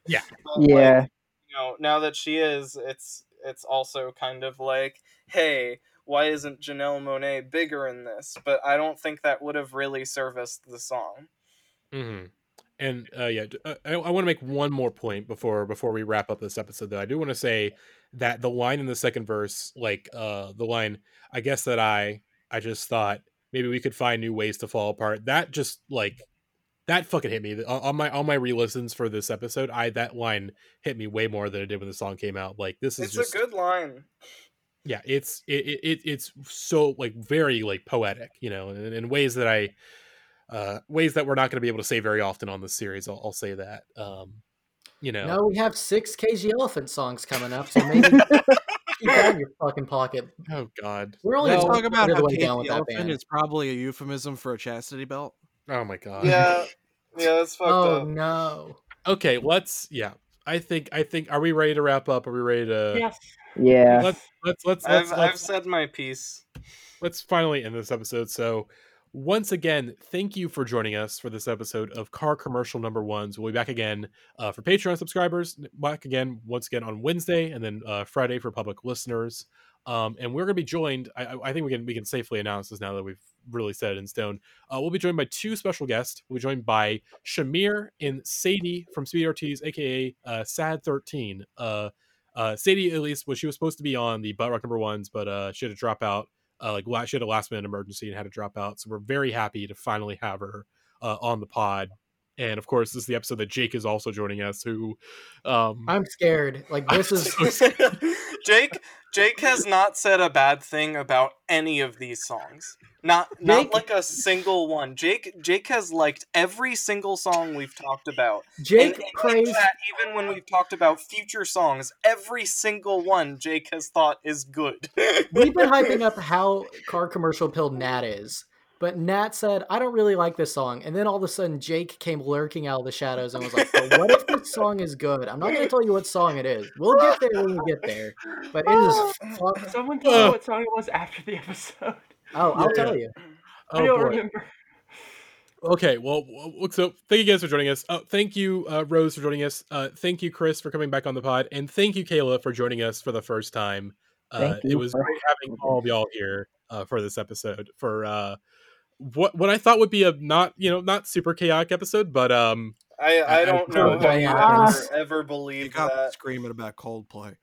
Speaker 1: yeah.
Speaker 8: Yeah.
Speaker 5: you know, now that she is, it's it's also kind of like, "Hey, why isn't Janelle Monáe bigger in this?" But I don't think that would have really serviced the song.
Speaker 1: hmm And uh, yeah, uh, I, I want to make one more point before before we wrap up this episode. Though I do want to say that the line in the second verse, like uh, the line, I guess that I I just thought maybe we could find new ways to fall apart. That just like that fucking hit me on my on my re-listens for this episode. I that line hit me way more than it did when the song came out. Like this is
Speaker 5: It's
Speaker 1: just
Speaker 5: a good line.
Speaker 1: yeah it's it, it it- it's so like very like poetic you know in, in ways that i uh ways that we're not going to be able to say very often on this series i'll, I'll say that um you know
Speaker 6: No, we have six KG Elephant songs coming up, so maybe keep that in your fucking pocket.
Speaker 1: oh god
Speaker 6: We're only
Speaker 7: Let's
Speaker 6: one
Speaker 7: talk about
Speaker 6: third of
Speaker 7: how
Speaker 6: the way
Speaker 7: Casey
Speaker 6: down with that
Speaker 7: Elephant
Speaker 6: band.
Speaker 7: is probably a euphemism for a chastity belt.
Speaker 1: oh my god
Speaker 5: Yeah, yeah, that's fucked
Speaker 6: Oh
Speaker 5: up.
Speaker 6: no!
Speaker 1: okay let's yeah i think i think are we ready to wrap up are we ready to
Speaker 9: Yes.
Speaker 8: Yeah.
Speaker 1: let's let's let's
Speaker 5: I've
Speaker 1: let's,
Speaker 5: I've said my piece.
Speaker 1: let's finally end this episode. So, once again, thank you for joining us for this episode of Car Commercial Number Ones. We'll be back again uh, for Patreon subscribers. Back again once again on Wednesday, and then uh, Friday for public listeners. Um, and we're going to be joined. I, I- think we can we can safely announce this now that we've really set it in stone. Uh, we'll be joined by two special guests. We'll be joined by Shamir and Sadie from Speedy Ortiz, aka uh, Sad Thirteen. Uh, uh, Sadie, at least, was she was supposed to be on the Butt Rock Number Ones, but she had to drop out uh, like she had a last minute emergency and had to drop out. So we're very happy to finally have her uh, on the pod. And of course, this is the episode that Jake is also joining us. Who, um,
Speaker 6: I'm scared. Like this is
Speaker 5: Jake Jake has not said a bad thing about any of these songs. Not
Speaker 6: Jake-
Speaker 5: not like a single one. Jake Jake has liked every single song we've talked about.
Speaker 6: Jake
Speaker 5: And- and
Speaker 6: praised.
Speaker 5: fact, even when we've talked about future songs, every single one Jake has thought is good.
Speaker 6: We've been hyping up how car commercial pill Nat is, but Nat said, "I don't really like this song." And then all of a sudden, Jake came lurking out of the shadows and was like, "But "What if this song is good?" I'm not going to tell you what song it is. We'll get there when we get there. But it is. Fuck.
Speaker 9: Someone told me what song it was after the episode.
Speaker 6: Oh, I'll
Speaker 1: Yeah.
Speaker 6: tell you.
Speaker 9: I
Speaker 1: oh
Speaker 9: don't
Speaker 1: boy.
Speaker 9: remember.
Speaker 1: Okay, well, so thank you guys for joining us. Uh, thank you, uh, Rose, for joining us. Uh, thank you, Chris, for coming back on the pod, and thank you, Kayla, for joining us for the first time. Uh,
Speaker 8: Thank
Speaker 1: it was great having all of y'all here uh, for this episode. For uh, what what I thought would be a not you know not super chaotic episode, but um,
Speaker 5: I
Speaker 1: I-
Speaker 5: I don't
Speaker 1: I-
Speaker 5: know how you
Speaker 6: Ah.
Speaker 5: ever, ever
Speaker 7: You
Speaker 5: believed
Speaker 7: got
Speaker 5: that.
Speaker 7: screaming about Coldplay.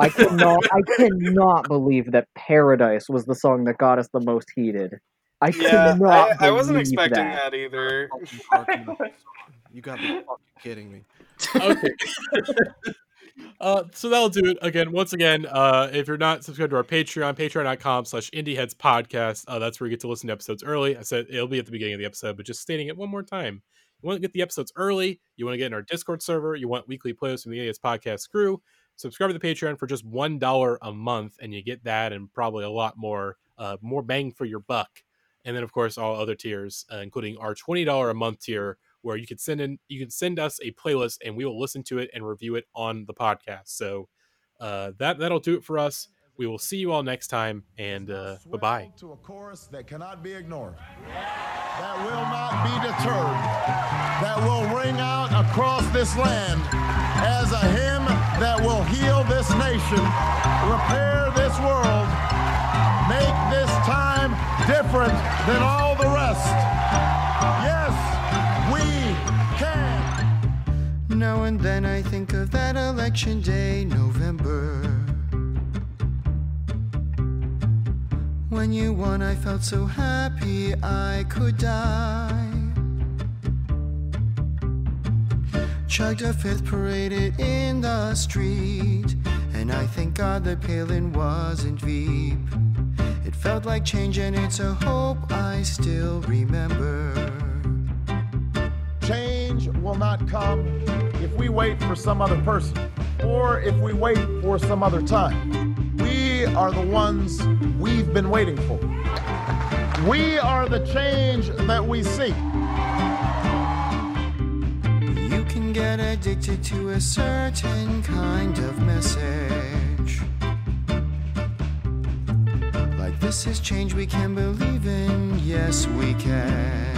Speaker 8: I cannot I cannot believe that Paradise was the song that got us the most heated. I
Speaker 5: Yeah,
Speaker 8: cannot
Speaker 5: I, I wasn't expecting
Speaker 8: that.
Speaker 5: that, either.
Speaker 7: Fucking barking up. You got me fucking kidding me.
Speaker 1: okay. Uh, so that'll do it again. Once again, uh, if you're not subscribed to our Patreon, patreon.com slash indieheads podcast, uh, that's where you get to listen to episodes early. I said it'll be at the beginning of the episode, but just stating it one more time. You want to get the episodes early, you want to get in our Discord server, you want weekly playlists from the Idiots Podcast crew, subscribe to the Patreon for just one dollar a month, and you get that and probably a lot more, uh, more bang for your buck. And then, of course, all other tiers, uh, including our twenty dollar a month tier, where you can send in you can send us a playlist and we will listen to it and review it on the podcast. So uh that that'll do it for us. We will see you all next time and uh bye bye
Speaker 13: To a chorus that cannot be ignored, that will not be deterred, that will ring out across this land as a hymn that will heal this nation, repair this world, make this time different than all the rest. Yes, we can.
Speaker 14: Now and then I think of that election day, November. When you won, I felt so happy I could die. Chugged a fifth, paraded in the street. And I thank God that Palin wasn't Veep. It felt like change, and it's a hope I still remember.
Speaker 13: Change will not come if we wait for some other person or if we wait for some other time. We are the ones we've been waiting for. We are the change that we seek.
Speaker 14: You can get addicted to a certain kind of message. Like This is change we can believe in, yes, we can.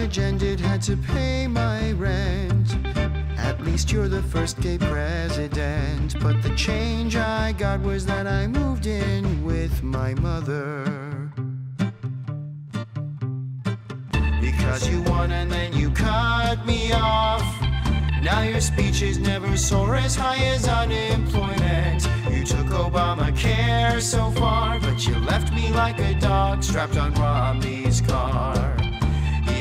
Speaker 14: College ended, had to pay my rent. At least you're the first gay president. But the change I got was that I moved in with my mother. Because you won and then you cut me off. Now your speech is never soar as high as unemployment. You took Obamacare so far, but you left me like a dog strapped on Romney's car.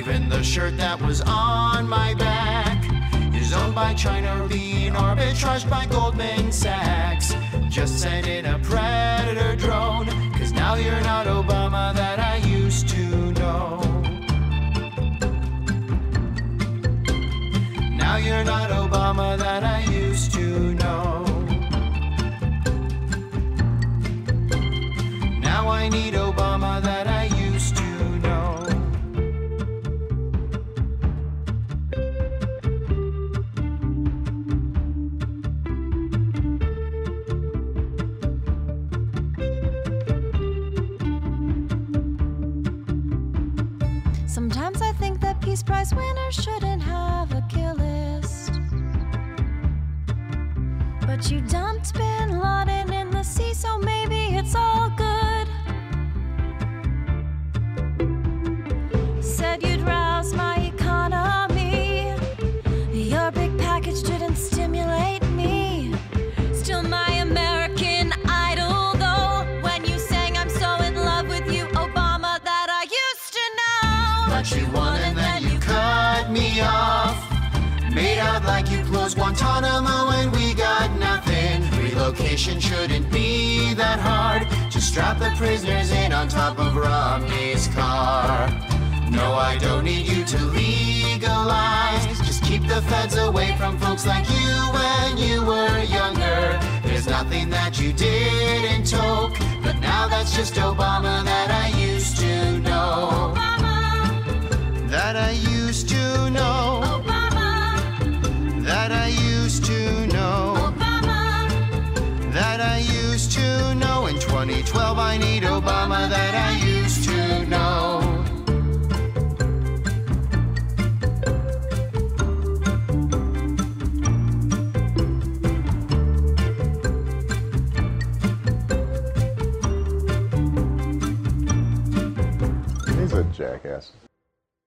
Speaker 14: Even the shirt that was on my back is owned by China being arbitraged by Goldman Sachs. Just send in a predator drone, cause now you're not Obama that I used to know. Now you're not Obama that I used to know. Now I need Obama
Speaker 15: Prize winners shouldn't have a kill list. But you dumped Bin Laden
Speaker 14: Guantanamo and we got nothing. Relocation shouldn't be that hard. Just strap the prisoners in on top of Romney's car. No, I don't need you to legalize. Just keep the feds away from folks like you when you were younger. There's nothing that you didn't toke, but now that's just Obama that I used to know. Obama. That I used to know. Obama. That I 12, I need Obama that I used to know.
Speaker 16: He's a jackass.